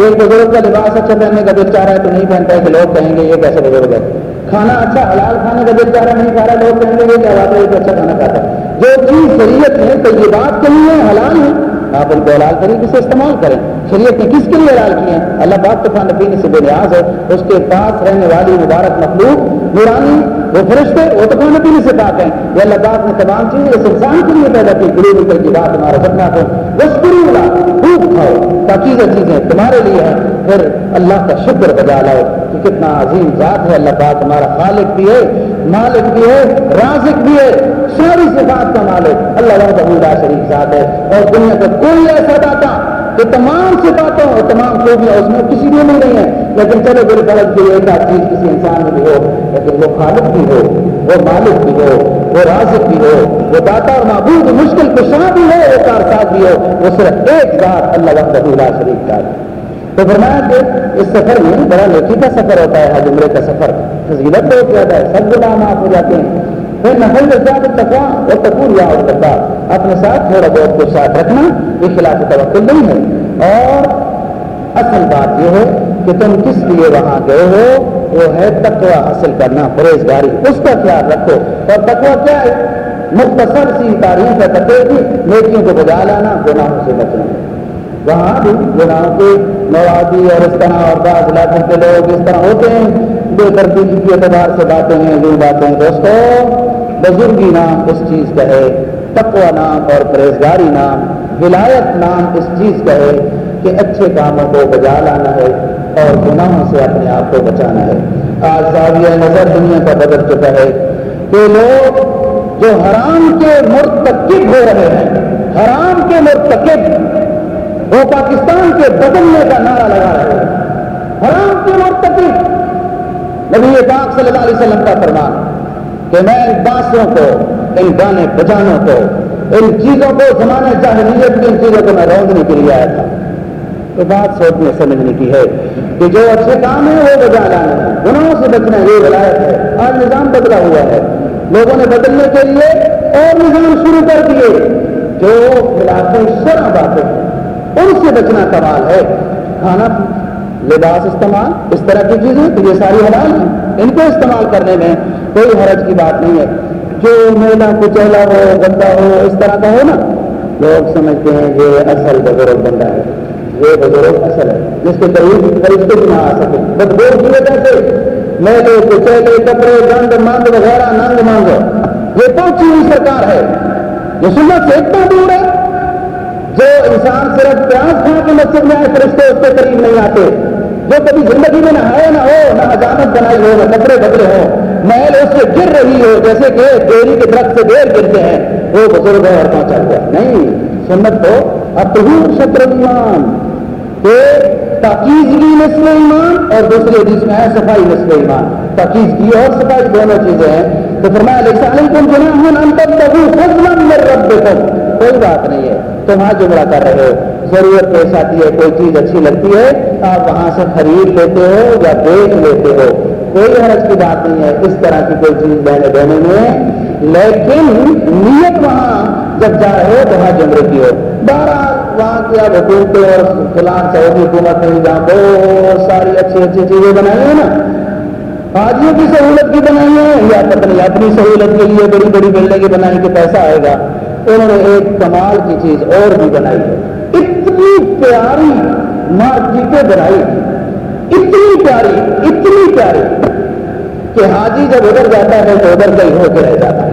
ایک بزرگ کا لباس اچھا پہننے کا دل چاہ رہا ہے تو نہیں پہنتا ہے کہ لوگ کہیں گے یہ کیسے بزرگ ہے۔ کھانا اچھا حلال کھانے کا دل چاہ رہا نہیں کھا رہا، لوگ کہیں گے یہ کیا بات ہے، یہ اچھا کھانا کھاتا ہے۔ جو چیز شریعت ہے تو یہ بات کہیں حلال ہے آپ ان کو حلال طریقے سے استعمال کریں۔ شریعت نے کس کے لیے حلال کیے ہیں اللہ پاک تو کھانے پینے سے بے نیاز ہے، اس کے پاس رہنے والی مبارک مخلوق، نورانی، وہ فرشتے، وہ تو کھانے پینے سے پاک ہیں۔ یہ اللہ پاک نے تمام چیزیں اس انسان کے لیے پیدا کی گرو نکل کی بات ہمارا سپنا کو بس گرو ملا خوب کھاؤ تاکیز چیزیں تمہارے لیے ہیں۔ پھر اللہ کا شکر بجا لاؤ کہ کتنا عظیم ذات ہے۔ اللہ پاک ہمارا خالق بھی ہے، مالک بھی ہے، رازق بھی ہے، ساری صفات کا مالک۔ اللہ وحدہ شریف ذات ہے۔ اور دنیا کا کوئی ایسا داتا کہ تمام صفاتوں اور تمام خوبیاں اس میں کسی بھی نہیں ہے لیکن چلو بڑی غلط بھی ایک آدھ چیز کسی انسان میں بھی ہو، لیکن وہ خالق بھی ہو، وہ مالک بھی ہو، وہ رازق بھی ہو، وہ داتا اور معبود مشکل کشاں بھی ہو، وہ کارساز بھی ہو، وہ صرف ایک ذات اللہ وقت اللہ شریف کا تو فرمایا کہ اس سفر میں بڑا نیکی کا سفر ہوتا ہے حج عمرے کا سفر فضیلت بہت زیادہ ہے سب گناہ معاف ہو جاتے ہیں۔ پھر نفل زیادہ تقوا اور تکور یا اور تقوا اپنے ساتھ تھوڑا بہت کچھ ساتھ رکھنا، یہ خلاف توقع نہیں ہے۔ اور اصل بات یہ ہے کہ تم کس لیے وہاں گئے ہو؟ وہ ہے تقوا حاصل کرنا، پرہیزگاری۔ اس کا خیال رکھو۔ اور تقوا کیا ہے؟ مختصر سی تاریخ ہے تقوی کی، نیکیوں کو بجا لانا، گناہوں سے بچنا۔ وہاں بھی گناہوں کے موادی اور اس طرح اور بعض علاقوں کے لوگ اس طرح ہوتے ہیں۔ بے ترتیبی کے اعتبار سے باتیں ہیں جو باتیں دوستوں بزرگی نام اس چیز کا ہے تقوا نام اور پرہیزگاری نام، ولایت نام اس چیز کا ہے کہ اچھے کاموں کو بجا لانا ہے اور گناہوں سے اپنے آپ کو بچانا ہے۔ آج زاویہ نظر دنیا کا بدل چکا ہے کہ لوگ جو حرام کے مرتکب ہو رہے ہیں، حرام کے مرتکب، وہ پاکستان کے بدلنے کا نعرہ لگا رہے ہیں۔ حرام کے مرتکب نبی پاک صلی اللہ علیہ وسلم کا فرمان کہ میں ان بانسوں کو، ان گانے بجانوں کو، ان چیزوں کو زمانے جاہلیت کی ان چیزوں کو میں روکنے کے لیے آیا تھا۔ تو بات سوچنے، سمجھنے کی ہے کہ جو اچھے کام ہیں وہ بجا لانا ہے، گناہوں سے بچنا یہ ولایت ہے۔ آج نظام بدلا ہوا ہے۔ لوگوں نے بدلنے کے لیے اور نظام شروع کر دیے۔ جو خلاف شرح باتیں ان سے بچنا کمال ہے۔ کھانا لباس استعمال، اس طرح کی چیزیں، تو یہ ساری حلال ہیں۔ ان کو استعمال کرنے میں کوئی حرج کی بات نہیں ہے۔ جو میلا کچیلا ہو، گندا ہو، اس طرح کا ہو نا، لوگ سمجھتے ہیں یہ اصل بزرگ بندہ ہے۔ یہ بزرگ اصل ہے، جس کے قریب فرشتے بھی نہ آ سکے بس وہ کی وجہ سے میلے، کچیلے، کپڑے، گند مند وغیرہ نند مانگ۔ یہ پہنچی ہوئی سرکار ہے۔ یہ سنت سے اتنا دور ہے جو انسان صرف پیاز کھا کے مسجد میں آئے، فرشتے اس کے قریب نہیں آتے۔ جو کبھی زندگی میں نہ آئے، نہ ہو، نہ اجانت بنائی ہو، نہ کپڑے بدلے ہو محل اس سے گر رہی ہو، جیسے کہ ڈیری کے درخت سے دیر گرتے ہیں، وہ بزرگ ہے اور پہنچا ہوا۔ نہیں، سنت تو اطہور شکر ایمان کہ تاکیزگی نسل ایمان اور دوسری حدیث میں ہے صفائی نسل ایمان۔ تاکیزگی اور صفائی دونوں چیزیں ہیں۔ تو فرمایا علیہ السلام علیکم جناح ان تبتغوا فضلا من ربکم۔ کوئی بات نہیں ہے۔ تم وہاں جملہ کر رہے ہو۔ ضرورت پیش آتی ہے، کوئی چیز اچھی لگتی ہے، آپ وہاں سے خرید لیتے ہو یا بیچ لیتے ہو۔ کوئی حرج کی بات نہیں ہے، اس طرح کی کوئی چیز لینے دینے میں۔ لیکن نیت وہاں جب جا رہے ہو تو وہاں جمرے کی ہو۔ بارہ وہاں کی اب حکومتیں اور فلان سعودی حکومت نے جہاں بہت ساری اچھی اچھی چیزیں بنائی ہیں نا۔ حاجیوں کی سہولت کی بنائی ہے یا پتنی اپنی سہولت کے لیے بڑی بڑی بلڈنگیں بنائی کہ پیسہ آئے گا۔ انہوں نے ایک کمال کی چیز اور بھی بنائی ہے۔ اتنی پیاری مارکیٹیں بنائی۔ اتنی پیاری اتنی پیاری کہ حاجی جب ادھر جاتا ہے تو ادھر کہیں ہو کے رہ جاتا ہے۔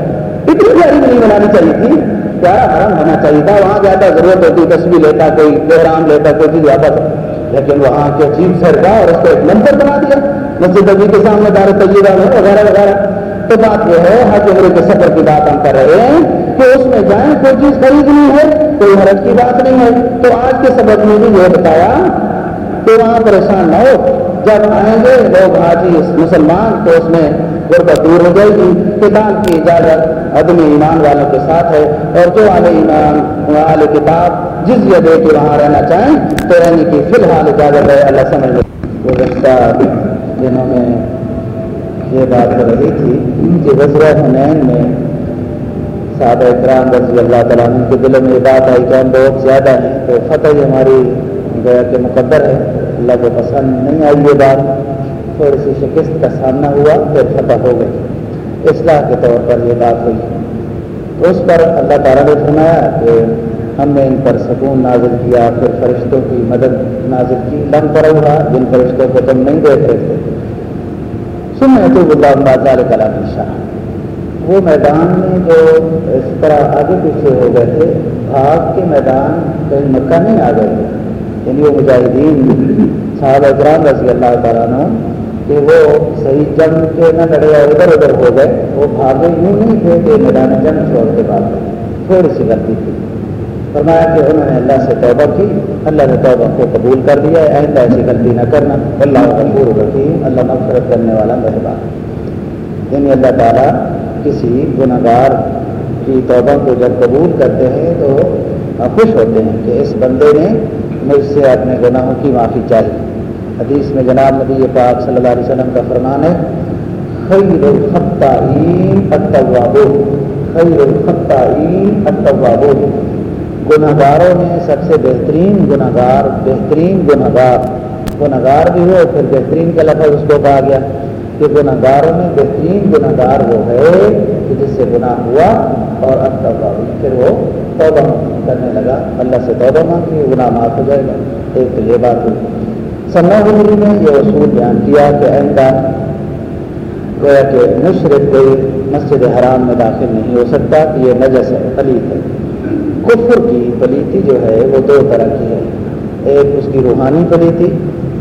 اتنی پیاری نہیں بنانی چاہیے تھی۔ پیارا حرم ہونا چاہیے تھا۔ وہاں جاتا ضرورت ہوتی تصویر لیتا، کوئی احرام لیتا، کوئی چیز واپس لیکن وہاں کے عجیب سر کا اور اس کو ایک نمبر بنا دیا۔ مسجد ابھی کے سامنے دار تجیبہ میں وغیرہ وغیرہ۔ تو بات یہ ہے ہر عمرے کے سفر کی بات ہم کر رہے ہیں کہ اس میں جائیں، کوئی چیز خریدنی ہے، کوئی حرج کی بات نہیں ہے۔ تو آج کے سبق میں بھی یہ بتایا کہ وہاں پریشان نہ ہو۔ جب آئیں گے، لوگ حاجی مسلمان تو اس میں غربت دور ہو جائے گی کتاب کی اجازت عدم ایمان والوں کے ساتھ ہے۔ اور جو والے ایمان والے کتاب جس یہ دے کے وہاں رہنا چاہیں، تو رہنے کی فی الحال اجازت ہے۔ اللہ سمجھ لو گزشتہ دنوں میں یہ بات ہو رہی تھی کہ وزرا حنین میں صحابہ اکرام رضی اللہ تعالیٰ عنہ کے دلوں میں یہ بات آئی کہ ہم بہت زیادہ ہیں تو فتح ہماری گویا کے مقدر ہے، اللہ کو پسند نہیں آئی یہ بات۔ تھوڑی سی شکست کا سامنا ہوا، پھر فتح ہو گئی۔ اصلاح کے طور پر یہ بات ہوئی۔ تو اس پر اللہ تعالیٰ نے سنایا کہ ہم نے ان پر سکون نازل کیا، پھر فرشتوں کی مدد نازل کی۔ لم پر ہوا جن فرشتوں کو تم نہیں دیکھ رہے تھے۔ سنیں تو اللہ بازار کلا شاہ وہ میدان میں جو اس طرح آگے پیچھے ہو گئے تھے، بھاگ کے میدان کہیں مکہ نہیں آ گئے تھے۔ یعنی وہ مجاہدین صاحب اکرام رضی اللہ تعالیٰ نے کہ وہ صحیح جنگ کے نہ لڑے ادھر ادھر ہو گئے، وہ بھاگے یوں نہیں تھے کہ میدان جنگ چھوڑ کے بعد تھوڑی سی غلطی تھی۔ فرمایا کہ انہوں نے اللہ سے توبہ کی، اللہ نے توبہ کو قبول کر دیا آئندہ ایسی غلطی نہ کرنا۔ اللہ غفور رحیم۔ اللہ مغفرت کرنے والا مہربان۔ یعنی اللہ تعالیٰ کسی گناہ گار کی توبہ کو جب قبول کرتے ہیں تو خوش ہوتے ہیں کہ اس بندے نے مجھ سے اپنے گناہوں کی معافی چاہی۔ حدیث میں جناب نبی پاک صلی اللہ علیہ وسلم کا فرمان ہے، خیر الخطائین التوابون۔ خیر الخطائین التوابون۔ گناہ گاروں میں سب سے بہترین گناہ گار بہترین گناہ گار گناہ گار بھی ہو، پھر بہترین کا لفظ اس کو کہا گیا کہ گناہ گاروں میں بہترین گناہ گار وہ ہے کہ جس سے گناہ ہوا اور اب توبہ ہوئی۔ پھر وہ توبہ کرنے لگا۔ اللہ سے توبہ مانگی گناہ معاف ہو جائے گا۔ ایک تو یہ بات ہوئی۔ سنا حضوری نے یہ اصول بیان کیا کہ آئندہ گویا کہ مشرق کوئی مسجد حرام میں داخل نہیں ہو سکتا کہ یہ نجس ہے، خلیف ہے۔ کفر کی پلیتی جو ہے وہ دو طرح کی ہے ایک اس کی روحانی پلیتی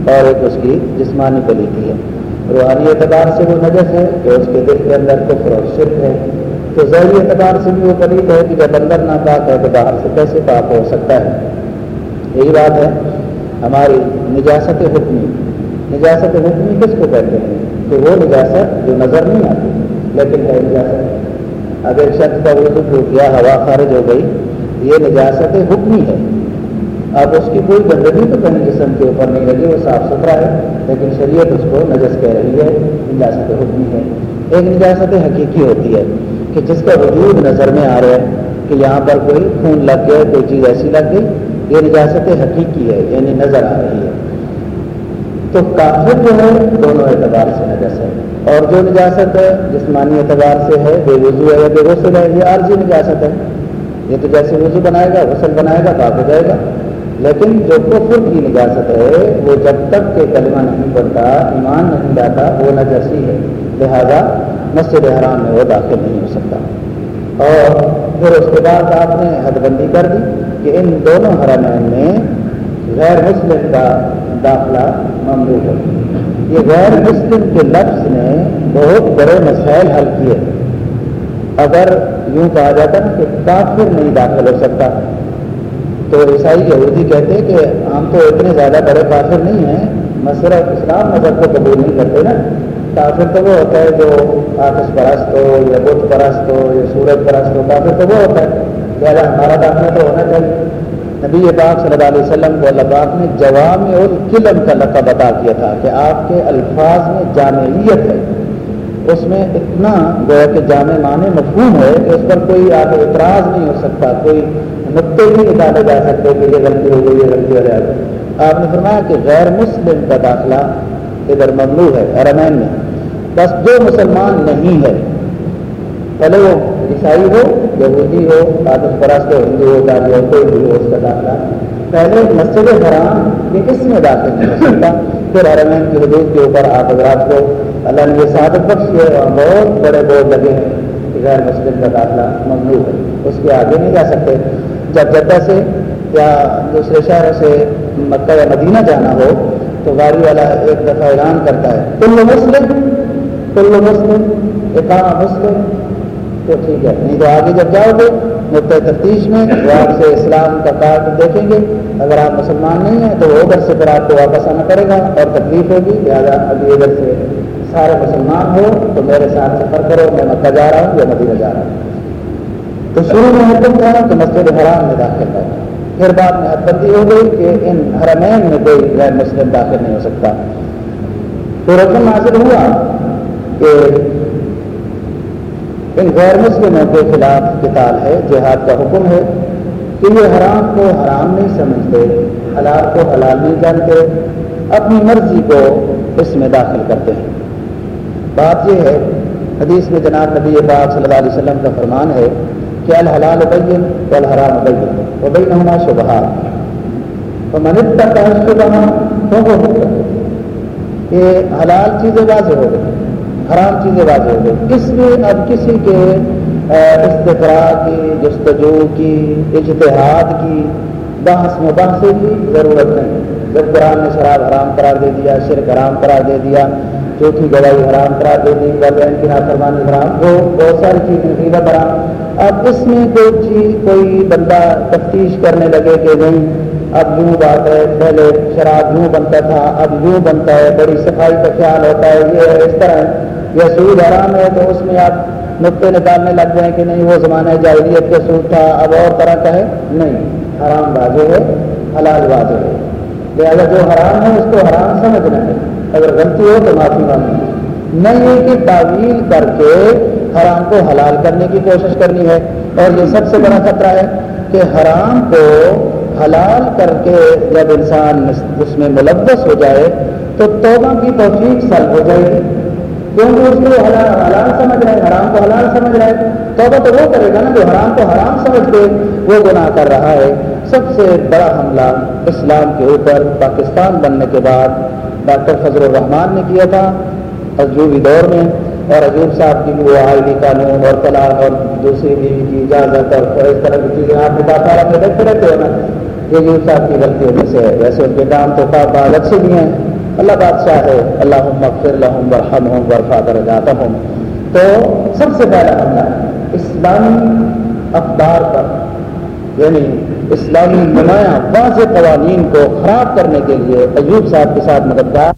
اور ایک اس کی جسمانی پلیتی ہے۔ روحانی اعتبار سے وہ نجس ہے کہ اس کے دل کے اندر کفر اور شرک ہے۔ تو ظہری اعتبار سے بھی وہ پلیت ہے کہ جب اندر نہ پاک ہے تو باہر سے کیسے پاک ہو سکتا ہے؟ یہی بات ہے۔ ہماری نجاست حکمی نجاست حکمی کس کو کہتے ہیں؟ کہ وہ نجاست جو نظر نہیں آتی، لیکن ہے نجاست۔ اگر شخص کا وضو ٹوٹ گیا ہوا خارج ہو گئی یہ نجاست حکمی ہے اب اس کی کوئی گندگی تو کہیں جسم کے اوپر نہیں لگی، وہ صاف ستھرا ہے، لیکن شریعت اس کو نجس کہہ رہی ہے۔ نجاست حکمی ہے ایک نجاست حقیقی ہوتی ہے کہ جس کا وجود نظر میں آ رہا ہے کہ یہاں پر کوئی خون لگ گیا، کوئی چیز ایسی لگ گئی، یہ نجاست حقیقی ہے یعنی نظر آ رہی ہے۔ تو کافر جو ہے، دونوں اعتبار سے نجس ہے۔ اور جو نجاست ہے جسمانی اعتبار سے ہے، بے وضو ہے یا بے غسل ہے، یہ عارضی نجاست ہے۔ یہ تو جیسے وضو بنائے گا، غسل بنائے گا، پاک ہو جائے گا۔ لیکن جو کفر کی نجاست ہے، وہ جب تک کہ کلمہ نہیں بنتا، ایمان نہیں لاتا، وہ نہ جیسی ہے۔ لہذا مسجد حرام میں وہ داخل نہیں ہو سکتا۔ اور پھر اس کے بعد آپ نے حد بندی کر دی کہ ان دونوں حرمین میں غیر مسلم کا داخلہ ممنوع ہے۔ یہ غیر مسلم کے لفظ نے بہت بڑے مسائل حل کیے۔ اگر یوں کہا جاتا نا کہ کافر نہیں داخل ہو سکتا۔ تو عیسائی یہودی کہتے کہ ہم تو اتنے زیادہ بڑے کافر نہیں ہیں مسئلہ اسلام مذہب کو قبول نہیں کرتے نا۔ کافر تو وہ ہوتا ہے جو آتش پرست ہو یا بت پرست ہو یا سورج پرست ہو، کافر تو وہ ہوتا ہے۔ لہٰذا ہمارا داخلہ تو ہونا چاہیے۔ نبی پاک صلی اللہ علیہ وسلم کو اللہ پاک نے جوام اور قلم کا لقب عطا کیا تھا کہ آپ کے الفاظ میں جامعیت ہے۔ اس میں اتنا گویا کہ جامع معنی مفہوم ہے کہ اس پر کوئی آپ اعتراض نہیں ہو سکتا، کوئی نقطے نہیں نکالے جا سکتے کہ یہ غلطی ہو گئی، یہ غلطی ہو جائے آپ نے فرمایا کہ غیر مسلم کا داخلہ ادھر ممنوع ہے ارمین میں۔ بس جو مسلمان نہیں ہے پہلے وہ عیسائی ہو، یہودی ہو آدت پرست ہو، ہندو ہو دادی ہو، کوئی بھی ہو، اس کا داخلہ۔ پہلے مسجد حرام کے اس میں داخل نہیں ہو سکتا، پھر حرمین کی حدود کے اوپر آپ حضرات کو اللہ نے یہ سعادت بخش ہے اور بہت بڑے بورڈ لگے ہیں کہ غیر مسجد کا داخلہ ممنوع ہے۔ اس کے آگے نہیں جا سکتے۔ جب جدہ سے یا دوسرے شہروں سے مکہ یا مدینہ جانا ہو، تو گاڑی والا ایک دفعہ اعلان کرتا ہے، کل مسلم کل مسلم اکام مسلم۔ تو ٹھیک ہے، نہیں تو آگے جب جاؤ گے، نقطۂ تفتیش میں وہ آپ سے اسلام کا کارڈ دیکھیں گے۔ اگر آپ مسلمان نہیں ہیں، تو وہ ادھر سے پھر آپ کو واپس آنا پڑے گا اور تکلیف ہوگی۔ لہٰذا ابھی ادھر سے سارے مسلمان ہو تو میرے ساتھ سفر کرو، میں مکہ جا رہا ہوں یا مدینہ جا رہا ہوں۔ تو شروع میں حکم تھا کہ مسجد حرام میں داخل ہے۔ پھر بعد میں حد بندی ہو گئی کہ ان حرمین میں کوئی غیر مسلم داخل نہیں ہو سکتا۔ تو رقم حاصل ہوا کہ ان غیر مسلموں کے خلاف کتاب ہے، جہاد کا حکم ہے۔ کہ یہ حرام کو حرام نہیں سمجھتے، حلال کو حلال نہیں جانتے، اپنی مرضی کو اس میں داخل کرتے ہیں۔ بات یہ ہے، حدیث میں جناب نبی پاک صلی اللہ علیہ وسلم کا فرمان ہے کہ الحلال بین و الحرام بین وہ بین ہونا شبہ تو منت کا شبہ تو وہ کہ حلال چیزیں واضح ہو گئی، حرام چیزیں واضح ہو گئی۔ اس میں اب کسی کے استفرا کی، جستجو کی، اجتہاد کی، بحث مباحثے کی ضرورت نہیں۔ جب قرآن نے شراب حرام قرار دے دیا، شرک حرام قرار دے دیا چوتھی گواہی حرام قرار دے دی والدین کی نافرمانی حرام، وہ بہت ساری چیزیں قیمت حرام اب اس میں کوئی چیز، کوئی بندہ تفتیش کرنے لگے کہ نہیں، اب یوں بات ہے، پہلے شراب یوں بنتا تھا، اب یوں بنتا ہے، بڑی صفائی کا خیال ہوتا ہے، یہ ہے، اس طرح۔ ہے یا سود حرام ہے تو اس میں آپ نقطے نکالنے لگ جائیں کہ نہیں، وہ زمانہ جاہلیت کا سود تھا، اب اور طرح کا ہے؟ نہیں، حرام واضح ہے، حلال واضح ہے۔ لہٰذا جو حرام ہے، اس کو حرام سمجھنا ہے۔ اگر غلطی ہو تو معافی مانگنی نہیں کہ تعویل کر کے حرام کو حلال کرنے کی کوشش کرنی ہے۔ اور یہ سب سے بڑا خطرہ ہے کہ حرام کو حلال کر کے جب انسان اس میں ملبس ہو جائے تو توبہ کی توفیق سلب ہو جائے گی۔ کیونکہ اس کو حلال سمجھ رہے، حرام کو حلال سمجھ رہے۔ توبہ تو وہ کرے گا نا جو حرام کو حرام سمجھ کے وہ گناہ کر رہا ہے۔ سب سے بڑا حملہ اسلام کے اوپر پاکستان بننے کے بعد ڈاکٹر فضل الرحمان نے کیا تھا عجوبی دور میں، اور عجوب صاحب کی وہ آئلی قانون اور طلاق اور دوسری بیوی کی اجازت اور اس طرح کی چیزیں آپ کے پاس میں دیکھتے رہتے ہو نا۔ یہ عجوب صاحب کی غلطی ہونے سے ہے۔ ویسے ان کے کام تو بعد اچھے بھی ہیں۔ اللہ بادشاہ ہے۔ اللہ مغفر لہم ورحم ہوں ورفا درجات ہوں تو سب سے پہلا حملہ اسلامی اخبار پر یعنی اسلامی نمایاں واضح قوانین کو خراب کرنے کے لیے ایوب صاحب کے ساتھ مددگار